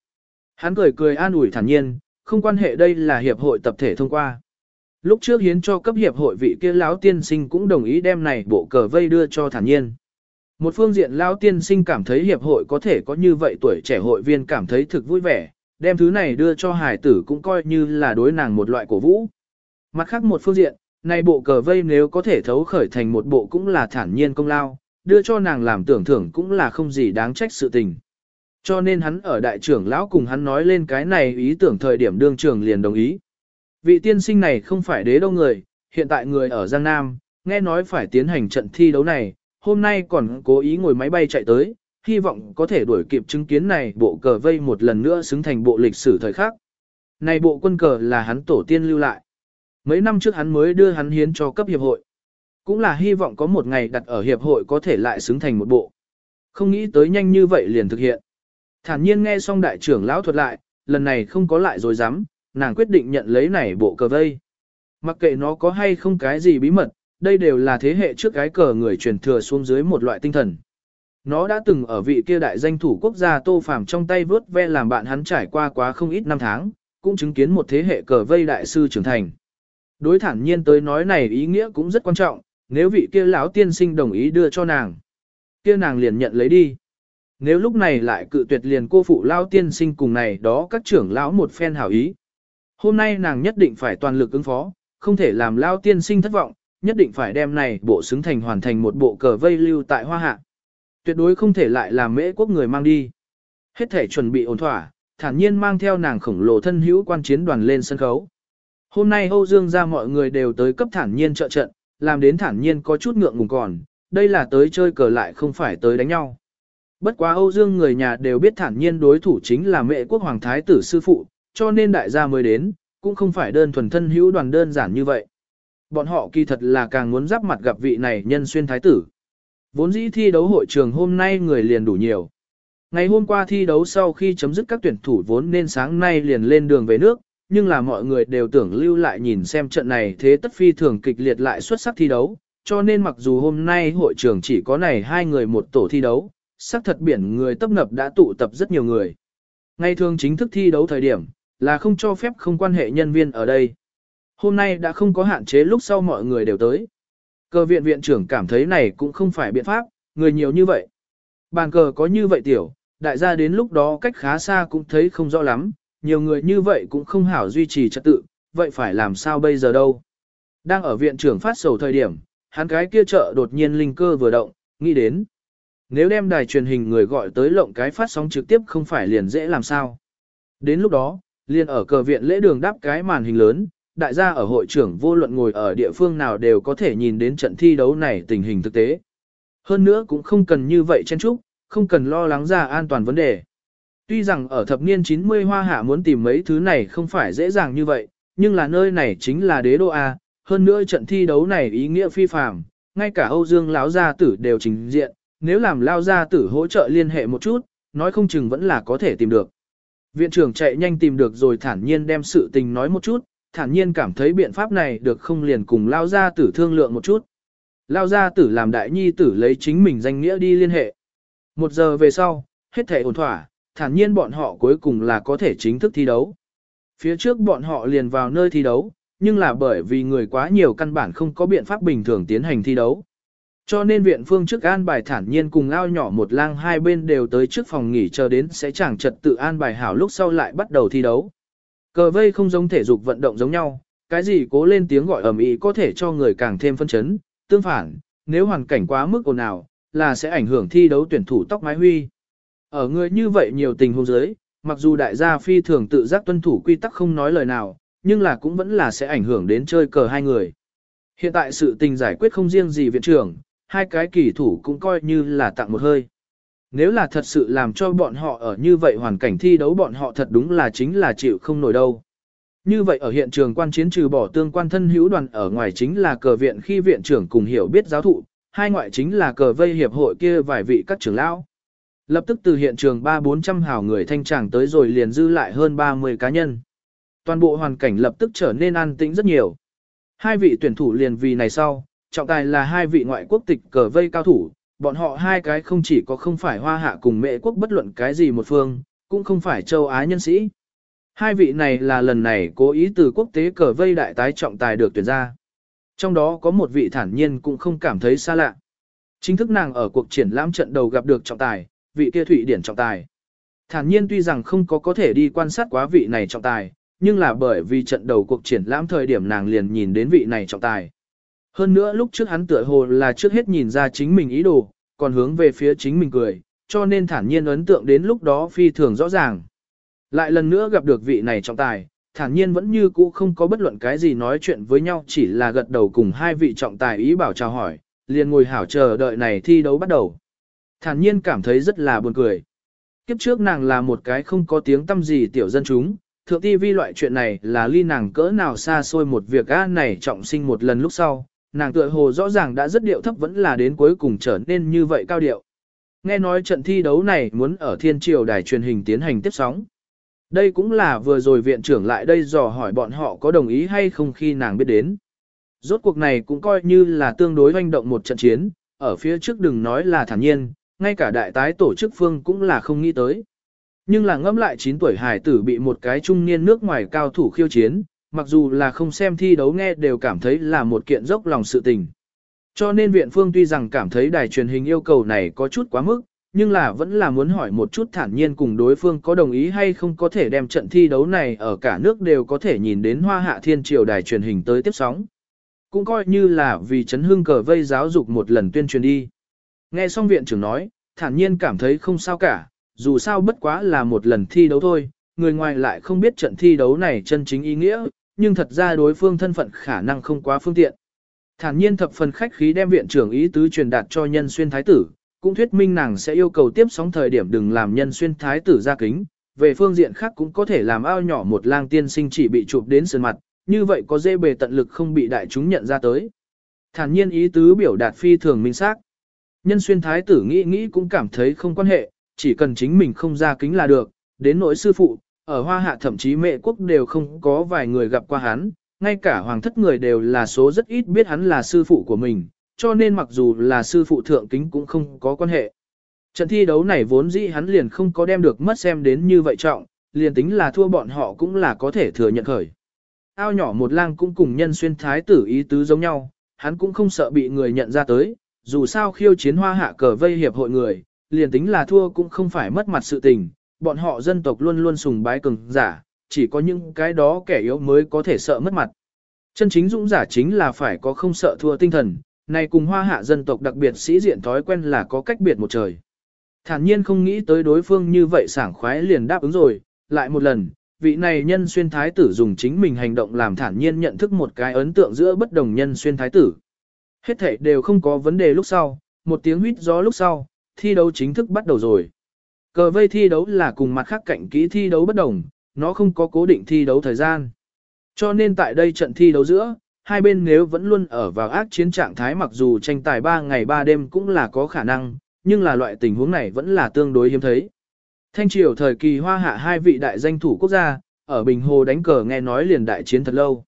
Hắn cười cười an ủi thản nhiên, không quan hệ đây là hiệp hội tập thể thông qua. Lúc trước hiến cho cấp hiệp hội vị kia lão tiên sinh cũng đồng ý đem này bộ cờ vây đưa cho thản nhiên. Một phương diện lão tiên sinh cảm thấy hiệp hội có thể có như vậy tuổi trẻ hội viên cảm thấy thực vui vẻ, đem thứ này đưa cho hải tử cũng coi như là đối nàng một loại cổ vũ. Mặt khác một phương diện, này bộ cờ vây nếu có thể thấu khởi thành một bộ cũng là thản nhiên công lao, đưa cho nàng làm tưởng thưởng cũng là không gì đáng trách sự tình. Cho nên hắn ở đại trưởng lão cùng hắn nói lên cái này ý tưởng thời điểm đương trưởng liền đồng ý. Vị tiên sinh này không phải đế đâu người, hiện tại người ở Giang Nam, nghe nói phải tiến hành trận thi đấu này, hôm nay còn cố ý ngồi máy bay chạy tới, hy vọng có thể đuổi kịp chứng kiến này bộ cờ vây một lần nữa xứng thành bộ lịch sử thời khắc. Này bộ quân cờ là hắn tổ tiên lưu lại. Mấy năm trước hắn mới đưa hắn hiến cho cấp hiệp hội. Cũng là hy vọng có một ngày đặt ở hiệp hội có thể lại xứng thành một bộ. Không nghĩ tới nhanh như vậy liền thực hiện. Thản nhiên nghe xong đại trưởng lão thuật lại, lần này không có lại rồi dám, nàng quyết định nhận lấy này bộ cờ vây. Mặc kệ nó có hay không cái gì bí mật, đây đều là thế hệ trước cái cờ người truyền thừa xuống dưới một loại tinh thần. Nó đã từng ở vị kia đại danh thủ quốc gia tô phàm trong tay vớt ve làm bạn hắn trải qua quá không ít năm tháng, cũng chứng kiến một thế hệ cờ vây đại sư trưởng thành. Đối thản nhiên tới nói này ý nghĩa cũng rất quan trọng, nếu vị kia lão tiên sinh đồng ý đưa cho nàng, kia nàng liền nhận lấy đi. Nếu lúc này lại cự tuyệt liền cô phụ lao tiên sinh cùng này đó các trưởng lão một phen hảo ý. Hôm nay nàng nhất định phải toàn lực ứng phó, không thể làm lao tiên sinh thất vọng, nhất định phải đem này bộ xứng thành hoàn thành một bộ cờ vây lưu tại hoa hạ. Tuyệt đối không thể lại làm mễ quốc người mang đi. Hết thể chuẩn bị ổn thỏa, thản nhiên mang theo nàng khổng lồ thân hữu quan chiến đoàn lên sân khấu. Hôm nay Âu Dương ra mọi người đều tới cấp thản nhiên trợ trận, làm đến thản nhiên có chút ngượng ngùng còn, đây là tới chơi cờ lại không phải tới đánh nhau. Bất quá Âu Dương người nhà đều biết thản nhiên đối thủ chính là mẹ quốc hoàng thái tử sư phụ, cho nên đại gia mới đến, cũng không phải đơn thuần thân hữu đoàn đơn giản như vậy. Bọn họ kỳ thật là càng muốn giáp mặt gặp vị này nhân xuyên thái tử. Vốn dĩ thi đấu hội trường hôm nay người liền đủ nhiều. Ngày hôm qua thi đấu sau khi chấm dứt các tuyển thủ vốn nên sáng nay liền lên đường về nước, nhưng là mọi người đều tưởng lưu lại nhìn xem trận này thế tất phi thường kịch liệt lại xuất sắc thi đấu, cho nên mặc dù hôm nay hội trường chỉ có này hai người một tổ thi đấu, sắc thật biển người tấp nập đã tụ tập rất nhiều người. Ngày thường chính thức thi đấu thời điểm, là không cho phép không quan hệ nhân viên ở đây. Hôm nay đã không có hạn chế lúc sau mọi người đều tới. Cờ viện viện trưởng cảm thấy này cũng không phải biện pháp, người nhiều như vậy. Bàn cờ có như vậy tiểu, đại gia đến lúc đó cách khá xa cũng thấy không rõ lắm, nhiều người như vậy cũng không hảo duy trì trật tự, vậy phải làm sao bây giờ đâu. Đang ở viện trưởng phát sầu thời điểm, hắn cái kia chợ đột nhiên linh cơ vừa động, nghĩ đến. Nếu đem đài truyền hình người gọi tới lộng cái phát sóng trực tiếp không phải liền dễ làm sao. Đến lúc đó, liền ở cờ viện lễ đường đáp cái màn hình lớn, đại gia ở hội trưởng vô luận ngồi ở địa phương nào đều có thể nhìn đến trận thi đấu này tình hình thực tế. Hơn nữa cũng không cần như vậy chen chúc, không cần lo lắng ra an toàn vấn đề. Tuy rằng ở thập niên 90 hoa hạ muốn tìm mấy thứ này không phải dễ dàng như vậy, nhưng là nơi này chính là đế đô A, hơn nữa trận thi đấu này ý nghĩa phi phàm, ngay cả Âu Dương lão gia tử đều trình diện, nếu làm lao gia tử hỗ trợ liên hệ một chút, nói không chừng vẫn là có thể tìm được. Viện trưởng chạy nhanh tìm được rồi thản nhiên đem sự tình nói một chút, thản nhiên cảm thấy biện pháp này được không liền cùng lao gia tử thương lượng một chút. Lao gia tử làm đại nhi tử lấy chính mình danh nghĩa đi liên hệ. Một giờ về sau, hết thể ổn thỏa, thản nhiên bọn họ cuối cùng là có thể chính thức thi đấu. Phía trước bọn họ liền vào nơi thi đấu, nhưng là bởi vì người quá nhiều căn bản không có biện pháp bình thường tiến hành thi đấu. Cho nên viện phương trước an bài thản nhiên cùng ao nhỏ một lang hai bên đều tới trước phòng nghỉ chờ đến sẽ chẳng trật tự an bài hảo lúc sau lại bắt đầu thi đấu. Cờ vây không giống thể dục vận động giống nhau, cái gì cố lên tiếng gọi ầm ĩ có thể cho người càng thêm phân chấn, tương phản, nếu hoàn cảnh quá mức ồn ào, là sẽ ảnh hưởng thi đấu tuyển thủ tóc mái huy. Ở người như vậy nhiều tình huống giới, mặc dù đại gia phi thường tự giác tuân thủ quy tắc không nói lời nào, nhưng là cũng vẫn là sẽ ảnh hưởng đến chơi cờ hai người. Hiện tại sự tình giải quyết không riêng gì viện trưởng, hai cái kỳ thủ cũng coi như là tặng một hơi. Nếu là thật sự làm cho bọn họ ở như vậy hoàn cảnh thi đấu bọn họ thật đúng là chính là chịu không nổi đâu. Như vậy ở hiện trường quan chiến trừ bỏ tương quan thân hữu đoàn ở ngoài chính là cờ viện khi viện trưởng cùng hiểu biết giáo thụ, hai ngoại chính là cờ vây hiệp hội kia vài vị các trưởng lão. Lập tức từ hiện trường 3-400 hào người thanh tràng tới rồi liền dư lại hơn 30 cá nhân. Toàn bộ hoàn cảnh lập tức trở nên an tĩnh rất nhiều. Hai vị tuyển thủ liền vì này sau, trọng tài là hai vị ngoại quốc tịch cờ vây cao thủ, bọn họ hai cái không chỉ có không phải hoa hạ cùng mệ quốc bất luận cái gì một phương, cũng không phải châu Á nhân sĩ. Hai vị này là lần này cố ý từ quốc tế cờ vây đại tái trọng tài được tuyển ra. Trong đó có một vị thản nhiên cũng không cảm thấy xa lạ. Chính thức nàng ở cuộc triển lãm trận đầu gặp được trọng tài, vị kia thụy điển trọng tài. Thản nhiên tuy rằng không có có thể đi quan sát quá vị này trọng tài, nhưng là bởi vì trận đầu cuộc triển lãm thời điểm nàng liền nhìn đến vị này trọng tài. Hơn nữa lúc trước hắn tựa hồ là trước hết nhìn ra chính mình ý đồ, còn hướng về phía chính mình cười, cho nên thản nhiên ấn tượng đến lúc đó phi thường rõ ràng. Lại lần nữa gặp được vị này trọng tài, thản nhiên vẫn như cũ không có bất luận cái gì nói chuyện với nhau chỉ là gật đầu cùng hai vị trọng tài ý bảo chào hỏi, liền ngồi hảo chờ đợi này thi đấu bắt đầu. Thản nhiên cảm thấy rất là buồn cười. Kiếp trước nàng là một cái không có tiếng tâm gì tiểu dân chúng, thượng ti vi loại chuyện này là ly nàng cỡ nào xa xôi một việc á này trọng sinh một lần lúc sau, nàng tựa hồ rõ ràng đã rất điệu thấp vẫn là đến cuối cùng trở nên như vậy cao điệu. Nghe nói trận thi đấu này muốn ở thiên triều đài truyền hình tiến hành tiếp sóng. Đây cũng là vừa rồi viện trưởng lại đây dò hỏi bọn họ có đồng ý hay không khi nàng biết đến. Rốt cuộc này cũng coi như là tương đối hoành động một trận chiến, ở phía trước đừng nói là thản nhiên, ngay cả đại tái tổ chức phương cũng là không nghĩ tới. Nhưng là ngẫm lại 9 tuổi hải tử bị một cái trung niên nước ngoài cao thủ khiêu chiến, mặc dù là không xem thi đấu nghe đều cảm thấy là một kiện dốc lòng sự tình. Cho nên viện phương tuy rằng cảm thấy đài truyền hình yêu cầu này có chút quá mức, nhưng là vẫn là muốn hỏi một chút thản nhiên cùng đối phương có đồng ý hay không có thể đem trận thi đấu này ở cả nước đều có thể nhìn đến hoa hạ thiên triều đài truyền hình tới tiếp sóng. Cũng coi như là vì chấn hương cờ vây giáo dục một lần tuyên truyền đi. Nghe xong viện trưởng nói, thản nhiên cảm thấy không sao cả, dù sao bất quá là một lần thi đấu thôi, người ngoài lại không biết trận thi đấu này chân chính ý nghĩa, nhưng thật ra đối phương thân phận khả năng không quá phương tiện. Thản nhiên thập phần khách khí đem viện trưởng ý tứ truyền đạt cho nhân xuyên thái tử, cũng thuyết minh nàng sẽ yêu cầu tiếp sóng thời điểm đừng làm nhân xuyên thái tử ra kính, về phương diện khác cũng có thể làm ao nhỏ một lang tiên sinh chỉ bị chụp đến sườn mặt, như vậy có dễ bề tận lực không bị đại chúng nhận ra tới. Thản nhiên ý tứ biểu đạt phi thường minh xác. Nhân xuyên thái tử nghĩ nghĩ cũng cảm thấy không quan hệ, chỉ cần chính mình không ra kính là được, đến nỗi sư phụ, ở hoa hạ thậm chí mẹ quốc đều không có vài người gặp qua hắn, ngay cả hoàng thất người đều là số rất ít biết hắn là sư phụ của mình, cho nên mặc dù là sư phụ thượng kính cũng không có quan hệ. Trận thi đấu này vốn dĩ hắn liền không có đem được mất xem đến như vậy trọng, liền tính là thua bọn họ cũng là có thể thừa nhận khởi. Ao nhỏ một lang cũng cùng nhân xuyên thái tử ý tứ giống nhau, hắn cũng không sợ bị người nhận ra tới, dù sao khiêu chiến hoa hạ cờ vây hiệp hội người, liền tính là thua cũng không phải mất mặt sự tình, bọn họ dân tộc luôn luôn sùng bái cường giả, chỉ có những cái đó kẻ yếu mới có thể sợ mất mặt. Chân chính dũng giả chính là phải có không sợ thua tinh thần, này cùng hoa hạ dân tộc đặc biệt sĩ diện thói quen là có cách biệt một trời. Thản nhiên không nghĩ tới đối phương như vậy sảng khoái liền đáp ứng rồi, lại một lần, vị này nhân xuyên thái tử dùng chính mình hành động làm thản nhiên nhận thức một cái ấn tượng giữa bất đồng nhân xuyên thái tử. Hết thể đều không có vấn đề lúc sau, một tiếng huýt gió lúc sau, thi đấu chính thức bắt đầu rồi. Cờ vây thi đấu là cùng mặt khác cạnh kỹ thi đấu bất đồng, nó không có cố định thi đấu thời gian. Cho nên tại đây trận thi đấu giữa, hai bên nếu vẫn luôn ở vào ác chiến trạng thái mặc dù tranh tài 3 ngày 3 đêm cũng là có khả năng, nhưng là loại tình huống này vẫn là tương đối hiếm thấy. Thanh triều thời kỳ hoa hạ hai vị đại danh thủ quốc gia, ở Bình Hồ đánh cờ nghe nói liền đại chiến thật lâu.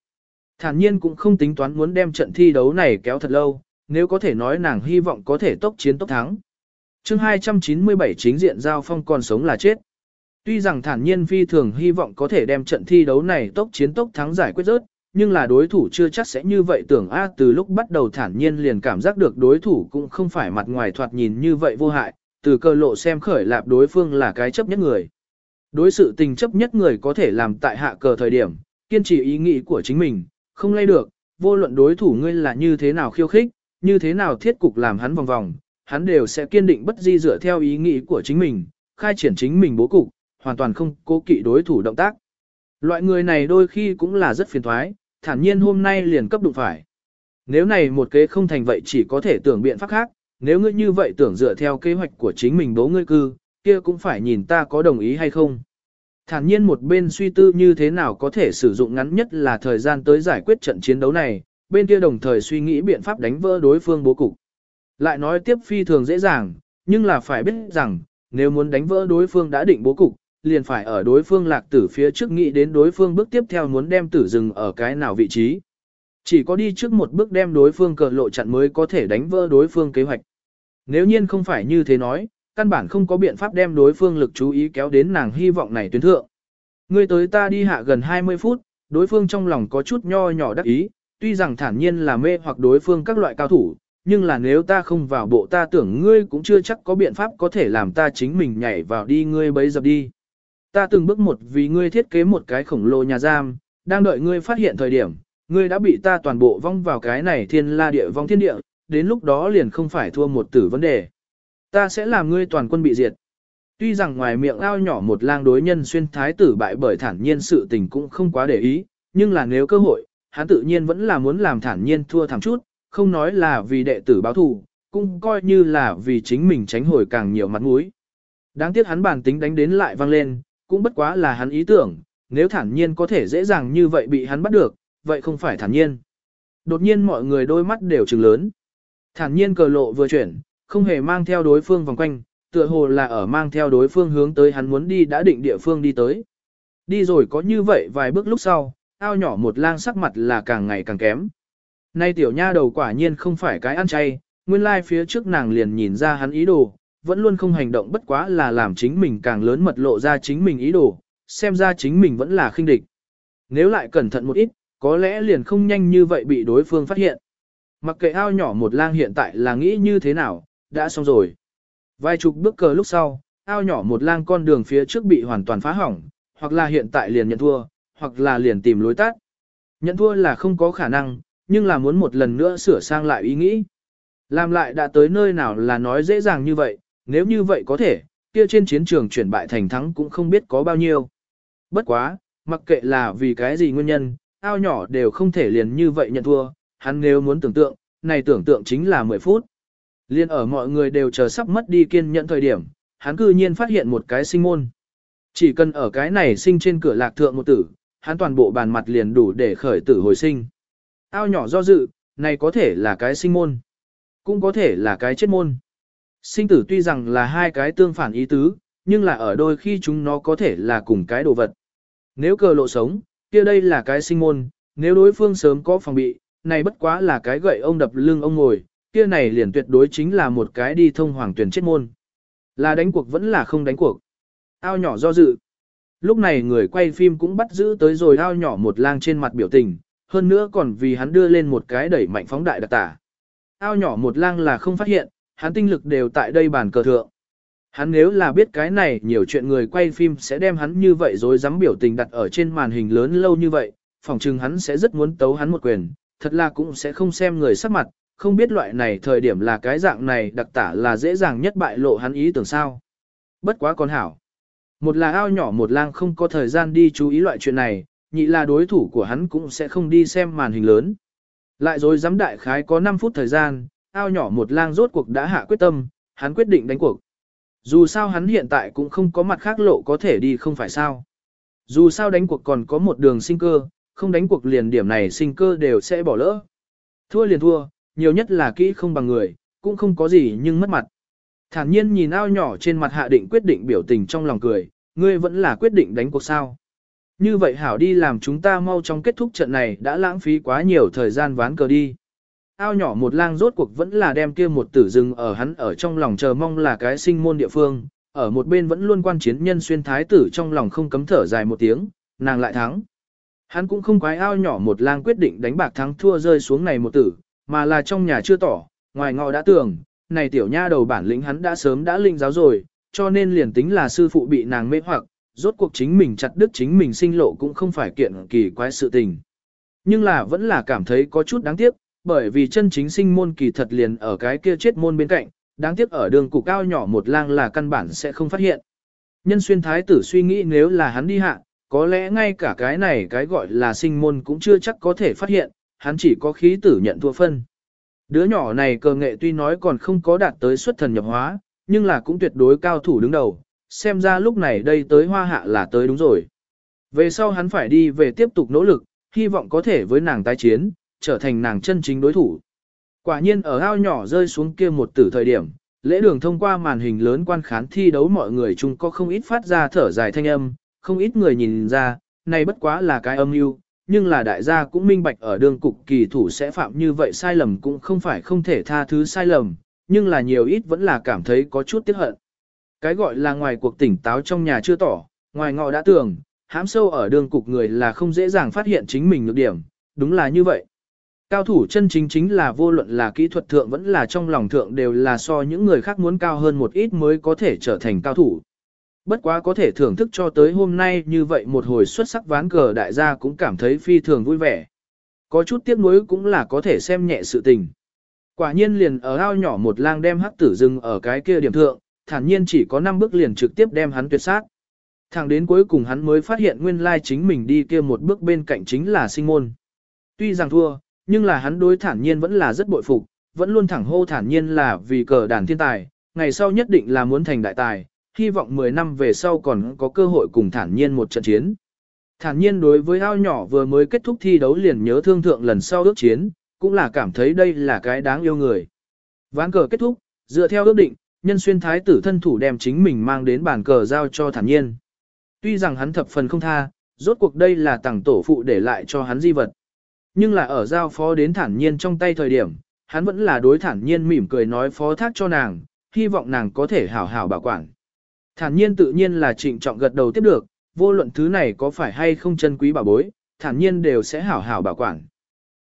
Thản nhiên cũng không tính toán muốn đem trận thi đấu này kéo thật lâu, nếu có thể nói nàng hy vọng có thể tốc chiến tốc thắng chương 297 chính diện giao phong còn sống là chết. Tuy rằng thản nhiên phi thường hy vọng có thể đem trận thi đấu này tốc chiến tốc thắng giải quyết rớt, nhưng là đối thủ chưa chắc sẽ như vậy tưởng A từ lúc bắt đầu thản nhiên liền cảm giác được đối thủ cũng không phải mặt ngoài thoạt nhìn như vậy vô hại, từ cơ lộ xem khởi lạp đối phương là cái chấp nhất người. Đối sự tình chấp nhất người có thể làm tại hạ cờ thời điểm, kiên trì ý nghĩ của chính mình, không lay được, vô luận đối thủ ngươi là như thế nào khiêu khích, như thế nào thiết cục làm hắn vòng vòng, hắn đều sẽ kiên định bất di dựa theo ý nghĩ của chính mình, khai triển chính mình bố cục, hoàn toàn không cố kỵ đối thủ động tác. Loại người này đôi khi cũng là rất phiền thoái, thản nhiên hôm nay liền cấp đụng phải. Nếu này một kế không thành vậy chỉ có thể tưởng biện pháp khác, nếu ngươi như vậy tưởng dựa theo kế hoạch của chính mình bố ngươi cư, kia cũng phải nhìn ta có đồng ý hay không. Thản nhiên một bên suy tư như thế nào có thể sử dụng ngắn nhất là thời gian tới giải quyết trận chiến đấu này, bên kia đồng thời suy nghĩ biện pháp đánh vỡ đối phương bố cục. Lại nói tiếp phi thường dễ dàng, nhưng là phải biết rằng, nếu muốn đánh vỡ đối phương đã định bố cục, liền phải ở đối phương lạc tử phía trước nghĩ đến đối phương bước tiếp theo muốn đem tử dừng ở cái nào vị trí. Chỉ có đi trước một bước đem đối phương cờ lộ chặn mới có thể đánh vỡ đối phương kế hoạch. Nếu nhiên không phải như thế nói, căn bản không có biện pháp đem đối phương lực chú ý kéo đến nàng hy vọng này tuyến thượng. Ngươi tới ta đi hạ gần 20 phút, đối phương trong lòng có chút nho nhỏ đắc ý, tuy rằng thản nhiên là mê hoặc đối phương các loại cao thủ, nhưng là nếu ta không vào bộ ta tưởng ngươi cũng chưa chắc có biện pháp có thể làm ta chính mình nhảy vào đi ngươi bấy dập đi. Ta từng bước một vì ngươi thiết kế một cái khổng lồ nhà giam, đang đợi ngươi phát hiện thời điểm, ngươi đã bị ta toàn bộ vong vào cái này thiên la địa vong thiên địa, đến lúc đó liền không phải thua một tử vấn đề. Ta sẽ làm ngươi toàn quân bị diệt. Tuy rằng ngoài miệng ao nhỏ một lang đối nhân xuyên thái tử bại bởi thản nhiên sự tình cũng không quá để ý, nhưng là nếu cơ hội, hắn tự nhiên vẫn là muốn làm thản nhiên thua thẳng chút, không nói là vì đệ tử báo thù, cũng coi như là vì chính mình tránh hồi càng nhiều mặt mũi. Đáng tiếc hắn bản tính đánh đến lại vang lên, cũng bất quá là hắn ý tưởng, nếu thản nhiên có thể dễ dàng như vậy bị hắn bắt được, vậy không phải thản nhiên. Đột nhiên mọi người đôi mắt đều trừng lớn. Thản nhiên cờ lộ vừa chuyển, không hề mang theo đối phương vòng quanh, tựa hồ là ở mang theo đối phương hướng tới hắn muốn đi đã định địa phương đi tới. Đi rồi có như vậy vài bước lúc sau, ao nhỏ một lang sắc mặt là càng ngày càng kém. Nay tiểu nha đầu quả nhiên không phải cái ăn chay, nguyên lai phía trước nàng liền nhìn ra hắn ý đồ, vẫn luôn không hành động bất quá là làm chính mình càng lớn mật lộ ra chính mình ý đồ, xem ra chính mình vẫn là khinh địch. Nếu lại cẩn thận một ít, có lẽ liền không nhanh như vậy bị đối phương phát hiện. Mặc kệ ao nhỏ một lang hiện tại là nghĩ như thế nào, đã xong rồi. Vài chục bước cờ lúc sau, ao nhỏ một lang con đường phía trước bị hoàn toàn phá hỏng, hoặc là hiện tại liền nhận thua, hoặc là liền tìm lối tắt. Nhận thua là không có khả năng, nhưng là muốn một lần nữa sửa sang lại ý nghĩ. Làm lại đã tới nơi nào là nói dễ dàng như vậy, nếu như vậy có thể, kia trên chiến trường chuyển bại thành thắng cũng không biết có bao nhiêu. Bất quá, mặc kệ là vì cái gì nguyên nhân, ao nhỏ đều không thể liền như vậy nhận thua, hắn nếu muốn tưởng tượng, này tưởng tượng chính là 10 phút. Liên ở mọi người đều chờ sắp mất đi kiên nhẫn thời điểm, hắn cư nhiên phát hiện một cái sinh môn. Chỉ cần ở cái này sinh trên cửa lạc thượng một tử, hắn toàn bộ bàn mặt liền đủ để khởi tử hồi sinh. Ao nhỏ do dự, này có thể là cái sinh môn, cũng có thể là cái chết môn. Sinh tử tuy rằng là hai cái tương phản ý tứ, nhưng là ở đôi khi chúng nó có thể là cùng cái đồ vật. Nếu cờ lộ sống, kia đây là cái sinh môn, nếu đối phương sớm có phòng bị, này bất quá là cái gậy ông đập lưng ông ngồi, kia này liền tuyệt đối chính là một cái đi thông hoàng tuyển chết môn. Là đánh cuộc vẫn là không đánh cuộc. Ao nhỏ do dự. Lúc này người quay phim cũng bắt giữ tới rồi ao nhỏ một lang trên mặt biểu tình, hơn nữa còn vì hắn đưa lên một cái đẩy mạnh phóng đại đặc tả. Ao nhỏ một lang là không phát hiện, hắn tinh lực đều tại đây bàn cờ thượng. Hắn nếu là biết cái này nhiều chuyện người quay phim sẽ đem hắn như vậy rồi dám biểu tình đặt ở trên màn hình lớn lâu như vậy, phòng chừng hắn sẽ rất muốn tấu hắn một quyền, thật là cũng sẽ không xem người sắc mặt, không biết loại này thời điểm là cái dạng này đặc tả là dễ dàng nhất bại lộ hắn ý tưởng sao. Bất quá con hảo. Một là ao nhỏ một lang không có thời gian đi chú ý loại chuyện này, nhị là đối thủ của hắn cũng sẽ không đi xem màn hình lớn. Lại rồi giám đại khái có 5 phút thời gian, ao nhỏ một lang rốt cuộc đã hạ quyết tâm, hắn quyết định đánh cuộc. Dù sao hắn hiện tại cũng không có mặt khác lộ có thể đi không phải sao. Dù sao đánh cuộc còn có một đường sinh cơ, không đánh cuộc liền điểm này sinh cơ đều sẽ bỏ lỡ. Thua liền thua, nhiều nhất là kỹ không bằng người, cũng không có gì nhưng mất mặt. Thản nhiên nhìn ao nhỏ trên mặt hạ định quyết định biểu tình trong lòng cười, ngươi vẫn là quyết định đánh cuộc sao. Như vậy hảo đi làm chúng ta mau trong kết thúc trận này đã lãng phí quá nhiều thời gian ván cờ đi. Ao nhỏ một lang rốt cuộc vẫn là đem kia một tử rừng ở hắn ở trong lòng chờ mong là cái sinh môn địa phương, ở một bên vẫn luôn quan chiến nhân xuyên thái tử trong lòng không cấm thở dài một tiếng, nàng lại thắng. Hắn cũng không quái ao nhỏ một lang quyết định đánh bạc thắng thua rơi xuống này một tử, mà là trong nhà chưa tỏ, ngoài ngọ đã tưởng, này tiểu nha đầu bản lĩnh hắn đã sớm đã linh giáo rồi, cho nên liền tính là sư phụ bị nàng mê hoặc, rốt cuộc chính mình chặt đứt chính mình sinh lộ cũng không phải kiện kỳ quái sự tình. Nhưng là vẫn là cảm thấy có chút đáng tiếc, bởi vì chân chính sinh môn kỳ thật liền ở cái kia chết môn bên cạnh, đáng tiếc ở đường cục cao nhỏ một lang là căn bản sẽ không phát hiện. Nhân xuyên thái tử suy nghĩ nếu là hắn đi hạ, có lẽ ngay cả cái này cái gọi là sinh môn cũng chưa chắc có thể phát hiện, hắn chỉ có khí tử nhận thua phân. Đứa nhỏ này cờ nghệ tuy nói còn không có đạt tới xuất thần nhập hóa, nhưng là cũng tuyệt đối cao thủ đứng đầu, xem ra lúc này đây tới hoa hạ là tới đúng rồi. Về sau hắn phải đi về tiếp tục nỗ lực, hy vọng có thể với nàng tái chiến, trở thành nàng chân chính đối thủ. Quả nhiên ở ao nhỏ rơi xuống kia một tử thời điểm, lễ đường thông qua màn hình lớn quan khán thi đấu mọi người chung có không ít phát ra thở dài thanh âm, không ít người nhìn ra, này bất quá là cái âm mưu, nhưng là đại gia cũng minh bạch ở đường cục kỳ thủ sẽ phạm như vậy sai lầm cũng không phải không thể tha thứ sai lầm, nhưng là nhiều ít vẫn là cảm thấy có chút tiếc hận. Cái gọi là ngoài cuộc tỉnh táo trong nhà chưa tỏ, ngoài ngọ đã tưởng, hãm sâu ở đường cục người là không dễ dàng phát hiện chính mình nhược điểm, đúng là như vậy. Cao thủ chân chính chính là vô luận là kỹ thuật thượng vẫn là trong lòng thượng đều là so những người khác muốn cao hơn một ít mới có thể trở thành cao thủ. Bất quá có thể thưởng thức cho tới hôm nay như vậy một hồi xuất sắc ván cờ đại gia cũng cảm thấy phi thường vui vẻ. Có chút tiếc nuối cũng là có thể xem nhẹ sự tình. Quả nhiên liền ở ao nhỏ một lang đem hắc tử dừng ở cái kia điểm thượng, thản nhiên chỉ có 5 bước liền trực tiếp đem hắn tuyệt sát. Thẳng đến cuối cùng hắn mới phát hiện nguyên lai chính mình đi kia một bước bên cạnh chính là sinh môn. Tuy rằng thua, nhưng là hắn đối thản nhiên vẫn là rất bội phục, vẫn luôn thẳng hô thản nhiên là vì cờ đàn thiên tài, ngày sau nhất định là muốn thành đại tài, hy vọng 10 năm về sau còn có cơ hội cùng thản nhiên một trận chiến. Thản nhiên đối với ao nhỏ vừa mới kết thúc thi đấu liền nhớ thương thượng lần sau ước chiến, cũng là cảm thấy đây là cái đáng yêu người. Ván cờ kết thúc, dựa theo ước định, nhân xuyên thái tử thân thủ đem chính mình mang đến bàn cờ giao cho thản nhiên. Tuy rằng hắn thập phần không tha, rốt cuộc đây là tặng tổ phụ để lại cho hắn di vật. Nhưng là ở giao phó đến thản nhiên trong tay thời điểm, hắn vẫn là đối thản nhiên mỉm cười nói phó thác cho nàng, hy vọng nàng có thể hảo hảo bảo quản. Thản nhiên tự nhiên là trịnh trọng gật đầu tiếp được, vô luận thứ này có phải hay không chân quý bảo bối, thản nhiên đều sẽ hảo hảo bảo quản.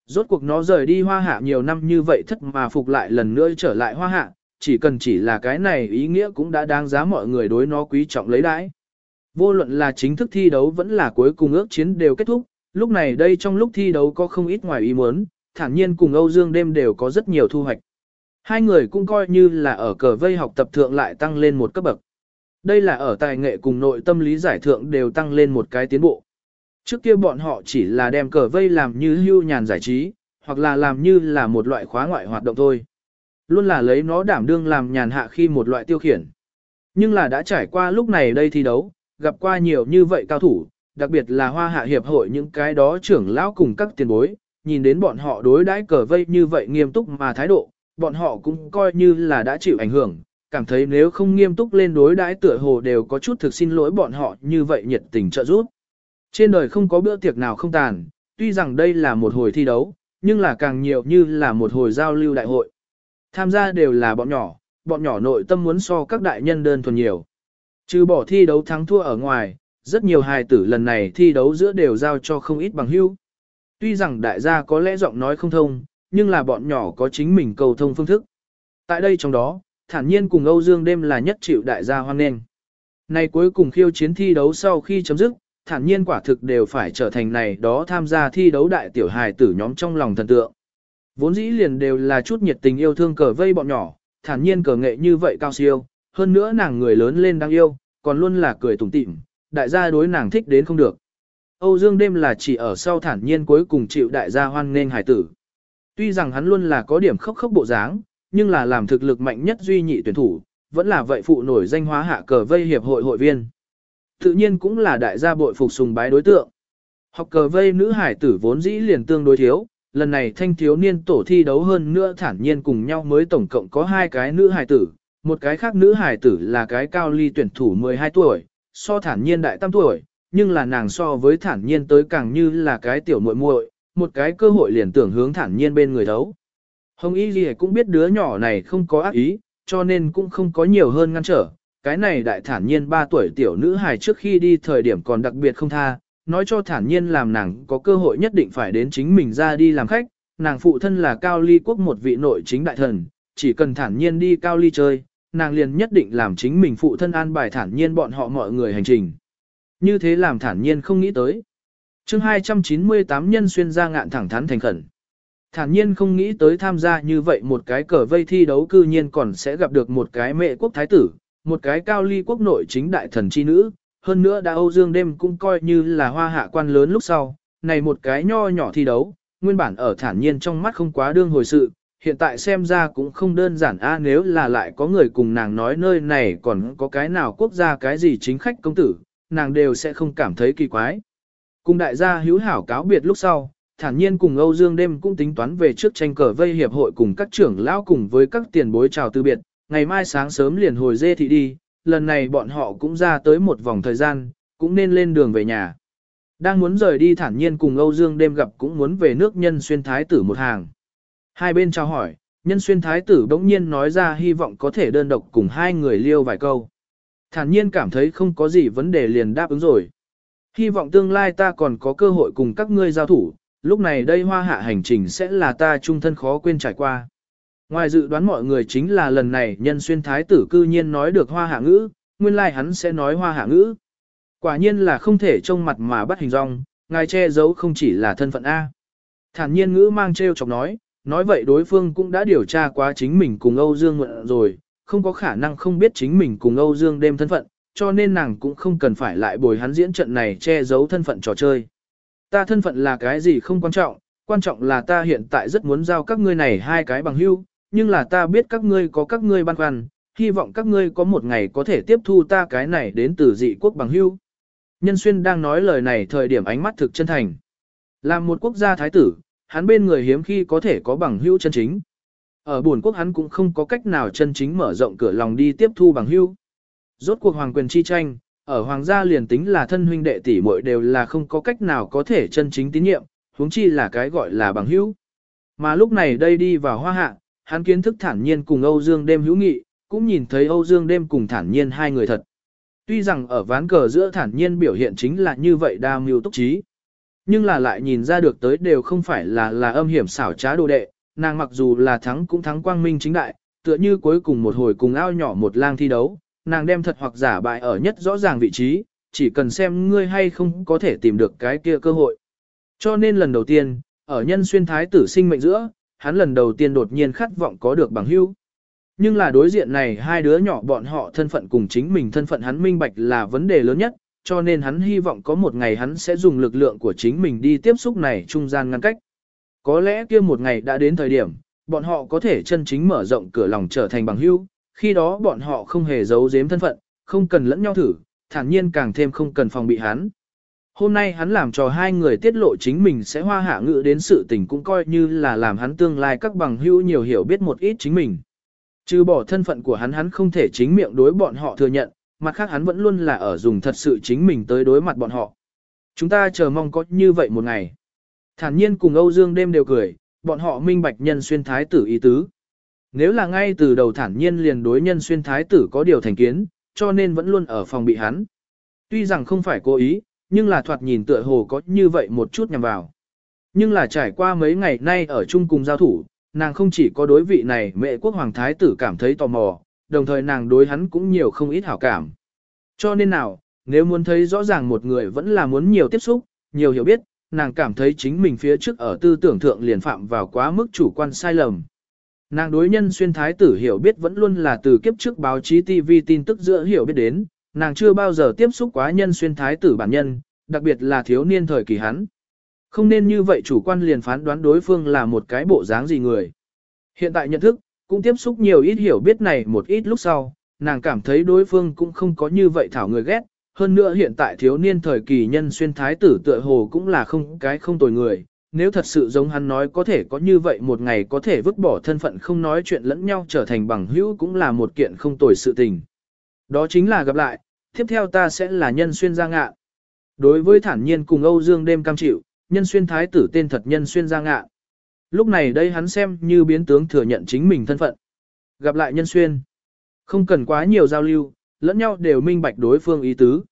Rốt cuộc nó rời đi hoa hạ nhiều năm như vậy thất mà phục lại lần nữa trở lại hoa hạ, chỉ cần chỉ là cái này ý nghĩa cũng đã đáng giá mọi người đối nó quý trọng lấy đãi. Vô luận là chính thức thi đấu vẫn là cuối cùng ước chiến đều kết thúc, lúc này đây trong lúc thi đấu có không ít ngoài ý muốn, thản nhiên cùng Âu Dương đêm đều có rất nhiều thu hoạch. Hai người cũng coi như là ở cờ vây học tập thượng lại tăng lên một cấp bậc. Đây là ở tài nghệ cùng nội tâm lý giải thượng đều tăng lên một cái tiến bộ. Trước kia bọn họ chỉ là đem cờ vây làm như hưu nhàn giải trí, hoặc là làm như là một loại khóa ngoại hoạt động thôi. Luôn là lấy nó đảm đương làm nhàn hạ khi một loại tiêu khiển. Nhưng là đã trải qua lúc này đây thi đấu, gặp qua nhiều như vậy cao thủ, đặc biệt là hoa hạ hiệp hội những cái đó trưởng lão cùng các tiền bối, nhìn đến bọn họ đối đãi cờ vây như vậy nghiêm túc mà thái độ, bọn họ cũng coi như là đã chịu ảnh hưởng, cảm thấy nếu không nghiêm túc lên đối đãi tựa hồ đều có chút thực xin lỗi bọn họ như vậy nhiệt tình trợ giúp. Trên đời không có bữa tiệc nào không tàn, tuy rằng đây là một hồi thi đấu, nhưng là càng nhiều như là một hồi giao lưu đại hội. Tham gia đều là bọn nhỏ, bọn nhỏ nội tâm muốn so các đại nhân đơn thuần nhiều. Trừ bỏ thi đấu thắng thua ở ngoài, rất nhiều hài tử lần này thi đấu giữa đều giao cho không ít bằng hữu. Tuy rằng đại gia có lẽ giọng nói không thông, nhưng là bọn nhỏ có chính mình cầu thông phương thức. Tại đây trong đó, thản nhiên cùng Âu Dương đêm là nhất chịu đại gia hoan nghênh. Nay cuối cùng khiêu chiến thi đấu sau khi chấm dứt, thản nhiên quả thực đều phải trở thành này đó tham gia thi đấu đại tiểu hài tử nhóm trong lòng thần tượng. Vốn dĩ liền đều là chút nhiệt tình yêu thương cờ vây bọn nhỏ, thản nhiên cờ nghệ như vậy cao siêu, hơn nữa nàng người lớn lên đang yêu, còn luôn là cười tủm tỉm, đại gia đối nàng thích đến không được. Âu Dương đêm là chỉ ở sau thản nhiên cuối cùng chịu đại gia hoan nghênh hải tử. Tuy rằng hắn luôn là có điểm khốc khốc bộ dáng, nhưng là làm thực lực mạnh nhất duy nhị tuyển thủ, vẫn là vậy phụ nổi danh hóa hạ cờ vây hiệp hội hội viên. Tự nhiên cũng là đại gia bội phục sùng bái đối tượng. Học cờ vây nữ hải tử vốn dĩ liền tương đối thiếu, lần này thanh thiếu niên tổ thi đấu hơn nữa thản nhiên cùng nhau mới tổng cộng có hai cái nữ hài tử, một cái khác nữ hài tử là cái cao ly tuyển thủ 12 tuổi, so thản nhiên đại tam tuổi, nhưng là nàng so với thản nhiên tới càng như là cái tiểu muội muội, một cái cơ hội liền tưởng hướng thản nhiên bên người đấu. Hồng Y Ghi cũng biết đứa nhỏ này không có ác ý, cho nên cũng không có nhiều hơn ngăn trở. Cái này đại thản nhiên 3 tuổi tiểu nữ hài trước khi đi thời điểm còn đặc biệt không tha, nói cho thản nhiên làm nàng có cơ hội nhất định phải đến chính mình ra đi làm khách. Nàng phụ thân là Cao Ly Quốc một vị nội chính đại thần, chỉ cần thản nhiên đi Cao Ly chơi, nàng liền nhất định làm chính mình phụ thân an bài thản nhiên bọn họ mọi người hành trình. Như thế làm thản nhiên không nghĩ tới. chương 298 nhân xuyên ra ngạn thẳng thắn thành khẩn. Thản nhiên không nghĩ tới tham gia như vậy một cái cờ vây thi đấu cư nhiên còn sẽ gặp được một cái mẹ quốc thái tử, một cái cao ly quốc nội chính đại thần chi nữ, hơn nữa đã Âu Dương đêm cũng coi như là hoa hạ quan lớn lúc sau, này một cái nho nhỏ thi đấu, nguyên bản ở thản nhiên trong mắt không quá đương hồi sự, hiện tại xem ra cũng không đơn giản a nếu là lại có người cùng nàng nói nơi này còn có cái nào quốc gia cái gì chính khách công tử, nàng đều sẽ không cảm thấy kỳ quái. Cùng đại gia hữu hảo cáo biệt lúc sau, thản nhiên cùng Âu Dương đêm cũng tính toán về trước tranh cờ vây hiệp hội cùng các trưởng lão cùng với các tiền bối chào từ biệt, ngày mai sáng sớm liền hồi dê thị đi, lần này bọn họ cũng ra tới một vòng thời gian, cũng nên lên đường về nhà. Đang muốn rời đi thản nhiên cùng Âu Dương đêm gặp cũng muốn về nước nhân xuyên thái tử một hàng. Hai bên chào hỏi, nhân xuyên thái tử bỗng nhiên nói ra hy vọng có thể đơn độc cùng hai người liêu vài câu. Thản nhiên cảm thấy không có gì vấn đề liền đáp ứng rồi. Hy vọng tương lai ta còn có cơ hội cùng các ngươi giao thủ, lúc này đây hoa hạ hành trình sẽ là ta trung thân khó quên trải qua. Ngoài dự đoán mọi người chính là lần này nhân xuyên thái tử cư nhiên nói được hoa hạ ngữ, nguyên lai like hắn sẽ nói hoa hạ ngữ. Quả nhiên là không thể trông mặt mà bắt hình rong, ngài che giấu không chỉ là thân phận A. Thản nhiên ngữ mang treo chọc nói, nói vậy đối phương cũng đã điều tra quá chính mình cùng Âu Dương Mượn rồi, không có khả năng không biết chính mình cùng Âu Dương đêm thân phận, cho nên nàng cũng không cần phải lại bồi hắn diễn trận này che giấu thân phận trò chơi. Ta thân phận là cái gì không quan trọng, quan trọng là ta hiện tại rất muốn giao các ngươi này hai cái bằng hữu, nhưng là ta biết các ngươi có các ngươi băn khoăn, hy vọng các ngươi có một ngày có thể tiếp thu ta cái này đến từ dị quốc bằng hưu. Nhân xuyên đang nói lời này thời điểm ánh mắt thực chân thành. Làm một quốc gia thái tử, hắn bên người hiếm khi có thể có bằng hưu chân chính. Ở buồn quốc hắn cũng không có cách nào chân chính mở rộng cửa lòng đi tiếp thu bằng hưu. Rốt cuộc hoàng quyền chi tranh, ở hoàng gia liền tính là thân huynh đệ tỷ muội đều là không có cách nào có thể chân chính tín nhiệm, huống chi là cái gọi là bằng hữu. Mà lúc này đây đi vào hoa hạ, hắn kiến thức thản nhiên cùng Âu Dương đêm hữu nghị, cũng nhìn thấy Âu Dương đêm cùng thản nhiên hai người thật. Tuy rằng ở ván cờ giữa thản nhiên biểu hiện chính là như vậy đa mưu túc trí. Nhưng là lại nhìn ra được tới đều không phải là là âm hiểm xảo trá đồ đệ, nàng mặc dù là thắng cũng thắng quang minh chính đại, tựa như cuối cùng một hồi cùng ao nhỏ một lang thi đấu, nàng đem thật hoặc giả bại ở nhất rõ ràng vị trí, chỉ cần xem ngươi hay không có thể tìm được cái kia cơ hội. Cho nên lần đầu tiên, ở nhân xuyên thái tử sinh mệnh giữa, hắn lần đầu tiên đột nhiên khát vọng có được bằng hữu. Nhưng là đối diện này hai đứa nhỏ bọn họ thân phận cùng chính mình thân phận hắn minh bạch là vấn đề lớn nhất, cho nên hắn hy vọng có một ngày hắn sẽ dùng lực lượng của chính mình đi tiếp xúc này trung gian ngăn cách. Có lẽ kia một ngày đã đến thời điểm, bọn họ có thể chân chính mở rộng cửa lòng trở thành bằng hữu, khi đó bọn họ không hề giấu giếm thân phận, không cần lẫn nhau thử, thản nhiên càng thêm không cần phòng bị hắn. Hôm nay hắn làm cho hai người tiết lộ chính mình sẽ hoa hạ ngự đến sự tình cũng coi như là làm hắn tương lai các bằng hữu nhiều hiểu biết một ít chính mình. Trừ bỏ thân phận của hắn hắn không thể chính miệng đối bọn họ thừa nhận, mặt khác hắn vẫn luôn là ở dùng thật sự chính mình tới đối mặt bọn họ. Chúng ta chờ mong có như vậy một ngày. Thản nhiên cùng Âu Dương đêm đều cười, bọn họ minh bạch nhân xuyên thái tử ý tứ. Nếu là ngay từ đầu thản nhiên liền đối nhân xuyên thái tử có điều thành kiến, cho nên vẫn luôn ở phòng bị hắn. Tuy rằng không phải cố ý, nhưng là thoạt nhìn tựa hồ có như vậy một chút nhằm vào. Nhưng là trải qua mấy ngày nay ở chung cùng giao thủ, nàng không chỉ có đối vị này mẹ quốc hoàng thái tử cảm thấy tò mò, đồng thời nàng đối hắn cũng nhiều không ít hảo cảm. Cho nên nào, nếu muốn thấy rõ ràng một người vẫn là muốn nhiều tiếp xúc, nhiều hiểu biết, nàng cảm thấy chính mình phía trước ở tư tưởng thượng liền phạm vào quá mức chủ quan sai lầm. Nàng đối nhân xuyên thái tử hiểu biết vẫn luôn là từ kiếp trước báo chí TV tin tức giữa hiểu biết đến, nàng chưa bao giờ tiếp xúc quá nhân xuyên thái tử bản nhân, đặc biệt là thiếu niên thời kỳ hắn. Không nên như vậy chủ quan liền phán đoán đối phương là một cái bộ dáng gì người. Hiện tại nhận thức, cũng tiếp xúc nhiều ít hiểu biết này một ít lúc sau, nàng cảm thấy đối phương cũng không có như vậy thảo người ghét, hơn nữa hiện tại thiếu niên thời kỳ nhân xuyên thái tử tựa hồ cũng là không cái không tồi người, nếu thật sự giống hắn nói có thể có như vậy một ngày có thể vứt bỏ thân phận không nói chuyện lẫn nhau trở thành bằng hữu cũng là một kiện không tồi sự tình. Đó chính là gặp lại, tiếp theo ta sẽ là nhân xuyên gia ngạ. Đối với thản nhiên cùng Âu Dương đêm cam chịu, nhân xuyên thái tử tên thật nhân xuyên gia ngạ. Lúc này đây hắn xem như biến tướng thừa nhận chính mình thân phận. Gặp lại nhân xuyên. Không cần quá nhiều giao lưu, lẫn nhau đều minh bạch đối phương ý tứ.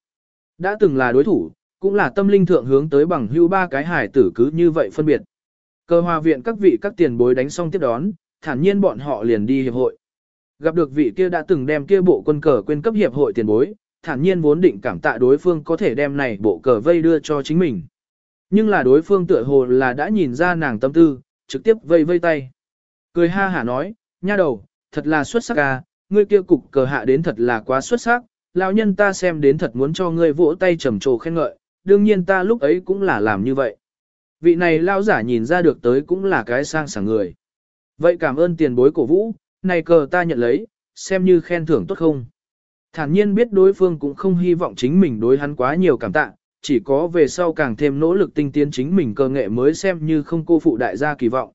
Đã từng là đối thủ, cũng là tâm linh thượng hướng tới bằng hưu ba cái hải tử cứ như vậy phân biệt. Cơ hòa viện các vị các tiền bối đánh xong tiếp đón, thản nhiên bọn họ liền đi hiệp hội. Gặp được vị kia đã từng đem kia bộ quân cờ quên cấp hiệp hội tiền bối, thản nhiên vốn định cảm tạ đối phương có thể đem này bộ cờ vây đưa cho chính mình. Nhưng là đối phương tựa hồ là đã nhìn ra nàng tâm tư, trực tiếp vây vây tay. Cười ha hả nói, nha đầu, thật là xuất sắc à, ngươi kia cục cờ hạ đến thật là quá xuất sắc, lão nhân ta xem đến thật muốn cho ngươi vỗ tay trầm trồ khen ngợi, đương nhiên ta lúc ấy cũng là làm như vậy. Vị này lão giả nhìn ra được tới cũng là cái sang sảng người. Vậy cảm ơn tiền bối cổ vũ, này cờ ta nhận lấy, xem như khen thưởng tốt không. Thản nhiên biết đối phương cũng không hy vọng chính mình đối hắn quá nhiều cảm tạ, chỉ có về sau càng thêm nỗ lực tinh tiến chính mình cơ nghệ mới xem như không cô phụ đại gia kỳ vọng.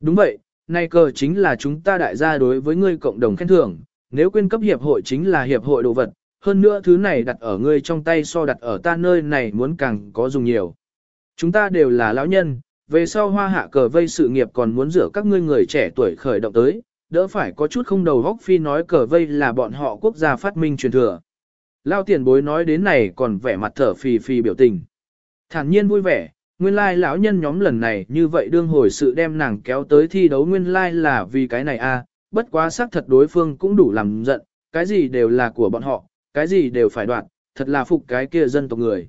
Đúng vậy, này cờ chính là chúng ta đại gia đối với ngươi cộng đồng khen thưởng, nếu quyên cấp hiệp hội chính là hiệp hội đồ vật, hơn nữa thứ này đặt ở ngươi trong tay so đặt ở ta nơi này muốn càng có dùng nhiều. Chúng ta đều là lão nhân, về sau hoa hạ cờ vây sự nghiệp còn muốn rửa các ngươi người trẻ tuổi khởi động tới, đỡ phải có chút không đầu góc phi nói cờ vây là bọn họ quốc gia phát minh truyền thừa. Lao tiền bối nói đến này còn vẻ mặt thở phì phì biểu tình. Thản nhiên vui vẻ, nguyên lai lão nhân nhóm lần này như vậy đương hồi sự đem nàng kéo tới thi đấu nguyên lai là vì cái này a à, bất quá xác thật đối phương cũng đủ làm giận, cái gì đều là của bọn họ, cái gì đều phải đoạt, thật là phục cái kia dân tộc người.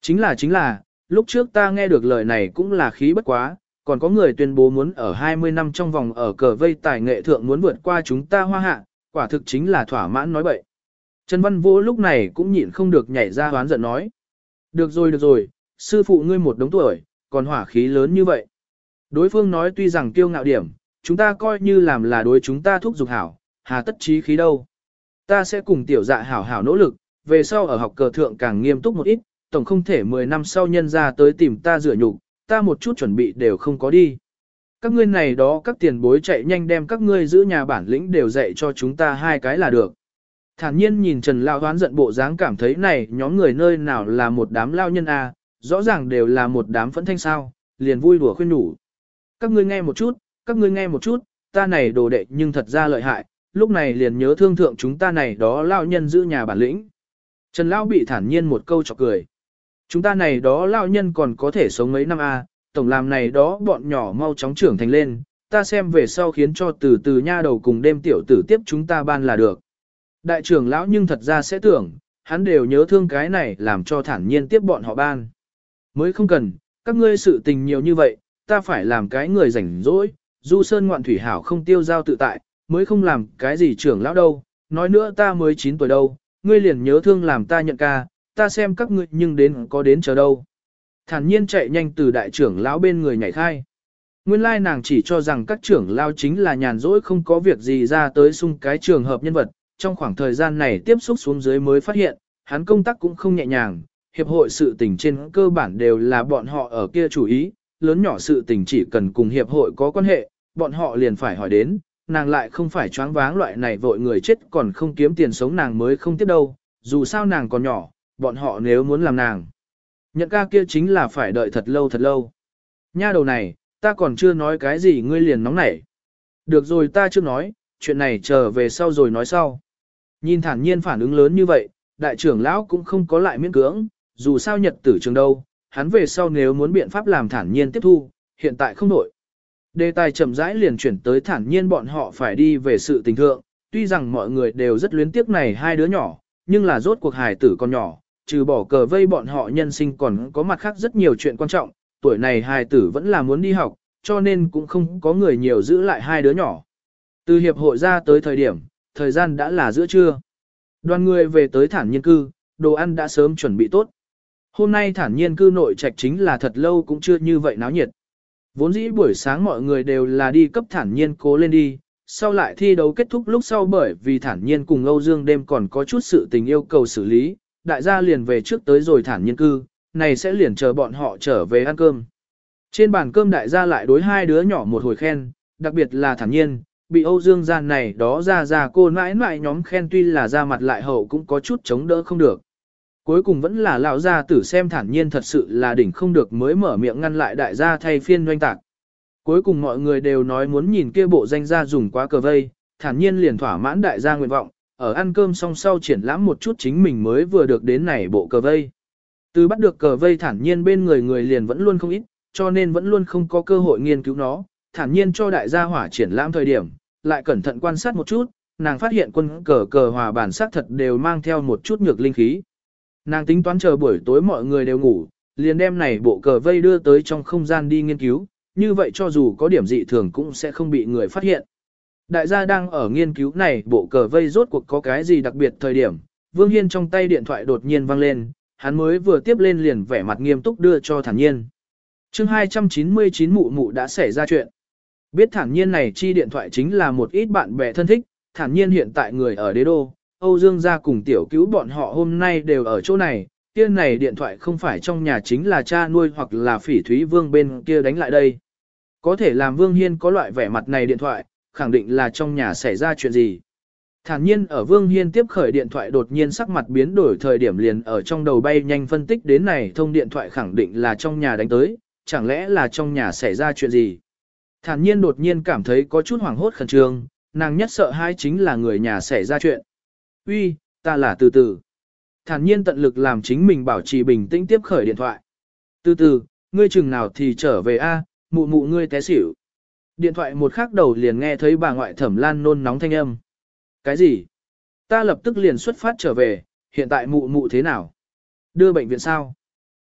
Chính là chính là, lúc trước ta nghe được lời này cũng là khí bất quá, còn có người tuyên bố muốn ở 20 năm trong vòng ở cờ vây tài nghệ thượng muốn vượt qua chúng ta hoa hạ, quả thực chính là thỏa mãn nói bậy. Trần Văn Vô lúc này cũng nhịn không được nhảy ra hoán giận nói. Được rồi được rồi, sư phụ ngươi một đống tuổi, còn hỏa khí lớn như vậy. Đối phương nói tuy rằng kiêu ngạo điểm, chúng ta coi như làm là đối chúng ta thúc giục hảo, hà tất trí khí đâu. Ta sẽ cùng tiểu dạ hảo hảo nỗ lực, về sau ở học cờ thượng càng nghiêm túc một ít, tổng không thể 10 năm sau nhân ra tới tìm ta rửa nhục, ta một chút chuẩn bị đều không có đi. Các ngươi này đó các tiền bối chạy nhanh đem các ngươi giữ nhà bản lĩnh đều dạy cho chúng ta hai cái là được. Thản nhiên nhìn Trần Lao hoán giận bộ dáng cảm thấy này nhóm người nơi nào là một đám lao nhân à, rõ ràng đều là một đám phẫn thanh sao, liền vui đùa khuyên nhủ. Các ngươi nghe một chút, các ngươi nghe một chút, ta này đồ đệ nhưng thật ra lợi hại, lúc này liền nhớ thương thượng chúng ta này đó lao nhân giữ nhà bản lĩnh. Trần Lao bị thản nhiên một câu chọc cười. Chúng ta này đó lao nhân còn có thể sống mấy năm a, à, tổng làm này đó bọn nhỏ mau chóng trưởng thành lên, ta xem về sau khiến cho từ từ nha đầu cùng đêm tiểu tử tiếp chúng ta ban là được. Đại trưởng lão nhưng thật ra sẽ tưởng, hắn đều nhớ thương cái này làm cho thản nhiên tiếp bọn họ ban. Mới không cần, các ngươi sự tình nhiều như vậy, ta phải làm cái người rảnh rỗi, du sơn ngoạn thủy hảo không tiêu giao tự tại, mới không làm cái gì trưởng lão đâu, nói nữa ta mới 9 tuổi đâu, ngươi liền nhớ thương làm ta nhận ca, ta xem các ngươi nhưng đến có đến chờ đâu. Thản nhiên chạy nhanh từ đại trưởng lão bên người nhảy khai. Nguyên lai nàng chỉ cho rằng các trưởng lão chính là nhàn rỗi không có việc gì ra tới xung cái trường hợp nhân vật, trong khoảng thời gian này tiếp xúc xuống dưới mới phát hiện, hắn công tác cũng không nhẹ nhàng, hiệp hội sự tình trên cơ bản đều là bọn họ ở kia chủ ý, lớn nhỏ sự tình chỉ cần cùng hiệp hội có quan hệ, bọn họ liền phải hỏi đến, nàng lại không phải choáng váng loại này vội người chết còn không kiếm tiền sống nàng mới không tiếp đâu, dù sao nàng còn nhỏ, bọn họ nếu muốn làm nàng. Nhận ca kia chính là phải đợi thật lâu thật lâu. Nha đầu này, ta còn chưa nói cái gì ngươi liền nóng nảy. Được rồi ta chưa nói, chuyện này chờ về sau rồi nói sau. Nhìn thản nhiên phản ứng lớn như vậy, đại trưởng lão cũng không có lại miễn cưỡng, dù sao nhật tử trường đâu, hắn về sau nếu muốn biện pháp làm thản nhiên tiếp thu, hiện tại không nổi. Đề tài chậm rãi liền chuyển tới thản nhiên bọn họ phải đi về sự tình thượng, tuy rằng mọi người đều rất luyến tiếc này hai đứa nhỏ, nhưng là rốt cuộc hài tử con nhỏ, trừ bỏ cờ vây bọn họ nhân sinh còn có mặt khác rất nhiều chuyện quan trọng, tuổi này hài tử vẫn là muốn đi học, cho nên cũng không có người nhiều giữ lại hai đứa nhỏ. Từ hiệp hội ra tới thời điểm, thời gian đã là giữa trưa. Đoàn người về tới thản nhiên cư, đồ ăn đã sớm chuẩn bị tốt. Hôm nay thản nhiên cư nội trạch chính là thật lâu cũng chưa như vậy náo nhiệt. Vốn dĩ buổi sáng mọi người đều là đi cấp thản nhiên cố lên đi, sau lại thi đấu kết thúc lúc sau bởi vì thản nhiên cùng Âu Dương đêm còn có chút sự tình yêu cầu xử lý, đại gia liền về trước tới rồi thản nhiên cư, này sẽ liền chờ bọn họ trở về ăn cơm. Trên bàn cơm đại gia lại đối hai đứa nhỏ một hồi khen, đặc biệt là thản nhiên, bị Âu Dương gian này đó ra ra cô mãi mãi nhóm khen tuy là ra mặt lại hậu cũng có chút chống đỡ không được. Cuối cùng vẫn là lão gia tử xem thản nhiên thật sự là đỉnh không được mới mở miệng ngăn lại đại gia thay phiên doanh tạc. Cuối cùng mọi người đều nói muốn nhìn kia bộ danh gia dùng quá cờ vây, thản nhiên liền thỏa mãn đại gia nguyện vọng, ở ăn cơm xong sau triển lãm một chút chính mình mới vừa được đến này bộ cờ vây. Từ bắt được cờ vây thản nhiên bên người người liền vẫn luôn không ít, cho nên vẫn luôn không có cơ hội nghiên cứu nó, thản nhiên cho đại gia hỏa triển lãm thời điểm, lại cẩn thận quan sát một chút, nàng phát hiện quân cờ cờ hòa bản sắc thật đều mang theo một chút nhược linh khí. Nàng tính toán chờ buổi tối mọi người đều ngủ, liền đem này bộ cờ vây đưa tới trong không gian đi nghiên cứu, như vậy cho dù có điểm dị thường cũng sẽ không bị người phát hiện. Đại gia đang ở nghiên cứu này bộ cờ vây rốt cuộc có cái gì đặc biệt thời điểm, Vương Hiên trong tay điện thoại đột nhiên vang lên, hắn mới vừa tiếp lên liền vẻ mặt nghiêm túc đưa cho thản nhiên. chương 299 mụ mụ đã xảy ra chuyện. Biết thản nhiên này chi điện thoại chính là một ít bạn bè thân thích, thản nhiên hiện tại người ở đế đô, Âu Dương gia cùng tiểu cứu bọn họ hôm nay đều ở chỗ này, kia này điện thoại không phải trong nhà chính là cha nuôi hoặc là phỉ thúy vương bên kia đánh lại đây. Có thể làm Vương Hiên có loại vẻ mặt này điện thoại, khẳng định là trong nhà xảy ra chuyện gì. Thản nhiên ở Vương Hiên tiếp khởi điện thoại đột nhiên sắc mặt biến đổi thời điểm liền ở trong đầu bay nhanh phân tích đến này thông điện thoại khẳng định là trong nhà đánh tới, chẳng lẽ là trong nhà xảy ra chuyện gì. Thản nhiên đột nhiên cảm thấy có chút hoảng hốt khẩn trương, nàng nhất sợ hai chính là người nhà xảy ra chuyện. Uy, ta là từ từ. Thản nhiên tận lực làm chính mình bảo trì bình tĩnh tiếp khởi điện thoại. Từ từ, ngươi chừng nào thì trở về a, mụ mụ ngươi té xỉu. Điện thoại một khắc đầu liền nghe thấy bà ngoại thẩm lan nôn nóng thanh âm. Cái gì? Ta lập tức liền xuất phát trở về, hiện tại mụ mụ thế nào? Đưa bệnh viện sao?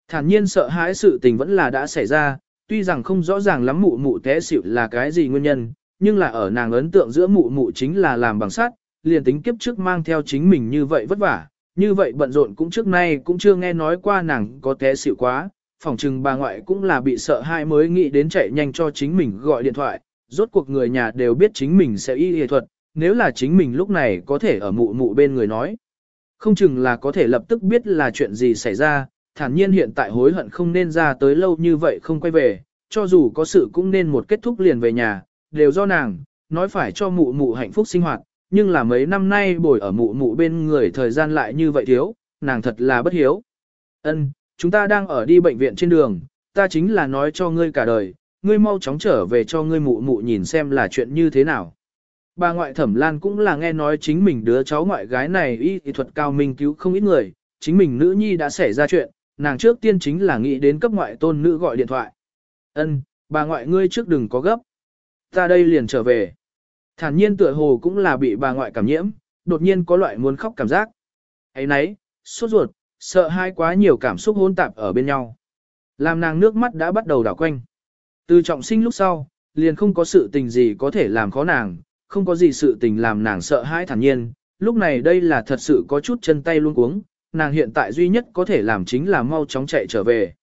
Thản nhiên sợ hãi sự tình vẫn là đã xảy ra, tuy rằng không rõ ràng lắm mụ mụ té xỉu là cái gì nguyên nhân, nhưng là ở nàng ấn tượng giữa mụ mụ chính là làm bằng sắt, liền tính kiếp trước mang theo chính mình như vậy vất vả, như vậy bận rộn cũng trước nay cũng chưa nghe nói qua nàng có té xỉu quá, phòng trừng bà ngoại cũng là bị sợ hãi mới nghĩ đến chạy nhanh cho chính mình gọi điện thoại, rốt cuộc người nhà đều biết chính mình sẽ y y thuật, nếu là chính mình lúc này có thể ở mụ mụ bên người nói. Không chừng là có thể lập tức biết là chuyện gì xảy ra, thản nhiên hiện tại hối hận không nên ra tới lâu như vậy không quay về, cho dù có sự cũng nên một kết thúc liền về nhà, đều do nàng, nói phải cho mụ mụ hạnh phúc sinh hoạt, nhưng là mấy năm nay bồi ở mụ mụ bên người thời gian lại như vậy thiếu, nàng thật là bất hiếu. Ân, chúng ta đang ở đi bệnh viện trên đường, ta chính là nói cho ngươi cả đời, ngươi mau chóng trở về cho ngươi mụ mụ nhìn xem là chuyện như thế nào. Bà ngoại thẩm lan cũng là nghe nói chính mình đứa cháu ngoại gái này y y thuật cao minh cứu không ít người, chính mình nữ nhi đã xảy ra chuyện, nàng trước tiên chính là nghĩ đến cấp ngoại tôn nữ gọi điện thoại. Ân, bà ngoại ngươi trước đừng có gấp. Ta đây liền trở về. Thản nhiên tựa hồ cũng là bị bà ngoại cảm nhiễm, đột nhiên có loại muốn khóc cảm giác. ấy nấy, sốt ruột, sợ hai quá nhiều cảm xúc hỗn tạp ở bên nhau. Làm nàng nước mắt đã bắt đầu đảo quanh. Từ trọng sinh lúc sau, liền không có sự tình gì có thể làm khó nàng, không có gì sự tình làm nàng sợ hãi thản nhiên. Lúc này đây là thật sự có chút chân tay luôn cuống, nàng hiện tại duy nhất có thể làm chính là mau chóng chạy trở về.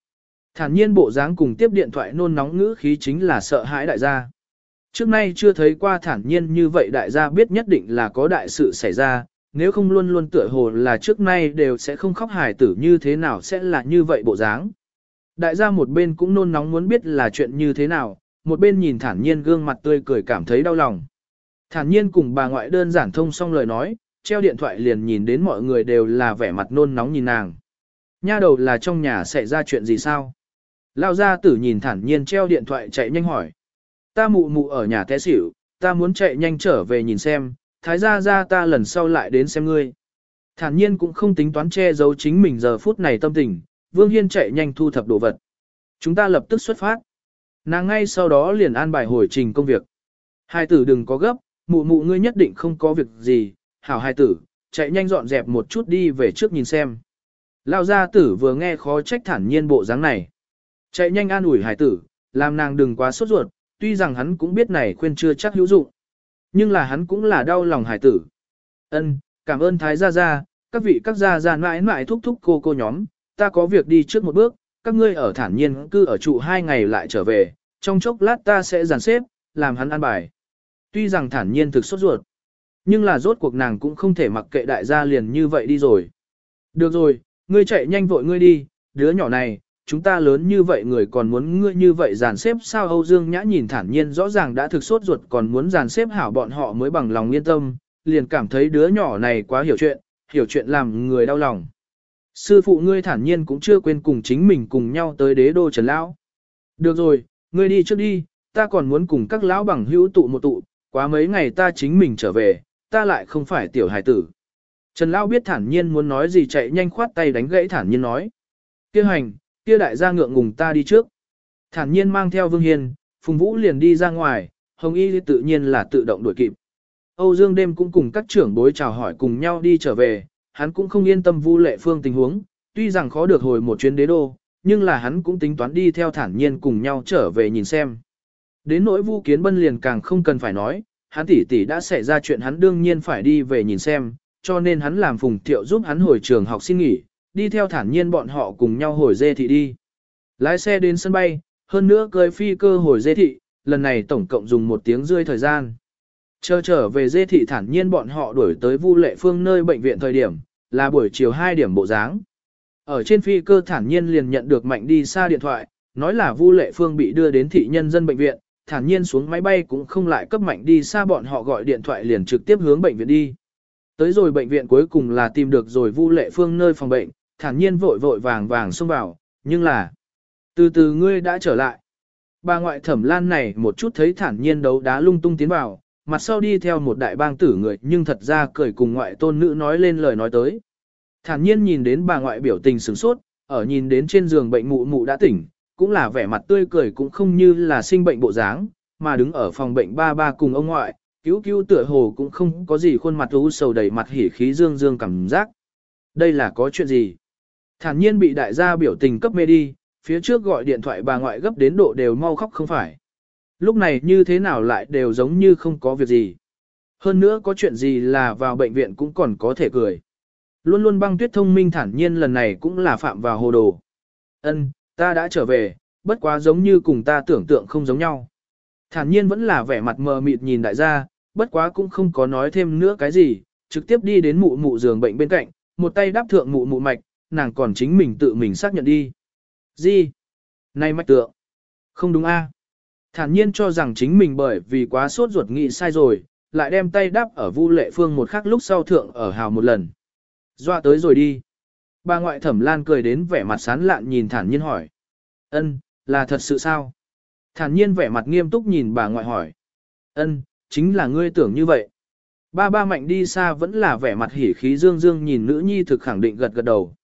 Thản nhiên bộ dáng cùng tiếp điện thoại nôn nóng ngữ khí chính là sợ hãi đại gia. Trước nay chưa thấy qua thản nhiên như vậy đại gia biết nhất định là có đại sự xảy ra, nếu không luôn luôn tựa hồ là trước nay đều sẽ không khóc hài tử như thế nào sẽ là như vậy bộ dáng. Đại gia một bên cũng nôn nóng muốn biết là chuyện như thế nào, một bên nhìn thản nhiên gương mặt tươi cười cảm thấy đau lòng. Thản nhiên cùng bà ngoại đơn giản thông xong lời nói, treo điện thoại liền nhìn đến mọi người đều là vẻ mặt nôn nóng nhìn nàng. Nha đầu là trong nhà xảy ra chuyện gì sao? Lao gia tử nhìn thản nhiên treo điện thoại chạy nhanh hỏi. Ta mụ mụ ở nhà té xỉu, ta muốn chạy nhanh trở về nhìn xem, thái gia gia ta lần sau lại đến xem ngươi. Thản nhiên cũng không tính toán che giấu chính mình giờ phút này tâm tình, Vương Hiên chạy nhanh thu thập đồ vật. Chúng ta lập tức xuất phát. Nàng ngay sau đó liền an bài hồi trình công việc. Hai tử đừng có gấp, mụ mụ ngươi nhất định không có việc gì, hảo hai tử, chạy nhanh dọn dẹp một chút đi về trước nhìn xem. Lao gia tử vừa nghe khó trách thản nhiên bộ dáng này. Chạy nhanh an ủi hải tử, làm nàng đừng quá sốt ruột, tuy rằng hắn cũng biết này khuyên chưa chắc hữu dụng. Nhưng là hắn cũng là đau lòng hải tử. Ân, cảm ơn Thái Gia Gia, các vị các gia gia mãi mãi thúc thúc cô cô nhóm, ta có việc đi trước một bước, các ngươi ở thản nhiên cư ở trụ hai ngày lại trở về, trong chốc lát ta sẽ dàn xếp, làm hắn ăn bài. Tuy rằng thản nhiên thực sốt ruột, nhưng là rốt cuộc nàng cũng không thể mặc kệ đại gia liền như vậy đi rồi. Được rồi, ngươi chạy nhanh vội ngươi đi, đứa nhỏ này, chúng ta lớn như vậy người còn muốn ngươi như vậy dàn xếp sao Âu Dương Nhã nhìn thản nhiên rõ ràng đã thực sốt ruột còn muốn dàn xếp hảo bọn họ mới bằng lòng yên tâm, liền cảm thấy đứa nhỏ này quá hiểu chuyện, hiểu chuyện làm người đau lòng. Sư phụ ngươi thản nhiên cũng chưa quên cùng chính mình cùng nhau tới đế đô Trần Lão. Được rồi, ngươi đi trước đi, ta còn muốn cùng các lão bằng hữu tụ một tụ, quá mấy ngày ta chính mình trở về, ta lại không phải tiểu hài tử. Trần Lão biết thản nhiên muốn nói gì chạy nhanh khoát tay đánh gãy thản nhiên nói. Kia hành, kia đại gia ngượng ngùng ta đi trước. Thản nhiên mang theo Vương Hiên, Phùng Vũ liền đi ra ngoài, Hồng Y tự nhiên là tự động đuổi kịp. Âu Dương đêm cũng cùng các trưởng bối chào hỏi cùng nhau đi trở về, hắn cũng không yên tâm Vu Lệ Phương tình huống, tuy rằng khó được hồi một chuyến đế đô, nhưng là hắn cũng tính toán đi theo thản nhiên cùng nhau trở về nhìn xem. Đến nỗi Vu Kiến Bân liền càng không cần phải nói, hắn tỷ tỷ đã xảy ra chuyện hắn đương nhiên phải đi về nhìn xem, cho nên hắn làm Phùng Thiệu giúp hắn hồi trường học xin nghỉ, đi theo thản nhiên bọn họ cùng nhau hồi dê thị đi. Lái xe đến sân bay, hơn nữa cơi phi cơ hồi dê thị, lần này tổng cộng dùng một tiếng rưỡi thời gian. Chờ trở về dê thị thản nhiên bọn họ đuổi tới Vu Lệ Phương nơi bệnh viện thời điểm, là buổi chiều 2 điểm bộ dáng. Ở trên phi cơ thản nhiên liền nhận được mạnh đi xa điện thoại, nói là Vu Lệ Phương bị đưa đến thị nhân dân bệnh viện, thản nhiên xuống máy bay cũng không lại cấp mạnh đi xa bọn họ gọi điện thoại liền trực tiếp hướng bệnh viện đi. Tới rồi bệnh viện cuối cùng là tìm được rồi Vu Lệ Phương nơi phòng bệnh, thản nhiên vội vội vàng vàng xông vào, nhưng là từ từ ngươi đã trở lại. Bà ngoại thẩm lan này một chút thấy thản nhiên đấu đá lung tung tiến vào, mặt sau đi theo một đại bang tử người nhưng thật ra cười cùng ngoại tôn nữ nói lên lời nói tới. Thản nhiên nhìn đến bà ngoại biểu tình sửng sốt, ở nhìn đến trên giường bệnh mụ mụ đã tỉnh, cũng là vẻ mặt tươi cười cũng không như là sinh bệnh bộ dáng, mà đứng ở phòng bệnh ba ba cùng ông ngoại, cứu cứu tựa hồ cũng không có gì khuôn mặt u sầu đầy mặt hỉ khí dương dương cảm giác. Đây là có chuyện gì? Thản nhiên bị đại gia biểu tình cấp mê đi, phía trước gọi điện thoại bà ngoại gấp đến độ đều mau khóc không phải. Lúc này như thế nào lại đều giống như không có việc gì. Hơn nữa có chuyện gì là vào bệnh viện cũng còn có thể cười. Luôn luôn băng tuyết thông minh thản nhiên lần này cũng là phạm vào hồ đồ. Ân, ta đã trở về, bất quá giống như cùng ta tưởng tượng không giống nhau. Thản nhiên vẫn là vẻ mặt mờ mịt nhìn đại gia, bất quá cũng không có nói thêm nữa cái gì, trực tiếp đi đến mụ mụ giường bệnh bên cạnh, một tay đáp thượng mụ mụ mạch, nàng còn chính mình tự mình xác nhận đi. Gì? Này mạch tượng. Không đúng a? À? Thản nhiên cho rằng chính mình bởi vì quá sốt ruột nghĩ sai rồi, lại đem tay đáp ở Vu Lệ Phương một khắc lúc sau thượng ở hào một lần. Dọa tới rồi đi. Bà ngoại thẩm lan cười đến vẻ mặt sán lạn nhìn thản nhiên hỏi. Ân, là thật sự sao? Thản nhiên vẻ mặt nghiêm túc nhìn bà ngoại hỏi. Ân, chính là ngươi tưởng như vậy. Ba ba mạnh đi xa vẫn là vẻ mặt hỉ khí dương dương nhìn nữ nhi thực khẳng định gật gật đầu.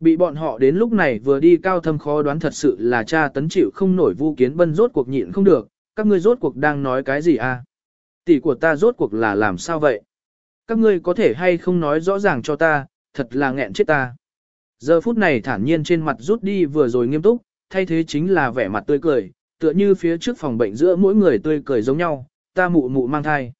Bị bọn họ đến lúc này vừa đi cao thâm khó đoán thật sự là cha tấn chịu không nổi vu kiến bân rốt cuộc nhịn không được, các ngươi rốt cuộc đang nói cái gì à? Tỷ của ta rốt cuộc là làm sao vậy? Các ngươi có thể hay không nói rõ ràng cho ta, thật là nghẹn chết ta. Giờ phút này thản nhiên trên mặt rút đi vừa rồi nghiêm túc, thay thế chính là vẻ mặt tươi cười, tựa như phía trước phòng bệnh giữa mỗi người tươi cười giống nhau, ta mụ mụ mang thai.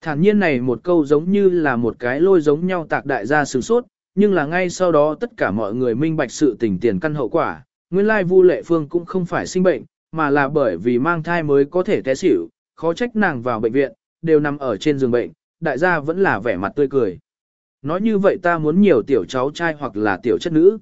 Thản nhiên này một câu giống như là một cái lôi giống nhau tạc đại gia sử sốt, nhưng là ngay sau đó tất cả mọi người minh bạch sự tình tiền căn hậu quả, nguyên lai Vu Lệ Phương cũng không phải sinh bệnh, mà là bởi vì mang thai mới có thể té xỉu, khó trách nàng vào bệnh viện, đều nằm ở trên giường bệnh, đại gia vẫn là vẻ mặt tươi cười. Nói như vậy ta muốn nhiều tiểu cháu trai hoặc là tiểu chất nữ.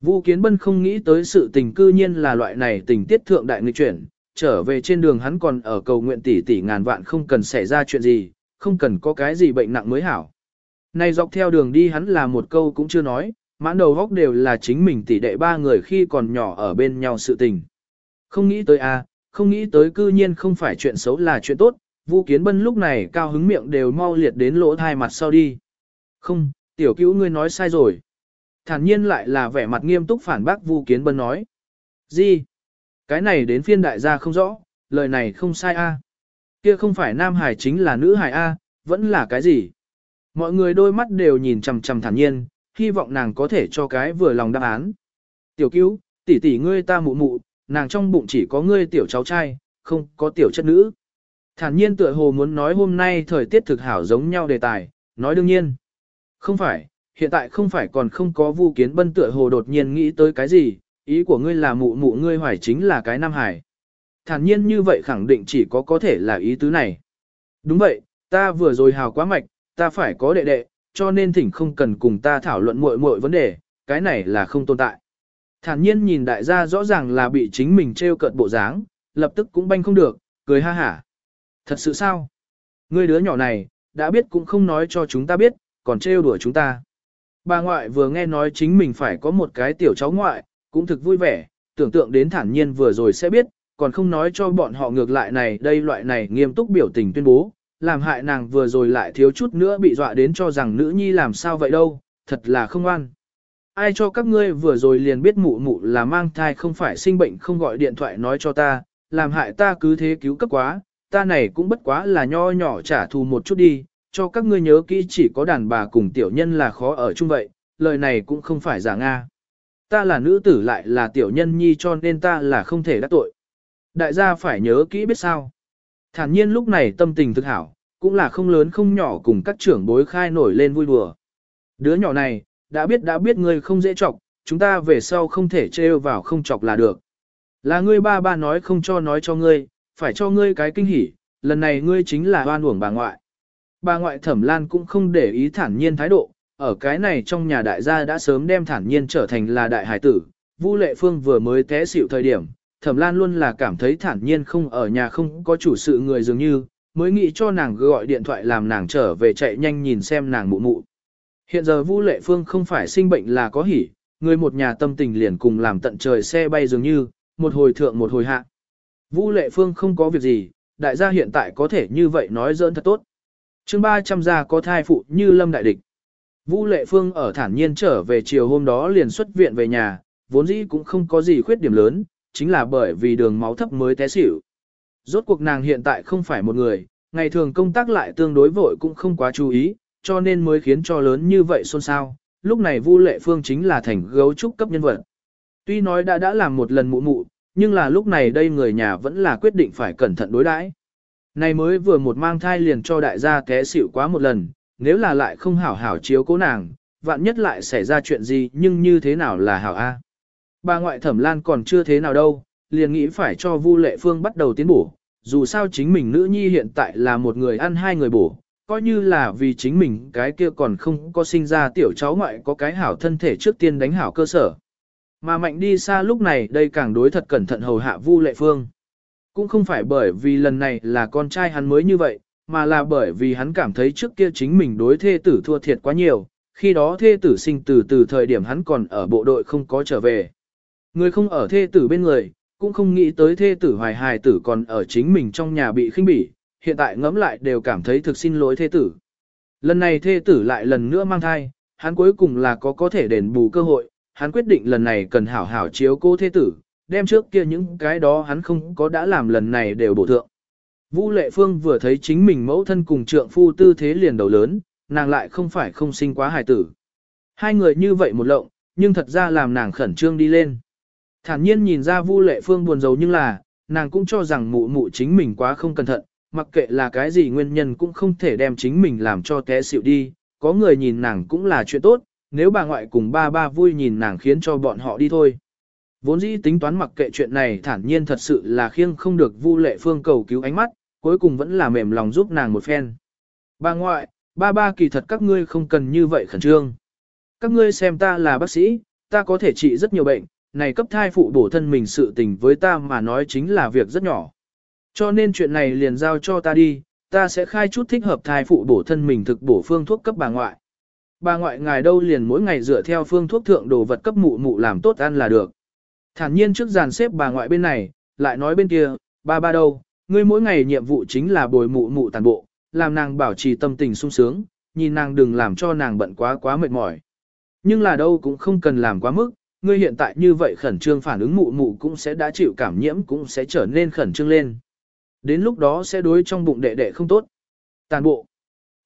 Vu Kiến Bân không nghĩ tới sự tình cư nhiên là loại này tình tiết thượng đại nghịch chuyển, trở về trên đường hắn còn ở cầu nguyện tỷ tỷ ngàn vạn không cần xảy ra chuyện gì, không cần có cái gì bệnh nặng mới hảo. Này dọc theo đường đi hắn là một câu cũng chưa nói, mãn đầu góc đều là chính mình tỷ đệ ba người khi còn nhỏ ở bên nhau sự tình. Không nghĩ tới a, à, không nghĩ tới cư nhiên không phải chuyện xấu là chuyện tốt, Vu Kiến Bân lúc này cao hứng miệng đều mau liệt đến lỗ thai mặt sau đi. Không, tiểu cứu ngươi nói sai rồi. Thản nhiên lại là vẻ mặt nghiêm túc phản bác Vu Kiến Bân nói. Gì? Cái này đến phiên đại gia không rõ, lời này không sai a. Kia không phải nam hải chính là nữ hải a, vẫn là cái gì? Mọi người đôi mắt đều nhìn chằm chằm thản nhiên, hy vọng nàng có thể cho cái vừa lòng đáp án. Tiểu cứu, tỷ tỷ ngươi ta mụ mụ, nàng trong bụng chỉ có ngươi tiểu cháu trai, không có tiểu chất nữ. Thản nhiên tựa hồ muốn nói hôm nay thời tiết thực hảo giống nhau đề tài, nói đương nhiên. Không phải, hiện tại không phải còn không có vu kiến bân tựa hồ đột nhiên nghĩ tới cái gì, ý của ngươi là mụ mụ ngươi hoài chính là cái nam hải. Thản nhiên như vậy khẳng định chỉ có có thể là ý tứ này. Đúng vậy, ta vừa rồi hào quá mạch, ta phải có đệ đệ, cho nên thỉnh không cần cùng ta thảo luận muội muội vấn đề, cái này là không tồn tại. Thản nhiên nhìn đại gia rõ ràng là bị chính mình trêu cợt bộ dáng, lập tức cũng banh không được, cười ha hả. Thật sự sao? Ngươi đứa nhỏ này, đã biết cũng không nói cho chúng ta biết, còn trêu đùa chúng ta. Bà ngoại vừa nghe nói chính mình phải có một cái tiểu cháu ngoại, cũng thực vui vẻ, tưởng tượng đến thản nhiên vừa rồi sẽ biết, còn không nói cho bọn họ ngược lại này đây loại này nghiêm túc biểu tình tuyên bố, làm hại nàng vừa rồi lại thiếu chút nữa bị dọa đến cho rằng nữ nhi làm sao vậy đâu, thật là không an. Ai cho các ngươi vừa rồi liền biết mụ mụ là mang thai không phải sinh bệnh không gọi điện thoại nói cho ta, làm hại ta cứ thế cứu cấp quá, ta này cũng bất quá là nho nhỏ trả thù một chút đi, cho các ngươi nhớ kỹ chỉ có đàn bà cùng tiểu nhân là khó ở chung vậy, lời này cũng không phải giả Nga. Ta là nữ tử lại là tiểu nhân nhi cho nên ta là không thể đắc tội. Đại gia phải nhớ kỹ biết sao. Thản nhiên lúc này tâm tình thực hảo, cũng là không lớn không nhỏ cùng các trưởng bối khai nổi lên vui đùa. Đứa nhỏ này, đã biết đã biết ngươi không dễ chọc, chúng ta về sau không thể trêu vào không chọc là được. Là ngươi ba ba nói không cho nói cho ngươi, phải cho ngươi cái kinh hỉ, lần này ngươi chính là oan uổng bà ngoại. Bà ngoại thẩm lan cũng không để ý thản nhiên thái độ, ở cái này trong nhà đại gia đã sớm đem thản nhiên trở thành là đại hải tử. Vu lệ phương vừa mới té xỉu thời điểm, thẩm lan luôn là cảm thấy thản nhiên không ở nhà không có chủ sự người dường như, mới nghĩ cho nàng gọi điện thoại làm nàng trở về chạy nhanh nhìn xem nàng mụ mụ. Hiện giờ Vu Lệ Phương không phải sinh bệnh là có hỉ, người một nhà tâm tình liền cùng làm tận trời xe bay dường như, một hồi thượng một hồi hạ. Vu Lệ Phương không có việc gì, đại gia hiện tại có thể như vậy nói dỡn thật tốt. chương 300 gia có thai phụ như lâm đại địch. Vu Lệ Phương ở thản nhiên trở về chiều hôm đó liền xuất viện về nhà, vốn dĩ cũng không có gì khuyết điểm lớn, chính là bởi vì đường máu thấp mới té xỉu. Rốt cuộc nàng hiện tại không phải một người, ngày thường công tác lại tương đối vội cũng không quá chú ý, cho nên mới khiến cho lớn như vậy xôn xao. Lúc này Vu Lệ Phương chính là thành gấu trúc cấp nhân vật. Tuy nói đã đã làm một lần mụ mụ, nhưng là lúc này đây người nhà vẫn là quyết định phải cẩn thận đối đãi. Này mới vừa một mang thai liền cho đại gia té xỉu quá một lần, nếu là lại không hảo hảo chiếu cố nàng, vạn nhất lại xảy ra chuyện gì nhưng như thế nào là hảo A. Bà ngoại thẩm lan còn chưa thế nào đâu, liền nghĩ phải cho Vu Lệ Phương bắt đầu tiến bổ, dù sao chính mình nữ nhi hiện tại là một người ăn hai người bổ, coi như là vì chính mình cái kia còn không có sinh ra tiểu cháu ngoại có cái hảo thân thể trước tiên đánh hảo cơ sở. Mà mạnh đi xa lúc này đây càng đối thật cẩn thận hầu hạ Vu Lệ Phương. Cũng không phải bởi vì lần này là con trai hắn mới như vậy, mà là bởi vì hắn cảm thấy trước kia chính mình đối thê tử thua thiệt quá nhiều, khi đó thê tử sinh từ từ thời điểm hắn còn ở bộ đội không có trở về. Người không ở thê tử bên người, cũng không nghĩ tới thê tử hoài hài tử còn ở chính mình trong nhà bị khinh bỉ, hiện tại ngẫm lại đều cảm thấy thực xin lỗi thê tử. Lần này thê tử lại lần nữa mang thai, hắn cuối cùng là có có thể đền bù cơ hội, hắn quyết định lần này cần hảo hảo chiếu cô thê tử, đem trước kia những cái đó hắn không có đã làm lần này đều bổ thượng. Vũ Lệ Phương vừa thấy chính mình mẫu thân cùng trượng phu tư thế liền đầu lớn, nàng lại không phải không sinh quá hài tử. Hai người như vậy một lộng, nhưng thật ra làm nàng khẩn trương đi lên. Thản nhiên nhìn ra Vu Lệ Phương buồn rầu nhưng là, nàng cũng cho rằng mụ mụ chính mình quá không cẩn thận, mặc kệ là cái gì nguyên nhân cũng không thể đem chính mình làm cho té xịu đi, có người nhìn nàng cũng là chuyện tốt, nếu bà ngoại cùng ba ba vui nhìn nàng khiến cho bọn họ đi thôi. Vốn dĩ tính toán mặc kệ chuyện này thản nhiên thật sự là khiêng không được Vu Lệ Phương cầu cứu ánh mắt, cuối cùng vẫn là mềm lòng giúp nàng một phen. Bà ngoại, ba ba kỳ thật các ngươi không cần như vậy khẩn trương. Các ngươi xem ta là bác sĩ, ta có thể trị rất nhiều bệnh, này cấp thai phụ bổ thân mình sự tình với ta mà nói chính là việc rất nhỏ. Cho nên chuyện này liền giao cho ta đi, ta sẽ khai chút thích hợp thai phụ bổ thân mình thực bổ phương thuốc cấp bà ngoại. Bà ngoại ngài đâu liền mỗi ngày dựa theo phương thuốc thượng đồ vật cấp mụ mụ làm tốt ăn là được. Thản nhiên trước dàn xếp bà ngoại bên này, lại nói bên kia, ba ba đâu, ngươi mỗi ngày nhiệm vụ chính là bồi mụ mụ tàn bộ, làm nàng bảo trì tâm tình sung sướng, nhìn nàng đừng làm cho nàng bận quá quá mệt mỏi. Nhưng là đâu cũng không cần làm quá mức, ngươi hiện tại như vậy khẩn trương phản ứng mụ mụ cũng sẽ đã chịu cảm nhiễm cũng sẽ trở nên khẩn trương lên. Đến lúc đó sẽ đối trong bụng đệ đệ không tốt. Tàn bộ.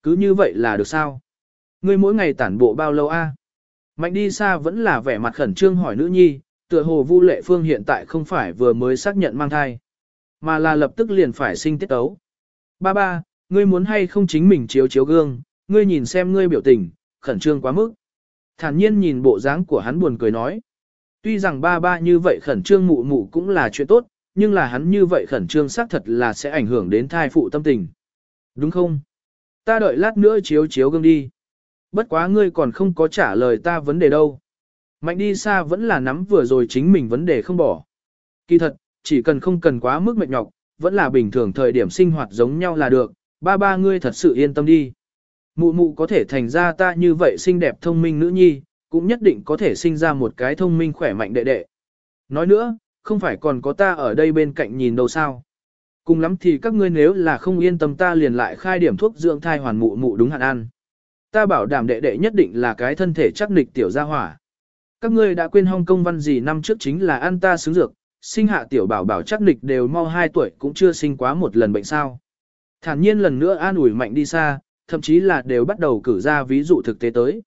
Cứ như vậy là được sao? Ngươi mỗi ngày tản bộ bao lâu a? Mạnh đi xa vẫn là vẻ mặt khẩn trương hỏi nữ nhi, tựa hồ Vu Lệ Phương hiện tại không phải vừa mới xác nhận mang thai, mà là lập tức liền phải sinh tiết tấu. Ba ba, ngươi muốn hay không chính mình chiếu chiếu gương, ngươi nhìn xem ngươi biểu tình, khẩn trương quá mức. Thản nhiên nhìn bộ dáng của hắn buồn cười nói. Tuy rằng ba ba như vậy khẩn trương mụ mụ cũng là chuyện tốt, nhưng là hắn như vậy khẩn trương xác thật là sẽ ảnh hưởng đến thai phụ tâm tình. Đúng không? Ta đợi lát nữa chiếu chiếu gương đi. Bất quá ngươi còn không có trả lời ta vấn đề đâu. Mạnh đi xa vẫn là nắm vừa rồi chính mình vấn đề không bỏ. Kỳ thật, chỉ cần không cần quá mức mệt nhọc, vẫn là bình thường thời điểm sinh hoạt giống nhau là được, ba ba ngươi thật sự yên tâm đi. Mụ mụ có thể thành ra ta như vậy xinh đẹp thông minh nữ nhi, cũng nhất định có thể sinh ra một cái thông minh khỏe mạnh đệ đệ. Nói nữa, không phải còn có ta ở đây bên cạnh nhìn đâu sao. Cùng lắm thì các ngươi nếu là không yên tâm ta liền lại khai điểm thuốc dưỡng thai hoàn mụ mụ đúng hạn ăn. Ta bảo đảm đệ đệ nhất định là cái thân thể chắc nịch tiểu gia hỏa. Các ngươi đã quên Hong Kong văn gì năm trước chính là ăn ta xứng dược, sinh hạ tiểu bảo bảo chắc nịch đều mau 2 tuổi cũng chưa sinh quá một lần bệnh sao. Thản nhiên lần nữa an ủi mạnh đi xa, thậm chí là đều bắt đầu cử ra ví dụ thực tế tới.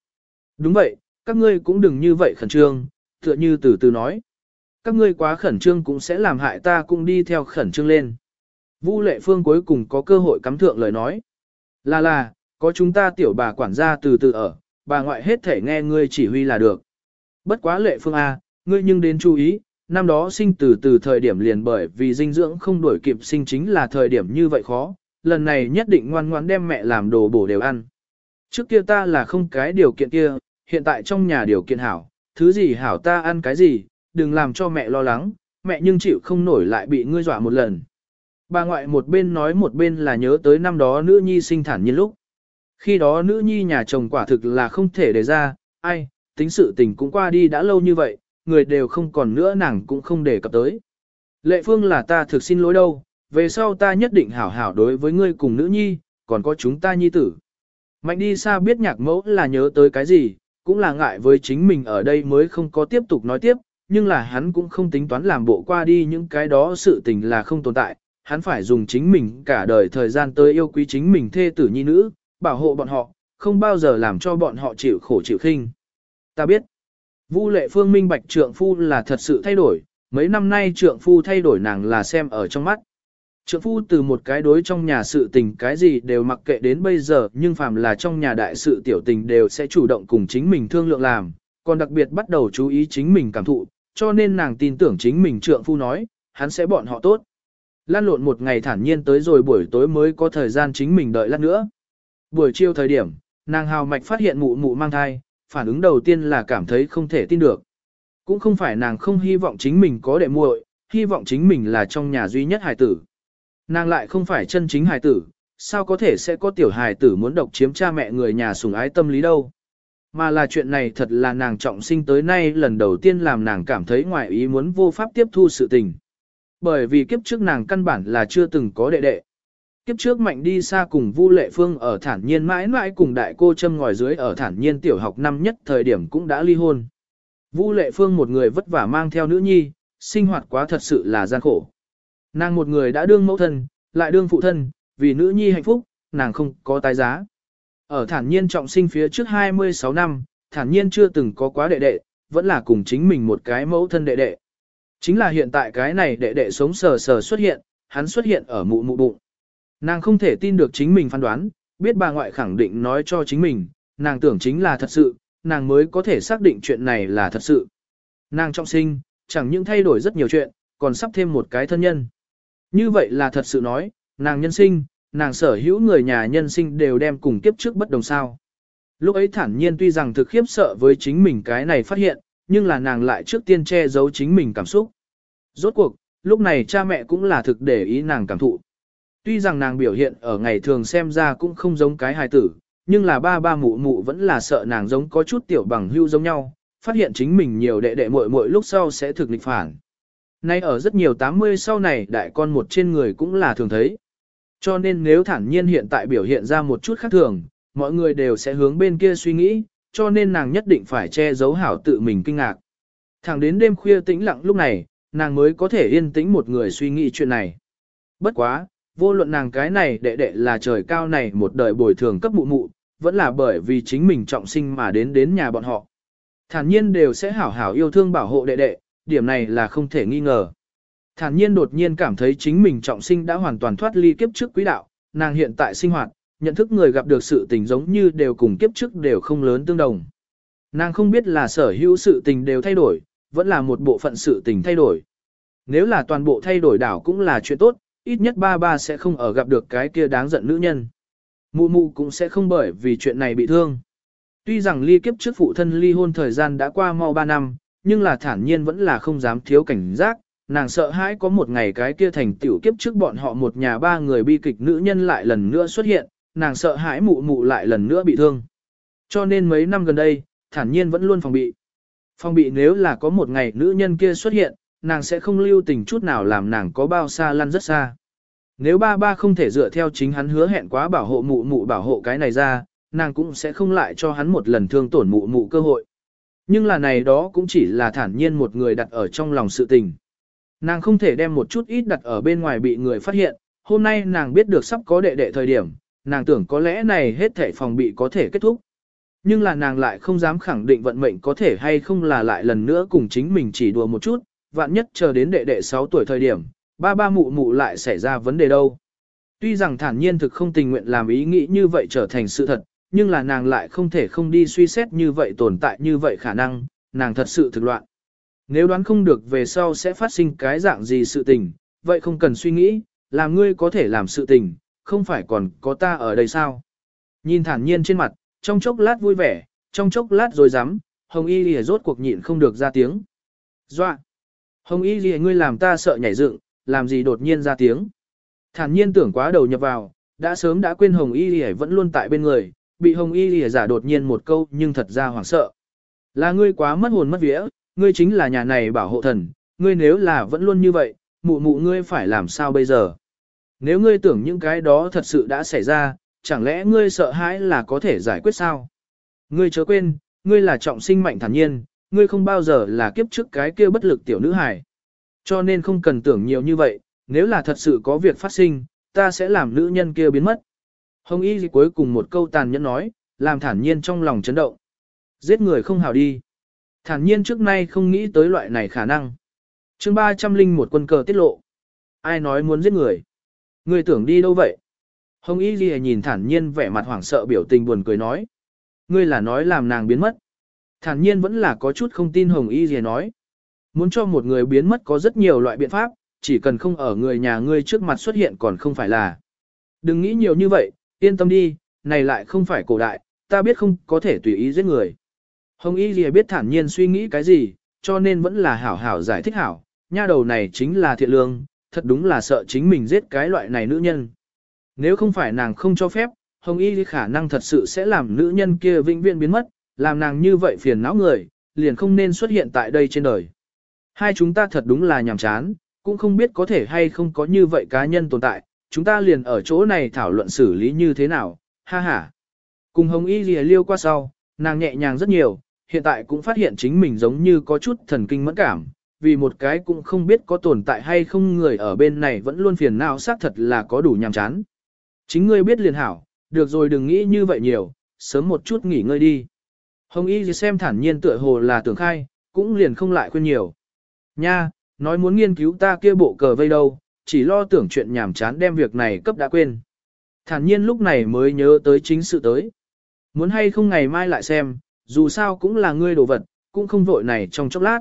Đúng vậy, các ngươi cũng đừng như vậy khẩn trương, tựa như từ từ nói. Các ngươi quá khẩn trương cũng sẽ làm hại ta cũng đi theo khẩn trương lên. Vu lệ phương cuối cùng có cơ hội cắm thượng lời nói. Là là, có chúng ta tiểu bà quản gia từ từ ở, bà ngoại hết thể nghe ngươi chỉ huy là được. Bất quá lệ phương A, ngươi nhưng đến chú ý, năm đó sinh từ từ thời điểm liền bởi vì dinh dưỡng không đổi kịp sinh chính là thời điểm như vậy khó, lần này nhất định ngoan ngoãn đem mẹ làm đồ bổ đều ăn. Trước kia ta là không cái điều kiện kia, hiện tại trong nhà điều kiện hảo, thứ gì hảo ta ăn cái gì, đừng làm cho mẹ lo lắng, mẹ nhưng chịu không nổi lại bị ngươi dọa một lần. Bà ngoại một bên nói một bên là nhớ tới năm đó nữ nhi sinh thản nhiên lúc. Khi đó nữ nhi nhà chồng quả thực là không thể để ra, ai, tính sự tình cũng qua đi đã lâu như vậy, người đều không còn nữa nàng cũng không để cập tới. Lệ phương là ta thực xin lỗi đâu, về sau ta nhất định hảo hảo đối với ngươi cùng nữ nhi, còn có chúng ta nhi tử. Mạnh đi xa biết nhạc mẫu là nhớ tới cái gì, cũng là ngại với chính mình ở đây mới không có tiếp tục nói tiếp, nhưng là hắn cũng không tính toán làm bộ qua đi những cái đó sự tình là không tồn tại, hắn phải dùng chính mình cả đời thời gian tới yêu quý chính mình thê tử nhi nữ, bảo hộ bọn họ, không bao giờ làm cho bọn họ chịu khổ chịu khinh. Ta biết, Vu lệ phương minh bạch trượng phu là thật sự thay đổi, mấy năm nay trượng phu thay đổi nàng là xem ở trong mắt. Trượng phu từ một cái đối trong nhà sự tình cái gì đều mặc kệ đến bây giờ nhưng phàm là trong nhà đại sự tiểu tình đều sẽ chủ động cùng chính mình thương lượng làm, còn đặc biệt bắt đầu chú ý chính mình cảm thụ, cho nên nàng tin tưởng chính mình trượng phu nói, hắn sẽ bọn họ tốt. Lan lộn một ngày thản nhiên tới rồi buổi tối mới có thời gian chính mình đợi lát nữa. Buổi chiều thời điểm, nàng hào mạch phát hiện mụ mụ mang thai, phản ứng đầu tiên là cảm thấy không thể tin được. Cũng không phải nàng không hy vọng chính mình có đệ muội, hy vọng chính mình là trong nhà duy nhất hài tử. Nàng lại không phải chân chính hài tử, sao có thể sẽ có tiểu hài tử muốn độc chiếm cha mẹ người nhà sủng ái tâm lý đâu. Mà là chuyện này thật là nàng trọng sinh tới nay lần đầu tiên làm nàng cảm thấy ngoại ý muốn vô pháp tiếp thu sự tình. Bởi vì kiếp trước nàng căn bản là chưa từng có đệ đệ. Kiếp trước mạnh đi xa cùng Vu Lệ Phương ở thản nhiên mãi mãi cùng đại cô châm ngòi dưới ở thản nhiên tiểu học năm nhất thời điểm cũng đã ly hôn. Vu Lệ Phương một người vất vả mang theo nữ nhi, sinh hoạt quá thật sự là gian khổ. Nàng một người đã đương mẫu thân, lại đương phụ thân, vì nữ nhi hạnh phúc, nàng không có tái giá. Ở thản nhiên trọng sinh phía trước 26 năm, thản nhiên chưa từng có quá đệ đệ, vẫn là cùng chính mình một cái mẫu thân đệ đệ. Chính là hiện tại cái này đệ đệ sống sờ sờ xuất hiện, hắn xuất hiện ở mụ mụ bụng. Nàng không thể tin được chính mình phán đoán, biết bà ngoại khẳng định nói cho chính mình, nàng tưởng chính là thật sự, nàng mới có thể xác định chuyện này là thật sự. Nàng trọng sinh, chẳng những thay đổi rất nhiều chuyện, còn sắp thêm một cái thân nhân. Như vậy là thật sự nói, nàng nhân sinh, nàng sở hữu người nhà nhân sinh đều đem cùng kiếp trước bất đồng sao. Lúc ấy thản nhiên tuy rằng thực khiếp sợ với chính mình cái này phát hiện, nhưng là nàng lại trước tiên che giấu chính mình cảm xúc. Rốt cuộc, lúc này cha mẹ cũng là thực để ý nàng cảm thụ. Tuy rằng nàng biểu hiện ở ngày thường xem ra cũng không giống cái hài tử, nhưng là ba ba mụ mụ vẫn là sợ nàng giống có chút tiểu bằng hưu giống nhau, phát hiện chính mình nhiều đệ đệ muội muội lúc sau sẽ thực nghịch phản. Nay ở rất nhiều 80 sau này đại con một trên người cũng là thường thấy. Cho nên nếu thản nhiên hiện tại biểu hiện ra một chút khác thường, mọi người đều sẽ hướng bên kia suy nghĩ, cho nên nàng nhất định phải che giấu hảo tự mình kinh ngạc. Thẳng đến đêm khuya tĩnh lặng lúc này, nàng mới có thể yên tĩnh một người suy nghĩ chuyện này. Bất quá, vô luận nàng cái này đệ đệ là trời cao này một đời bồi thường cấp mụ mụ, vẫn là bởi vì chính mình trọng sinh mà đến đến nhà bọn họ. Thản nhiên đều sẽ hảo hảo yêu thương bảo hộ đệ đệ, điểm này là không thể nghi ngờ. Thản nhiên đột nhiên cảm thấy chính mình trọng sinh đã hoàn toàn thoát ly kiếp trước quý đạo, nàng hiện tại sinh hoạt, nhận thức người gặp được sự tình giống như đều cùng kiếp trước đều không lớn tương đồng. Nàng không biết là sở hữu sự tình đều thay đổi, vẫn là một bộ phận sự tình thay đổi. Nếu là toàn bộ thay đổi đảo cũng là chuyện tốt, ít nhất ba ba sẽ không ở gặp được cái kia đáng giận nữ nhân. Mụ mụ cũng sẽ không bởi vì chuyện này bị thương. Tuy rằng ly kiếp trước phụ thân ly hôn thời gian đã qua mau 3 năm, nhưng là thản nhiên vẫn là không dám thiếu cảnh giác, nàng sợ hãi có một ngày cái kia thành tiểu kiếp trước bọn họ một nhà ba người bi kịch nữ nhân lại lần nữa xuất hiện, nàng sợ hãi mụ mụ lại lần nữa bị thương. Cho nên mấy năm gần đây, thản nhiên vẫn luôn phòng bị. Phòng bị nếu là có một ngày nữ nhân kia xuất hiện, nàng sẽ không lưu tình chút nào làm nàng có bao xa lăn rất xa. Nếu ba ba không thể dựa theo chính hắn hứa hẹn quá bảo hộ mụ mụ bảo hộ cái này ra, nàng cũng sẽ không lại cho hắn một lần thương tổn mụ mụ cơ hội. Nhưng là này đó cũng chỉ là thản nhiên một người đặt ở trong lòng sự tình. Nàng không thể đem một chút ít đặt ở bên ngoài bị người phát hiện, hôm nay nàng biết được sắp có đệ đệ thời điểm, nàng tưởng có lẽ này hết thể phòng bị có thể kết thúc. Nhưng là nàng lại không dám khẳng định vận mệnh có thể hay không là lại lần nữa cùng chính mình chỉ đùa một chút, vạn nhất chờ đến đệ đệ 6 tuổi thời điểm, ba ba mụ mụ lại xảy ra vấn đề đâu. Tuy rằng thản nhiên thực không tình nguyện làm ý nghĩ như vậy trở thành sự thật, nhưng là nàng lại không thể không đi suy xét như vậy tồn tại như vậy khả năng, nàng thật sự thực loạn. Nếu đoán không được về sau sẽ phát sinh cái dạng gì sự tình, vậy không cần suy nghĩ, làm ngươi có thể làm sự tình, không phải còn có ta ở đây sao. Nhìn thản nhiên trên mặt, trong chốc lát vui vẻ, trong chốc lát rồi dám, hồng y lìa rốt cuộc nhịn không được ra tiếng. Doa! Hồng y lìa ngươi làm ta sợ nhảy dựng, làm gì đột nhiên ra tiếng. Thản nhiên tưởng quá đầu nhập vào, đã sớm đã quên hồng y lìa vẫn luôn tại bên người, bị hồng y lìa giả đột nhiên một câu nhưng thật ra hoảng sợ. Là ngươi quá mất hồn mất vía, ngươi chính là nhà này bảo hộ thần, ngươi nếu là vẫn luôn như vậy, mụ mụ ngươi phải làm sao bây giờ? Nếu ngươi tưởng những cái đó thật sự đã xảy ra, chẳng lẽ ngươi sợ hãi là có thể giải quyết sao? Ngươi chớ quên, ngươi là trọng sinh mạnh thản nhiên, ngươi không bao giờ là kiếp trước cái kia bất lực tiểu nữ hài. Cho nên không cần tưởng nhiều như vậy, nếu là thật sự có việc phát sinh, ta sẽ làm nữ nhân kia biến mất. Hồng Y cuối cùng một câu tàn nhẫn nói, làm thản nhiên trong lòng chấn động. Giết người không hào đi. Thản nhiên trước nay không nghĩ tới loại này khả năng. chương 300 linh một quân cờ tiết lộ. Ai nói muốn giết người? Người tưởng đi đâu vậy? Hồng Y Ghi nhìn thản nhiên vẻ mặt hoảng sợ biểu tình buồn cười nói. Ngươi là nói làm nàng biến mất. Thản nhiên vẫn là có chút không tin Hồng Y Ghi nói. Muốn cho một người biến mất có rất nhiều loại biện pháp, chỉ cần không ở người nhà ngươi trước mặt xuất hiện còn không phải là. Đừng nghĩ nhiều như vậy, yên tâm đi, này lại không phải cổ đại, ta biết không có thể tùy ý giết người. Hồng Y Ghi biết thản nhiên suy nghĩ cái gì, cho nên vẫn là hảo hảo giải thích hảo, nha đầu này chính là thiện lương, thật đúng là sợ chính mình giết cái loại này nữ nhân. Nếu không phải nàng không cho phép, Hồng Y khả năng thật sự sẽ làm nữ nhân kia vĩnh viễn biến mất, làm nàng như vậy phiền não người, liền không nên xuất hiện tại đây trên đời. Hai chúng ta thật đúng là nhàm chán, cũng không biết có thể hay không có như vậy cá nhân tồn tại, chúng ta liền ở chỗ này thảo luận xử lý như thế nào, ha ha. Cùng Hồng Y lìa liêu qua sau, nàng nhẹ nhàng rất nhiều, hiện tại cũng phát hiện chính mình giống như có chút thần kinh mẫn cảm, vì một cái cũng không biết có tồn tại hay không người ở bên này vẫn luôn phiền não xác thật là có đủ nhàm chán. Chính ngươi biết liền hảo, được rồi đừng nghĩ như vậy nhiều, sớm một chút nghỉ ngơi đi. Hồng Y xem thản nhiên tựa hồ là tưởng khai, cũng liền không lại khuyên nhiều. Nha, nói muốn nghiên cứu ta kia bộ cờ vây đâu, chỉ lo tưởng chuyện nhảm chán đem việc này cấp đã quên. Thản nhiên lúc này mới nhớ tới chính sự tới. Muốn hay không ngày mai lại xem, dù sao cũng là ngươi đồ vật, cũng không vội này trong chốc lát.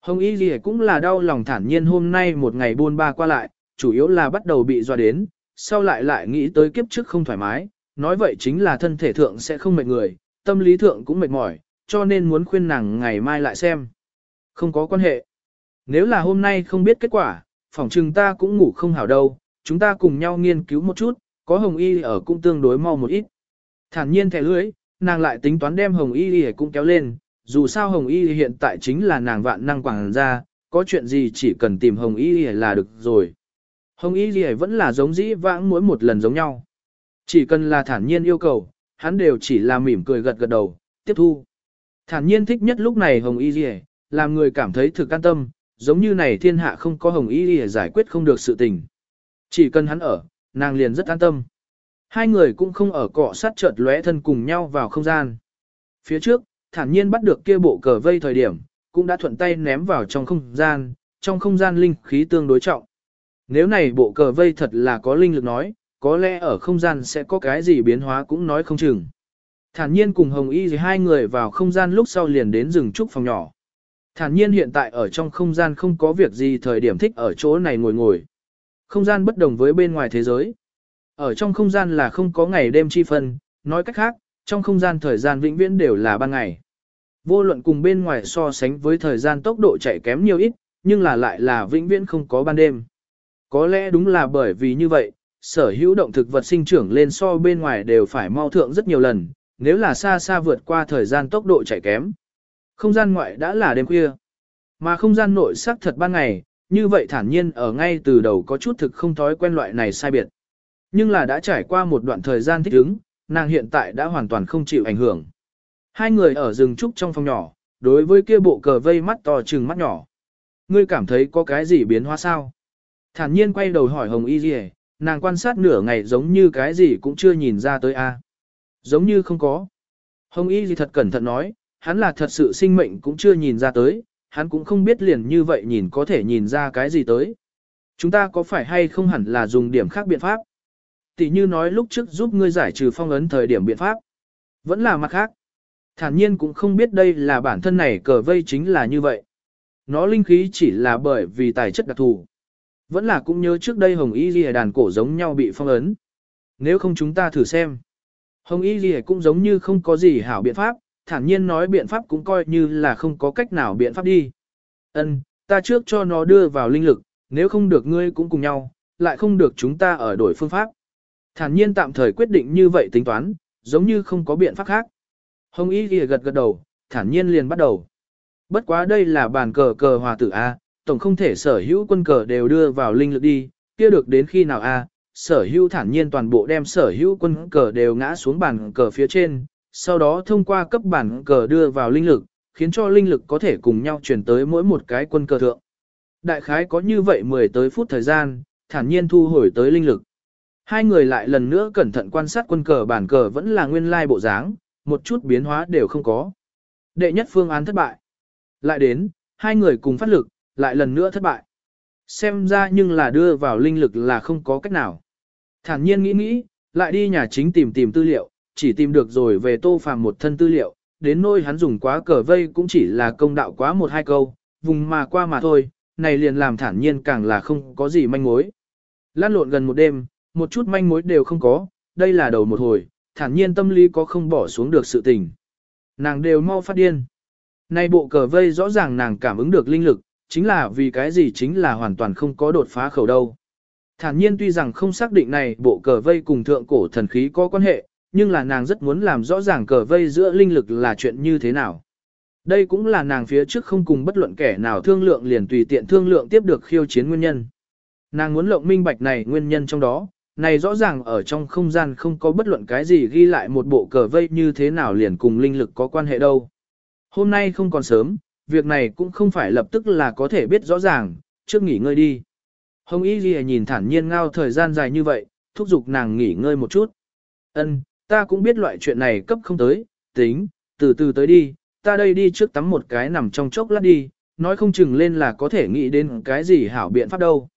Hồng Y Ghi cũng là đau lòng thản nhiên hôm nay một ngày buôn ba qua lại, chủ yếu là bắt đầu bị dọa đến, sau lại lại nghĩ tới kiếp trước không thoải mái, nói vậy chính là thân thể thượng sẽ không mệt người, tâm lý thượng cũng mệt mỏi, cho nên muốn khuyên nàng ngày mai lại xem. Không có quan hệ. Nếu là hôm nay không biết kết quả, phỏng chừng ta cũng ngủ không hảo đâu, chúng ta cùng nhau nghiên cứu một chút, có hồng y ở cũng tương đối mau một ít. Thản nhiên thẻ lưới, nàng lại tính toán đem hồng y cũng kéo lên, dù sao hồng y hiện tại chính là nàng vạn năng quảng ra, có chuyện gì chỉ cần tìm hồng y là được rồi. Hồng Y Ghi vẫn là giống dĩ vãng mỗi một lần giống nhau. Chỉ cần là thản nhiên yêu cầu, hắn đều chỉ là mỉm cười gật gật đầu, tiếp thu. Thản nhiên thích nhất lúc này Hồng Y Ghi, làm người cảm thấy thực an tâm, giống như này thiên hạ không có Hồng Y để giải quyết không được sự tình. Chỉ cần hắn ở, nàng liền rất an tâm. Hai người cũng không ở cọ sát chợt lóe thân cùng nhau vào không gian. Phía trước, thản nhiên bắt được kia bộ cờ vây thời điểm, cũng đã thuận tay ném vào trong không gian, trong không gian linh khí tương đối trọng. Nếu này bộ cờ vây thật là có linh lực nói, có lẽ ở không gian sẽ có cái gì biến hóa cũng nói không chừng. Thản nhiên cùng Hồng Y hai người vào không gian lúc sau liền đến rừng trúc phòng nhỏ. Thản nhiên hiện tại ở trong không gian không có việc gì thời điểm thích ở chỗ này ngồi ngồi. Không gian bất đồng với bên ngoài thế giới. Ở trong không gian là không có ngày đêm chi phân, nói cách khác, trong không gian thời gian vĩnh viễn đều là ban ngày. Vô luận cùng bên ngoài so sánh với thời gian tốc độ chạy kém nhiều ít, nhưng là lại là vĩnh viễn không có ban đêm. Có lẽ đúng là bởi vì như vậy, sở hữu động thực vật sinh trưởng lên so bên ngoài đều phải mau thượng rất nhiều lần, nếu là xa xa vượt qua thời gian tốc độ chạy kém. Không gian ngoại đã là đêm khuya, mà không gian nội sắc thật ban ngày, như vậy thản nhiên ở ngay từ đầu có chút thực không thói quen loại này sai biệt. Nhưng là đã trải qua một đoạn thời gian thích ứng, nàng hiện tại đã hoàn toàn không chịu ảnh hưởng. Hai người ở rừng trúc trong phòng nhỏ, đối với kia bộ cờ vây mắt to trừng mắt nhỏ. Ngươi cảm thấy có cái gì biến hóa sao? Thản nhiên quay đầu hỏi Hồng Y Dì nàng quan sát nửa ngày giống như cái gì cũng chưa nhìn ra tới a. Giống như không có. Hồng Y Dì thật cẩn thận nói, hắn là thật sự sinh mệnh cũng chưa nhìn ra tới, hắn cũng không biết liền như vậy nhìn có thể nhìn ra cái gì tới. Chúng ta có phải hay không hẳn là dùng điểm khác biện pháp? Tỷ như nói lúc trước giúp ngươi giải trừ phong ấn thời điểm biện pháp. Vẫn là mặt khác. Thản nhiên cũng không biết đây là bản thân này cờ vây chính là như vậy. Nó linh khí chỉ là bởi vì tài chất đặc thù. Vẫn là cũng nhớ trước đây Hồng Y Ghi đàn cổ giống nhau bị phong ấn. Nếu không chúng ta thử xem. Hồng Y Ghi cũng giống như không có gì hảo biện pháp, thản nhiên nói biện pháp cũng coi như là không có cách nào biện pháp đi. Ân, ta trước cho nó đưa vào linh lực, nếu không được ngươi cũng cùng nhau, lại không được chúng ta ở đổi phương pháp. Thản nhiên tạm thời quyết định như vậy tính toán, giống như không có biện pháp khác. Hồng Y Ghi gật gật đầu, thản nhiên liền bắt đầu. Bất quá đây là bàn cờ cờ hòa tử A, tổng không thể sở hữu quân cờ đều đưa vào linh lực đi, kia được đến khi nào A, sở hữu thản nhiên toàn bộ đem sở hữu quân cờ đều ngã xuống bàn cờ phía trên, sau đó thông qua cấp bản cờ đưa vào linh lực, khiến cho linh lực có thể cùng nhau chuyển tới mỗi một cái quân cờ thượng. Đại khái có như vậy 10 tới phút thời gian, thản nhiên thu hồi tới linh lực. Hai người lại lần nữa cẩn thận quan sát quân cờ bản cờ vẫn là nguyên lai bộ dáng, một chút biến hóa đều không có. Đệ nhất phương án thất bại. Lại đến, hai người cùng phát lực, lại lần nữa thất bại. Xem ra nhưng là đưa vào linh lực là không có cách nào. Thản nhiên nghĩ nghĩ, lại đi nhà chính tìm tìm tư liệu, chỉ tìm được rồi về tô phàm một thân tư liệu, đến nôi hắn dùng quá cờ vây cũng chỉ là công đạo quá một hai câu, vùng mà qua mà thôi, này liền làm thản nhiên càng là không có gì manh mối. Lan lộn gần một đêm, một chút manh mối đều không có, đây là đầu một hồi, thản nhiên tâm lý có không bỏ xuống được sự tình. Nàng đều mau phát điên. Này bộ cờ vây rõ ràng nàng cảm ứng được linh lực, chính là vì cái gì chính là hoàn toàn không có đột phá khẩu đâu. Thản nhiên tuy rằng không xác định này bộ cờ vây cùng thượng cổ thần khí có quan hệ, nhưng là nàng rất muốn làm rõ ràng cờ vây giữa linh lực là chuyện như thế nào. Đây cũng là nàng phía trước không cùng bất luận kẻ nào thương lượng liền tùy tiện thương lượng tiếp được khiêu chiến nguyên nhân. Nàng muốn lộng minh bạch này nguyên nhân trong đó, này rõ ràng ở trong không gian không có bất luận cái gì ghi lại một bộ cờ vây như thế nào liền cùng linh lực có quan hệ đâu. Hôm nay không còn sớm, việc này cũng không phải lập tức là có thể biết rõ ràng, trước nghỉ ngơi đi. Hồng Y Ghi nhìn thản nhiên ngao thời gian dài như vậy, thúc giục nàng nghỉ ngơi một chút. Ân, ta cũng biết loại chuyện này cấp không tới, tính, từ từ tới đi, ta đây đi trước tắm một cái nằm trong chốc lát đi, nói không chừng lên là có thể nghĩ đến cái gì hảo biện pháp đâu.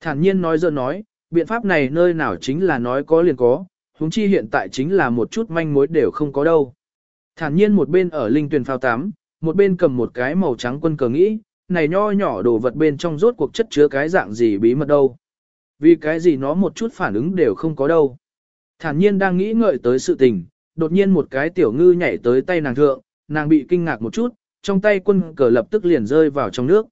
Thản nhiên nói dơ nói, biện pháp này nơi nào chính là nói có liền có, huống chi hiện tại chính là một chút manh mối đều không có đâu. Thản nhiên một bên ở linh tuyển phao tắm, một bên cầm một cái màu trắng quân cờ nghĩ, này nho nhỏ đồ vật bên trong rốt cuộc chất chứa cái dạng gì bí mật đâu. Vì cái gì nó một chút phản ứng đều không có đâu. Thản nhiên đang nghĩ ngợi tới sự tình, đột nhiên một cái tiểu ngư nhảy tới tay nàng thượng, nàng bị kinh ngạc một chút, trong tay quân cờ lập tức liền rơi vào trong nước.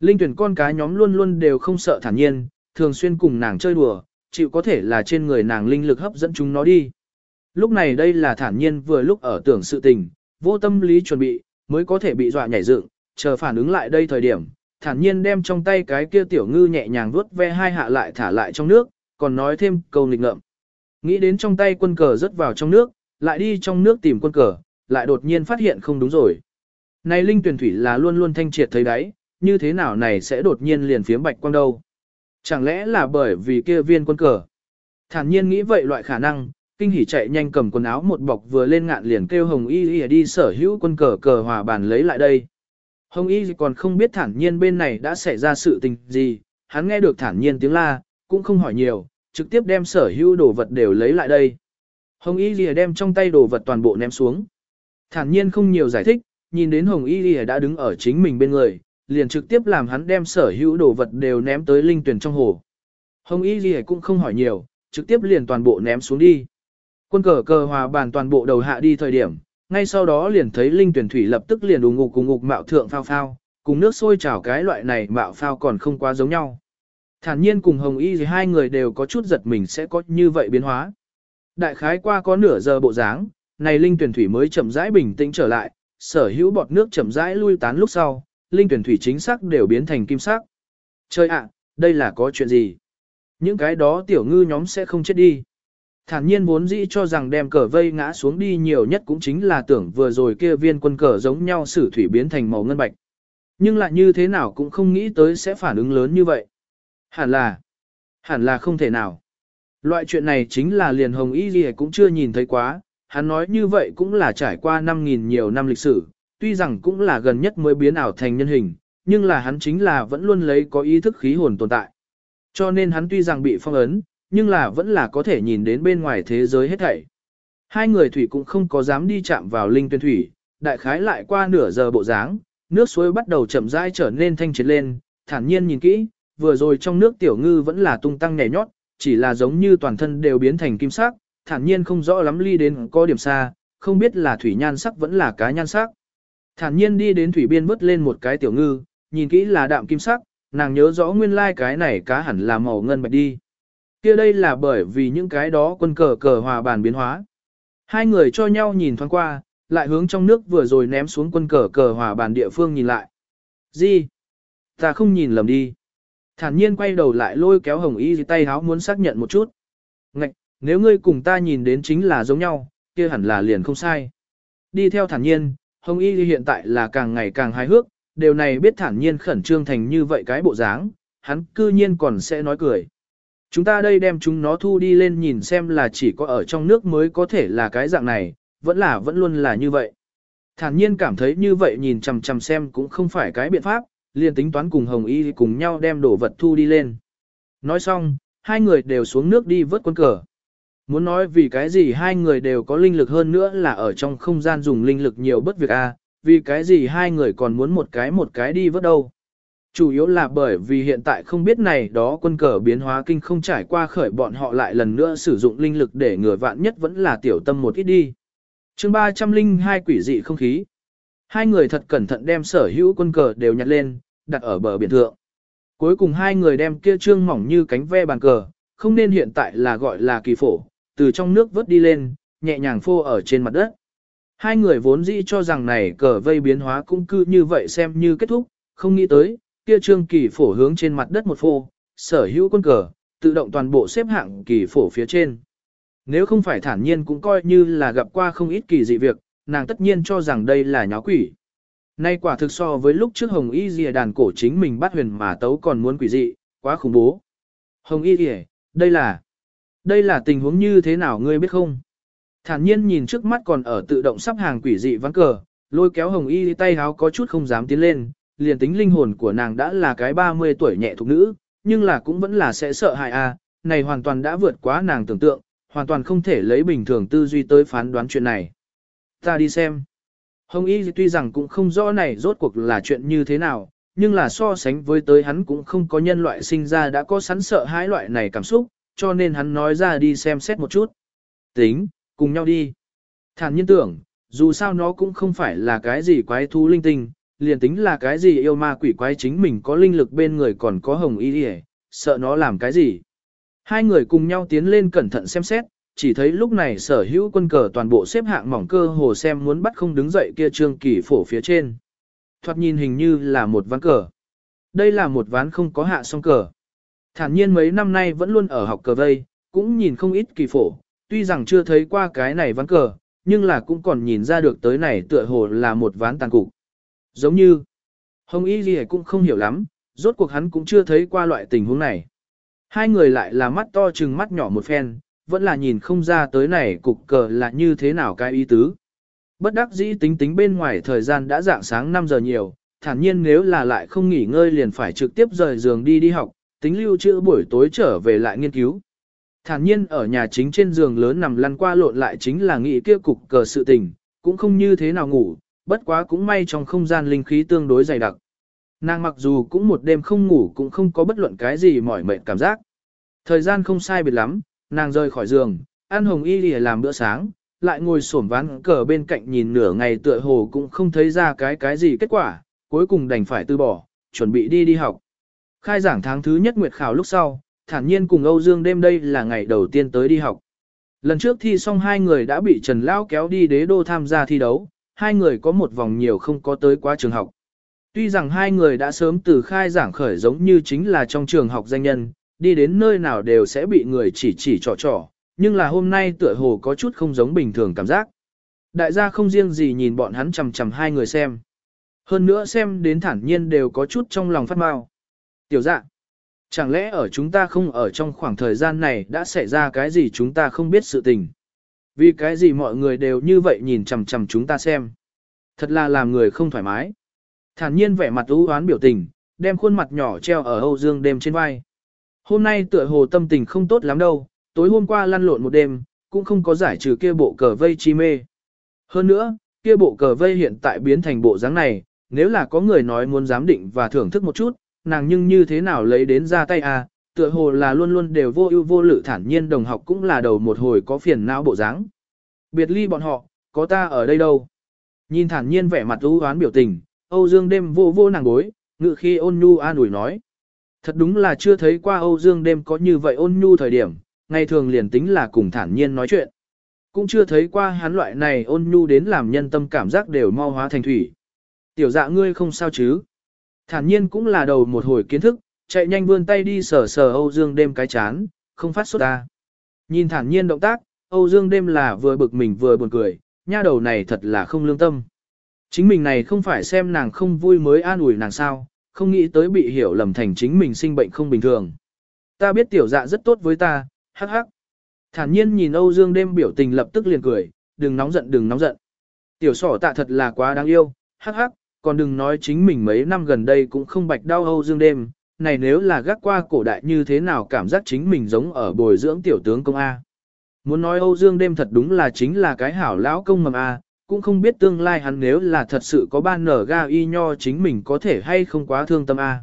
Linh tuyển con cá nhóm luôn luôn đều không sợ thản nhiên, thường xuyên cùng nàng chơi đùa, chịu có thể là trên người nàng linh lực hấp dẫn chúng nó đi. Lúc này đây là thản nhiên vừa lúc ở tưởng sự tình, vô tâm lý chuẩn bị, mới có thể bị dọa nhảy dựng, chờ phản ứng lại đây thời điểm, thản nhiên đem trong tay cái kia tiểu ngư nhẹ nhàng vuốt ve hai hạ lại thả lại trong nước, còn nói thêm câu nghịch ngợm. Nghĩ đến trong tay quân cờ rớt vào trong nước, lại đi trong nước tìm quân cờ, lại đột nhiên phát hiện không đúng rồi. Này linh tuyển thủy là luôn luôn thanh triệt thấy đáy, như thế nào này sẽ đột nhiên liền phiếm bạch quang đâu. Chẳng lẽ là bởi vì kia viên quân cờ. Thản nhiên nghĩ vậy loại khả năng, kinh hỉ chạy nhanh cầm quần áo một bọc vừa lên ngạn liền kêu Hồng Y Y đi sở hữu quân cờ cờ hòa bàn lấy lại đây. Hồng Y còn không biết thản nhiên bên này đã xảy ra sự tình gì, hắn nghe được thản nhiên tiếng la, cũng không hỏi nhiều, trực tiếp đem sở hữu đồ vật đều lấy lại đây. Hồng Y Lìa đem trong tay đồ vật toàn bộ ném xuống. Thản nhiên không nhiều giải thích, nhìn đến Hồng Y Lìa đã đứng ở chính mình bên người, liền trực tiếp làm hắn đem sở hữu đồ vật đều ném tới linh tuyển trong hồ. Hồng Y Lìa cũng không hỏi nhiều, trực tiếp liền toàn bộ ném xuống đi. Quân cờ cờ hòa bàn toàn bộ đầu hạ đi thời điểm, ngay sau đó liền thấy linh tuyển thủy lập tức liền ù ngục cùng ngục mạo thượng phao phao, cùng nước sôi trào cái loại này mạo phao còn không quá giống nhau. Thản nhiên cùng Hồng Y thì hai người đều có chút giật mình sẽ có như vậy biến hóa. Đại khái qua có nửa giờ bộ dáng, này linh tuyển thủy mới chậm rãi bình tĩnh trở lại, sở hữu bọt nước chậm rãi lui tán lúc sau, linh tuyển thủy chính xác đều biến thành kim sắc. Trời ạ, đây là có chuyện gì? Những cái đó tiểu ngư nhóm sẽ không chết đi. Thản nhiên vốn dĩ cho rằng đem cờ vây ngã xuống đi nhiều nhất cũng chính là tưởng vừa rồi kia viên quân cờ giống nhau sử thủy biến thành màu ngân bạch. Nhưng lại như thế nào cũng không nghĩ tới sẽ phản ứng lớn như vậy. Hẳn là, hẳn là không thể nào. Loại chuyện này chính là liền hồng y gì cũng chưa nhìn thấy quá, hắn nói như vậy cũng là trải qua 5.000 nhiều năm lịch sử, tuy rằng cũng là gần nhất mới biến ảo thành nhân hình, nhưng là hắn chính là vẫn luôn lấy có ý thức khí hồn tồn tại. Cho nên hắn tuy rằng bị phong ấn, nhưng là vẫn là có thể nhìn đến bên ngoài thế giới hết thảy. Hai người thủy cũng không có dám đi chạm vào linh tuyên thủy, đại khái lại qua nửa giờ bộ dáng, nước suối bắt đầu chậm rãi trở nên thanh triệt lên, thản nhiên nhìn kỹ, vừa rồi trong nước tiểu ngư vẫn là tung tăng nhảy nhót, chỉ là giống như toàn thân đều biến thành kim sắc, thản nhiên không rõ lắm ly đến có điểm xa, không biết là thủy nhan sắc vẫn là cá nhan sắc. Thản nhiên đi đến thủy biên vứt lên một cái tiểu ngư, nhìn kỹ là đạm kim sắc, nàng nhớ rõ nguyên lai like cái này cá hẳn là màu ngân bạch đi. kia đây là bởi vì những cái đó quân cờ cờ hòa bàn biến hóa. Hai người cho nhau nhìn thoáng qua, lại hướng trong nước vừa rồi ném xuống quân cờ cờ hòa bàn địa phương nhìn lại. Gì? Ta không nhìn lầm đi. Thản nhiên quay đầu lại lôi kéo hồng y tay háo muốn xác nhận một chút. Ngạch, nếu ngươi cùng ta nhìn đến chính là giống nhau, kia hẳn là liền không sai. Đi theo thản nhiên, hồng y hiện tại là càng ngày càng hài hước, điều này biết thản nhiên khẩn trương thành như vậy cái bộ dáng, hắn cư nhiên còn sẽ nói cười. Chúng ta đây đem chúng nó thu đi lên nhìn xem là chỉ có ở trong nước mới có thể là cái dạng này, vẫn là vẫn luôn là như vậy. Thản nhiên cảm thấy như vậy nhìn chằm chằm xem cũng không phải cái biện pháp, liền tính toán cùng Hồng Y cùng nhau đem đồ vật thu đi lên. Nói xong, hai người đều xuống nước đi vớt quân cờ. Muốn nói vì cái gì hai người đều có linh lực hơn nữa là ở trong không gian dùng linh lực nhiều bất việc a, vì cái gì hai người còn muốn một cái một cái đi vớt đâu. Chủ yếu là bởi vì hiện tại không biết này đó quân cờ biến hóa kinh không trải qua khởi bọn họ lại lần nữa sử dụng linh lực để ngừa vạn nhất vẫn là tiểu tâm một ít đi. chương 302 quỷ dị không khí. Hai người thật cẩn thận đem sở hữu quân cờ đều nhặt lên, đặt ở bờ biển thượng. Cuối cùng hai người đem kia trương mỏng như cánh ve bàn cờ, không nên hiện tại là gọi là kỳ phổ, từ trong nước vớt đi lên, nhẹ nhàng phô ở trên mặt đất. Hai người vốn dĩ cho rằng này cờ vây biến hóa cũng cư như vậy xem như kết thúc, không nghĩ tới, kia trương kỳ phổ hướng trên mặt đất một phô, sở hữu quân cờ, tự động toàn bộ xếp hạng kỳ phổ phía trên. Nếu không phải thản nhiên cũng coi như là gặp qua không ít kỳ dị việc, nàng tất nhiên cho rằng đây là nháo quỷ. Nay quả thực so với lúc trước Hồng Y Dìa đàn cổ chính mình bắt huyền mà tấu còn muốn quỷ dị, quá khủng bố. Hồng Y Dìa, đây là, đây là tình huống như thế nào ngươi biết không? Thản nhiên nhìn trước mắt còn ở tự động sắp hàng quỷ dị vắng cờ, lôi kéo Hồng Y tay háo có chút không dám tiến lên, liền tính linh hồn của nàng đã là cái 30 tuổi nhẹ thục nữ, nhưng là cũng vẫn là sẽ sợ hại a, à, này hoàn toàn đã vượt quá nàng tưởng tượng, hoàn toàn không thể lấy bình thường tư duy tới phán đoán chuyện này. Ta đi xem. Hồng Y tuy rằng cũng không rõ này rốt cuộc là chuyện như thế nào, nhưng là so sánh với tới hắn cũng không có nhân loại sinh ra đã có sẵn sợ hãi loại này cảm xúc, cho nên hắn nói ra đi xem xét một chút. Tính, cùng nhau đi. Thản nhiên tưởng, dù sao nó cũng không phải là cái gì quái thú linh tinh, liền tính là cái gì yêu ma quỷ quái chính mình có linh lực bên người còn có hồng y đi sợ nó làm cái gì. Hai người cùng nhau tiến lên cẩn thận xem xét, chỉ thấy lúc này sở hữu quân cờ toàn bộ xếp hạng mỏng cơ hồ xem muốn bắt không đứng dậy kia trương kỳ phổ phía trên. Thoạt nhìn hình như là một ván cờ. Đây là một ván không có hạ song cờ. Thản nhiên mấy năm nay vẫn luôn ở học cờ vây, cũng nhìn không ít kỳ phổ, tuy rằng chưa thấy qua cái này ván cờ, nhưng là cũng còn nhìn ra được tới này tựa hồ là một ván tàn cục. Giống như, Hồng Y Ghi cũng không hiểu lắm, rốt cuộc hắn cũng chưa thấy qua loại tình huống này. Hai người lại là mắt to chừng mắt nhỏ một phen, vẫn là nhìn không ra tới này cục cờ là như thế nào cái ý tứ. Bất đắc dĩ tính tính bên ngoài thời gian đã dạng sáng 5 giờ nhiều, thản nhiên nếu là lại không nghỉ ngơi liền phải trực tiếp rời giường đi đi học, tính lưu trữ buổi tối trở về lại nghiên cứu. Thản nhiên ở nhà chính trên giường lớn nằm lăn qua lộn lại chính là nghĩ kia cục cờ sự tình, cũng không như thế nào ngủ, bất quá cũng may trong không gian linh khí tương đối dày đặc. Nàng mặc dù cũng một đêm không ngủ cũng không có bất luận cái gì mỏi mệt cảm giác. Thời gian không sai biệt lắm, nàng rời khỏi giường, ăn hồng y lìa làm bữa sáng, lại ngồi xổm ván cờ bên cạnh nhìn nửa ngày tựa hồ cũng không thấy ra cái cái gì kết quả, cuối cùng đành phải từ bỏ, chuẩn bị đi đi học. Khai giảng tháng thứ nhất nguyệt khảo lúc sau, thản nhiên cùng Âu Dương đêm đây là ngày đầu tiên tới đi học. Lần trước thi xong hai người đã bị Trần Lão kéo đi đế đô tham gia thi đấu, hai người có một vòng nhiều không có tới quá trường học. Tuy rằng hai người đã sớm từ khai giảng khởi giống như chính là trong trường học danh nhân, đi đến nơi nào đều sẽ bị người chỉ chỉ trò trò, nhưng là hôm nay tựa hồ có chút không giống bình thường cảm giác. Đại gia không riêng gì nhìn bọn hắn chầm chầm hai người xem. Hơn nữa xem đến thản nhiên đều có chút trong lòng phát mau. Tiểu dạ, chẳng lẽ ở chúng ta không ở trong khoảng thời gian này đã xảy ra cái gì chúng ta không biết sự tình. Vì cái gì mọi người đều như vậy nhìn chầm chầm chúng ta xem. Thật là làm người không thoải mái. Thản nhiên vẻ mặt ưu oán biểu tình, đem khuôn mặt nhỏ treo ở Âu Dương đêm trên vai. Hôm nay tựa hồ tâm tình không tốt lắm đâu, tối hôm qua lăn lộn một đêm, cũng không có giải trừ kia bộ cờ vây chi mê. Hơn nữa, kia bộ cờ vây hiện tại biến thành bộ dáng này, nếu là có người nói muốn giám định và thưởng thức một chút, nàng nhưng như thế nào lấy đến ra tay à, tựa hồ là luôn luôn đều vô ưu vô lự thản nhiên đồng học cũng là đầu một hồi có phiền não bộ dáng. Biệt ly bọn họ, có ta ở đây đâu. Nhìn thản nhiên vẻ mặt ưu hoán biểu tình, Âu Dương đêm vô vô nàng gối, ngự khi ôn nhu an ủi nói. Thật đúng là chưa thấy qua Âu Dương đêm có như vậy ôn nhu thời điểm, ngày thường liền tính là cùng thản nhiên nói chuyện. Cũng chưa thấy qua hắn loại này ôn nhu đến làm nhân tâm cảm giác đều mau hóa thành thủy. Tiểu dạ ngươi không sao chứ. Thản nhiên cũng là đầu một hồi kiến thức, chạy nhanh vươn tay đi sờ sờ Âu Dương đêm cái chán, không phát sốt ra. Nhìn thản nhiên động tác, Âu Dương đêm là vừa bực mình vừa buồn cười, nha đầu này thật là không lương tâm. Chính mình này không phải xem nàng không vui mới an ủi nàng sao, không nghĩ tới bị hiểu lầm thành chính mình sinh bệnh không bình thường. Ta biết tiểu dạ rất tốt với ta, hắc hắc. Thản nhiên nhìn Âu Dương đêm biểu tình lập tức liền cười, đừng nóng giận đừng nóng giận. Tiểu sỏ tạ thật là quá đáng yêu, hắc hắc, còn đừng nói chính mình mấy năm gần đây cũng không bạch đau Âu Dương đêm, này nếu là gác qua cổ đại như thế nào cảm giác chính mình giống ở bồi dưỡng tiểu tướng công A. Muốn nói Âu Dương đêm thật đúng là chính là cái hảo lão công mầm A, cũng không biết tương lai hắn nếu là thật sự có ban nở ga y nho chính mình có thể hay không quá thương tâm A.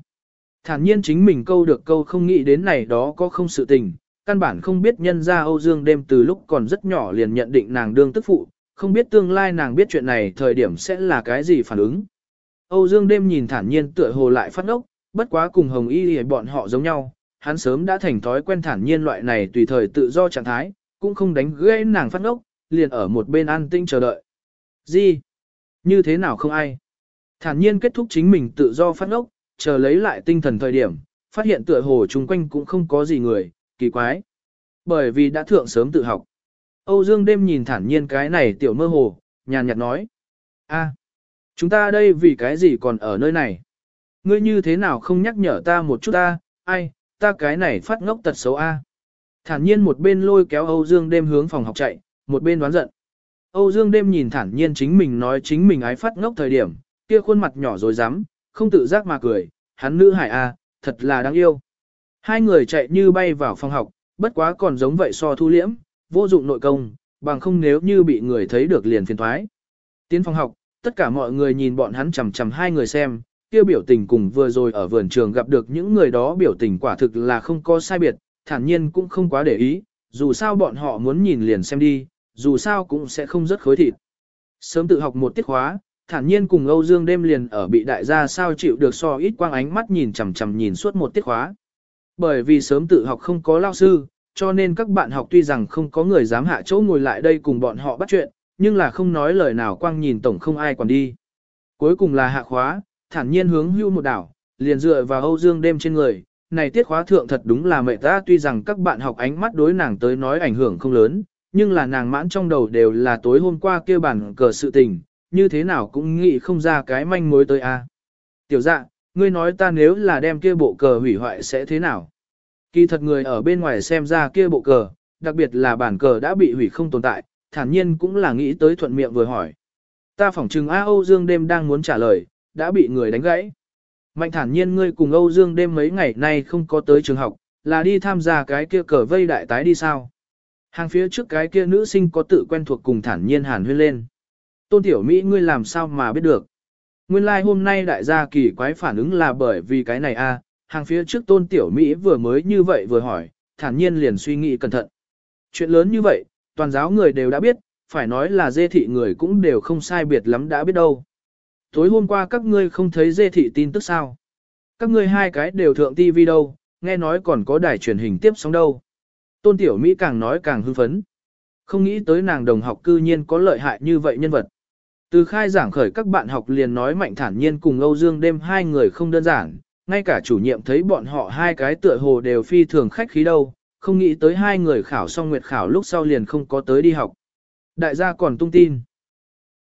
Thản nhiên chính mình câu được câu không nghĩ đến này đó có không sự tình, căn bản không biết nhân ra Âu Dương đêm từ lúc còn rất nhỏ liền nhận định nàng đương tức phụ, không biết tương lai nàng biết chuyện này thời điểm sẽ là cái gì phản ứng. Âu Dương đêm nhìn thản nhiên tựa hồ lại phát ốc, bất quá cùng Hồng Y thì bọn họ giống nhau, hắn sớm đã thành thói quen thản nhiên loại này tùy thời tự do trạng thái, cũng không đánh gãy nàng phát ốc, liền ở một bên an tinh chờ đợi. Gì? Như thế nào không ai? Thản nhiên kết thúc chính mình tự do phát ngốc chờ lấy lại tinh thần thời điểm, phát hiện tựa hồ chung quanh cũng không có gì người, kỳ quái. Bởi vì đã thượng sớm tự học. Âu Dương đêm nhìn thản nhiên cái này tiểu mơ hồ, nhàn nhạt nói. a chúng ta đây vì cái gì còn ở nơi này? Ngươi như thế nào không nhắc nhở ta một chút ta, ai, ta cái này phát ngốc tật xấu a. Thản nhiên một bên lôi kéo Âu Dương đêm hướng phòng học chạy, một bên đoán giận. Âu Dương đêm nhìn thản nhiên chính mình nói chính mình ái phát ngốc thời điểm, kia khuôn mặt nhỏ rồi dám, không tự giác mà cười, hắn nữ hải a, à, thật là đáng yêu. Hai người chạy như bay vào phòng học, bất quá còn giống vậy so thu liễm, vô dụng nội công, bằng không nếu như bị người thấy được liền phiền thoái. Tiến phòng học, tất cả mọi người nhìn bọn hắn chằm chằm hai người xem, kia biểu tình cùng vừa rồi ở vườn trường gặp được những người đó biểu tình quả thực là không có sai biệt, thản nhiên cũng không quá để ý, dù sao bọn họ muốn nhìn liền xem đi, dù sao cũng sẽ không rất khối thịt. Sớm tự học một tiết khóa, thản nhiên cùng Âu Dương đêm liền ở bị đại gia sao chịu được so ít quang ánh mắt nhìn chằm chằm nhìn suốt một tiết khóa. Bởi vì sớm tự học không có lao sư, cho nên các bạn học tuy rằng không có người dám hạ chỗ ngồi lại đây cùng bọn họ bắt chuyện, nhưng là không nói lời nào quang nhìn tổng không ai còn đi. Cuối cùng là hạ khóa, thản nhiên hướng hưu một đảo, liền dựa vào Âu Dương đêm trên người, này tiết khóa thượng thật đúng là mệ ta tuy rằng các bạn học ánh mắt đối nàng tới nói ảnh hưởng không lớn, nhưng là nàng mãn trong đầu đều là tối hôm qua kia bản cờ sự tình, như thế nào cũng nghĩ không ra cái manh mối tới a. Tiểu dạ, ngươi nói ta nếu là đem kia bộ cờ hủy hoại sẽ thế nào? Kỳ thật người ở bên ngoài xem ra kia bộ cờ, đặc biệt là bản cờ đã bị hủy không tồn tại, thản nhiên cũng là nghĩ tới thuận miệng vừa hỏi. Ta phỏng chừng A Âu Dương đêm đang muốn trả lời, đã bị người đánh gãy. Mạnh thản nhiên ngươi cùng Âu Dương đêm mấy ngày nay không có tới trường học, là đi tham gia cái kia cờ vây đại tái đi sao? Hàng phía trước cái kia nữ sinh có tự quen thuộc cùng thản nhiên hàn huyên lên. Tôn Tiểu Mỹ ngươi làm sao mà biết được? Nguyên lai like hôm nay đại gia kỳ quái phản ứng là bởi vì cái này a, hàng phía trước tôn tiểu Mỹ vừa mới như vậy vừa hỏi, thản nhiên liền suy nghĩ cẩn thận. Chuyện lớn như vậy, toàn giáo người đều đã biết, phải nói là dê thị người cũng đều không sai biệt lắm đã biết đâu. Tối hôm qua các ngươi không thấy dê thị tin tức sao? Các ngươi hai cái đều thượng TV đâu, nghe nói còn có đài truyền hình tiếp sóng đâu. Tôn Tiểu Mỹ càng nói càng hưng phấn. Không nghĩ tới nàng đồng học cư nhiên có lợi hại như vậy nhân vật. Từ khai giảng khởi các bạn học liền nói mạnh thản nhiên cùng Âu Dương đêm hai người không đơn giản, ngay cả chủ nhiệm thấy bọn họ hai cái tựa hồ đều phi thường khách khí đâu, không nghĩ tới hai người khảo xong nguyệt khảo lúc sau liền không có tới đi học. Đại gia còn tung tin.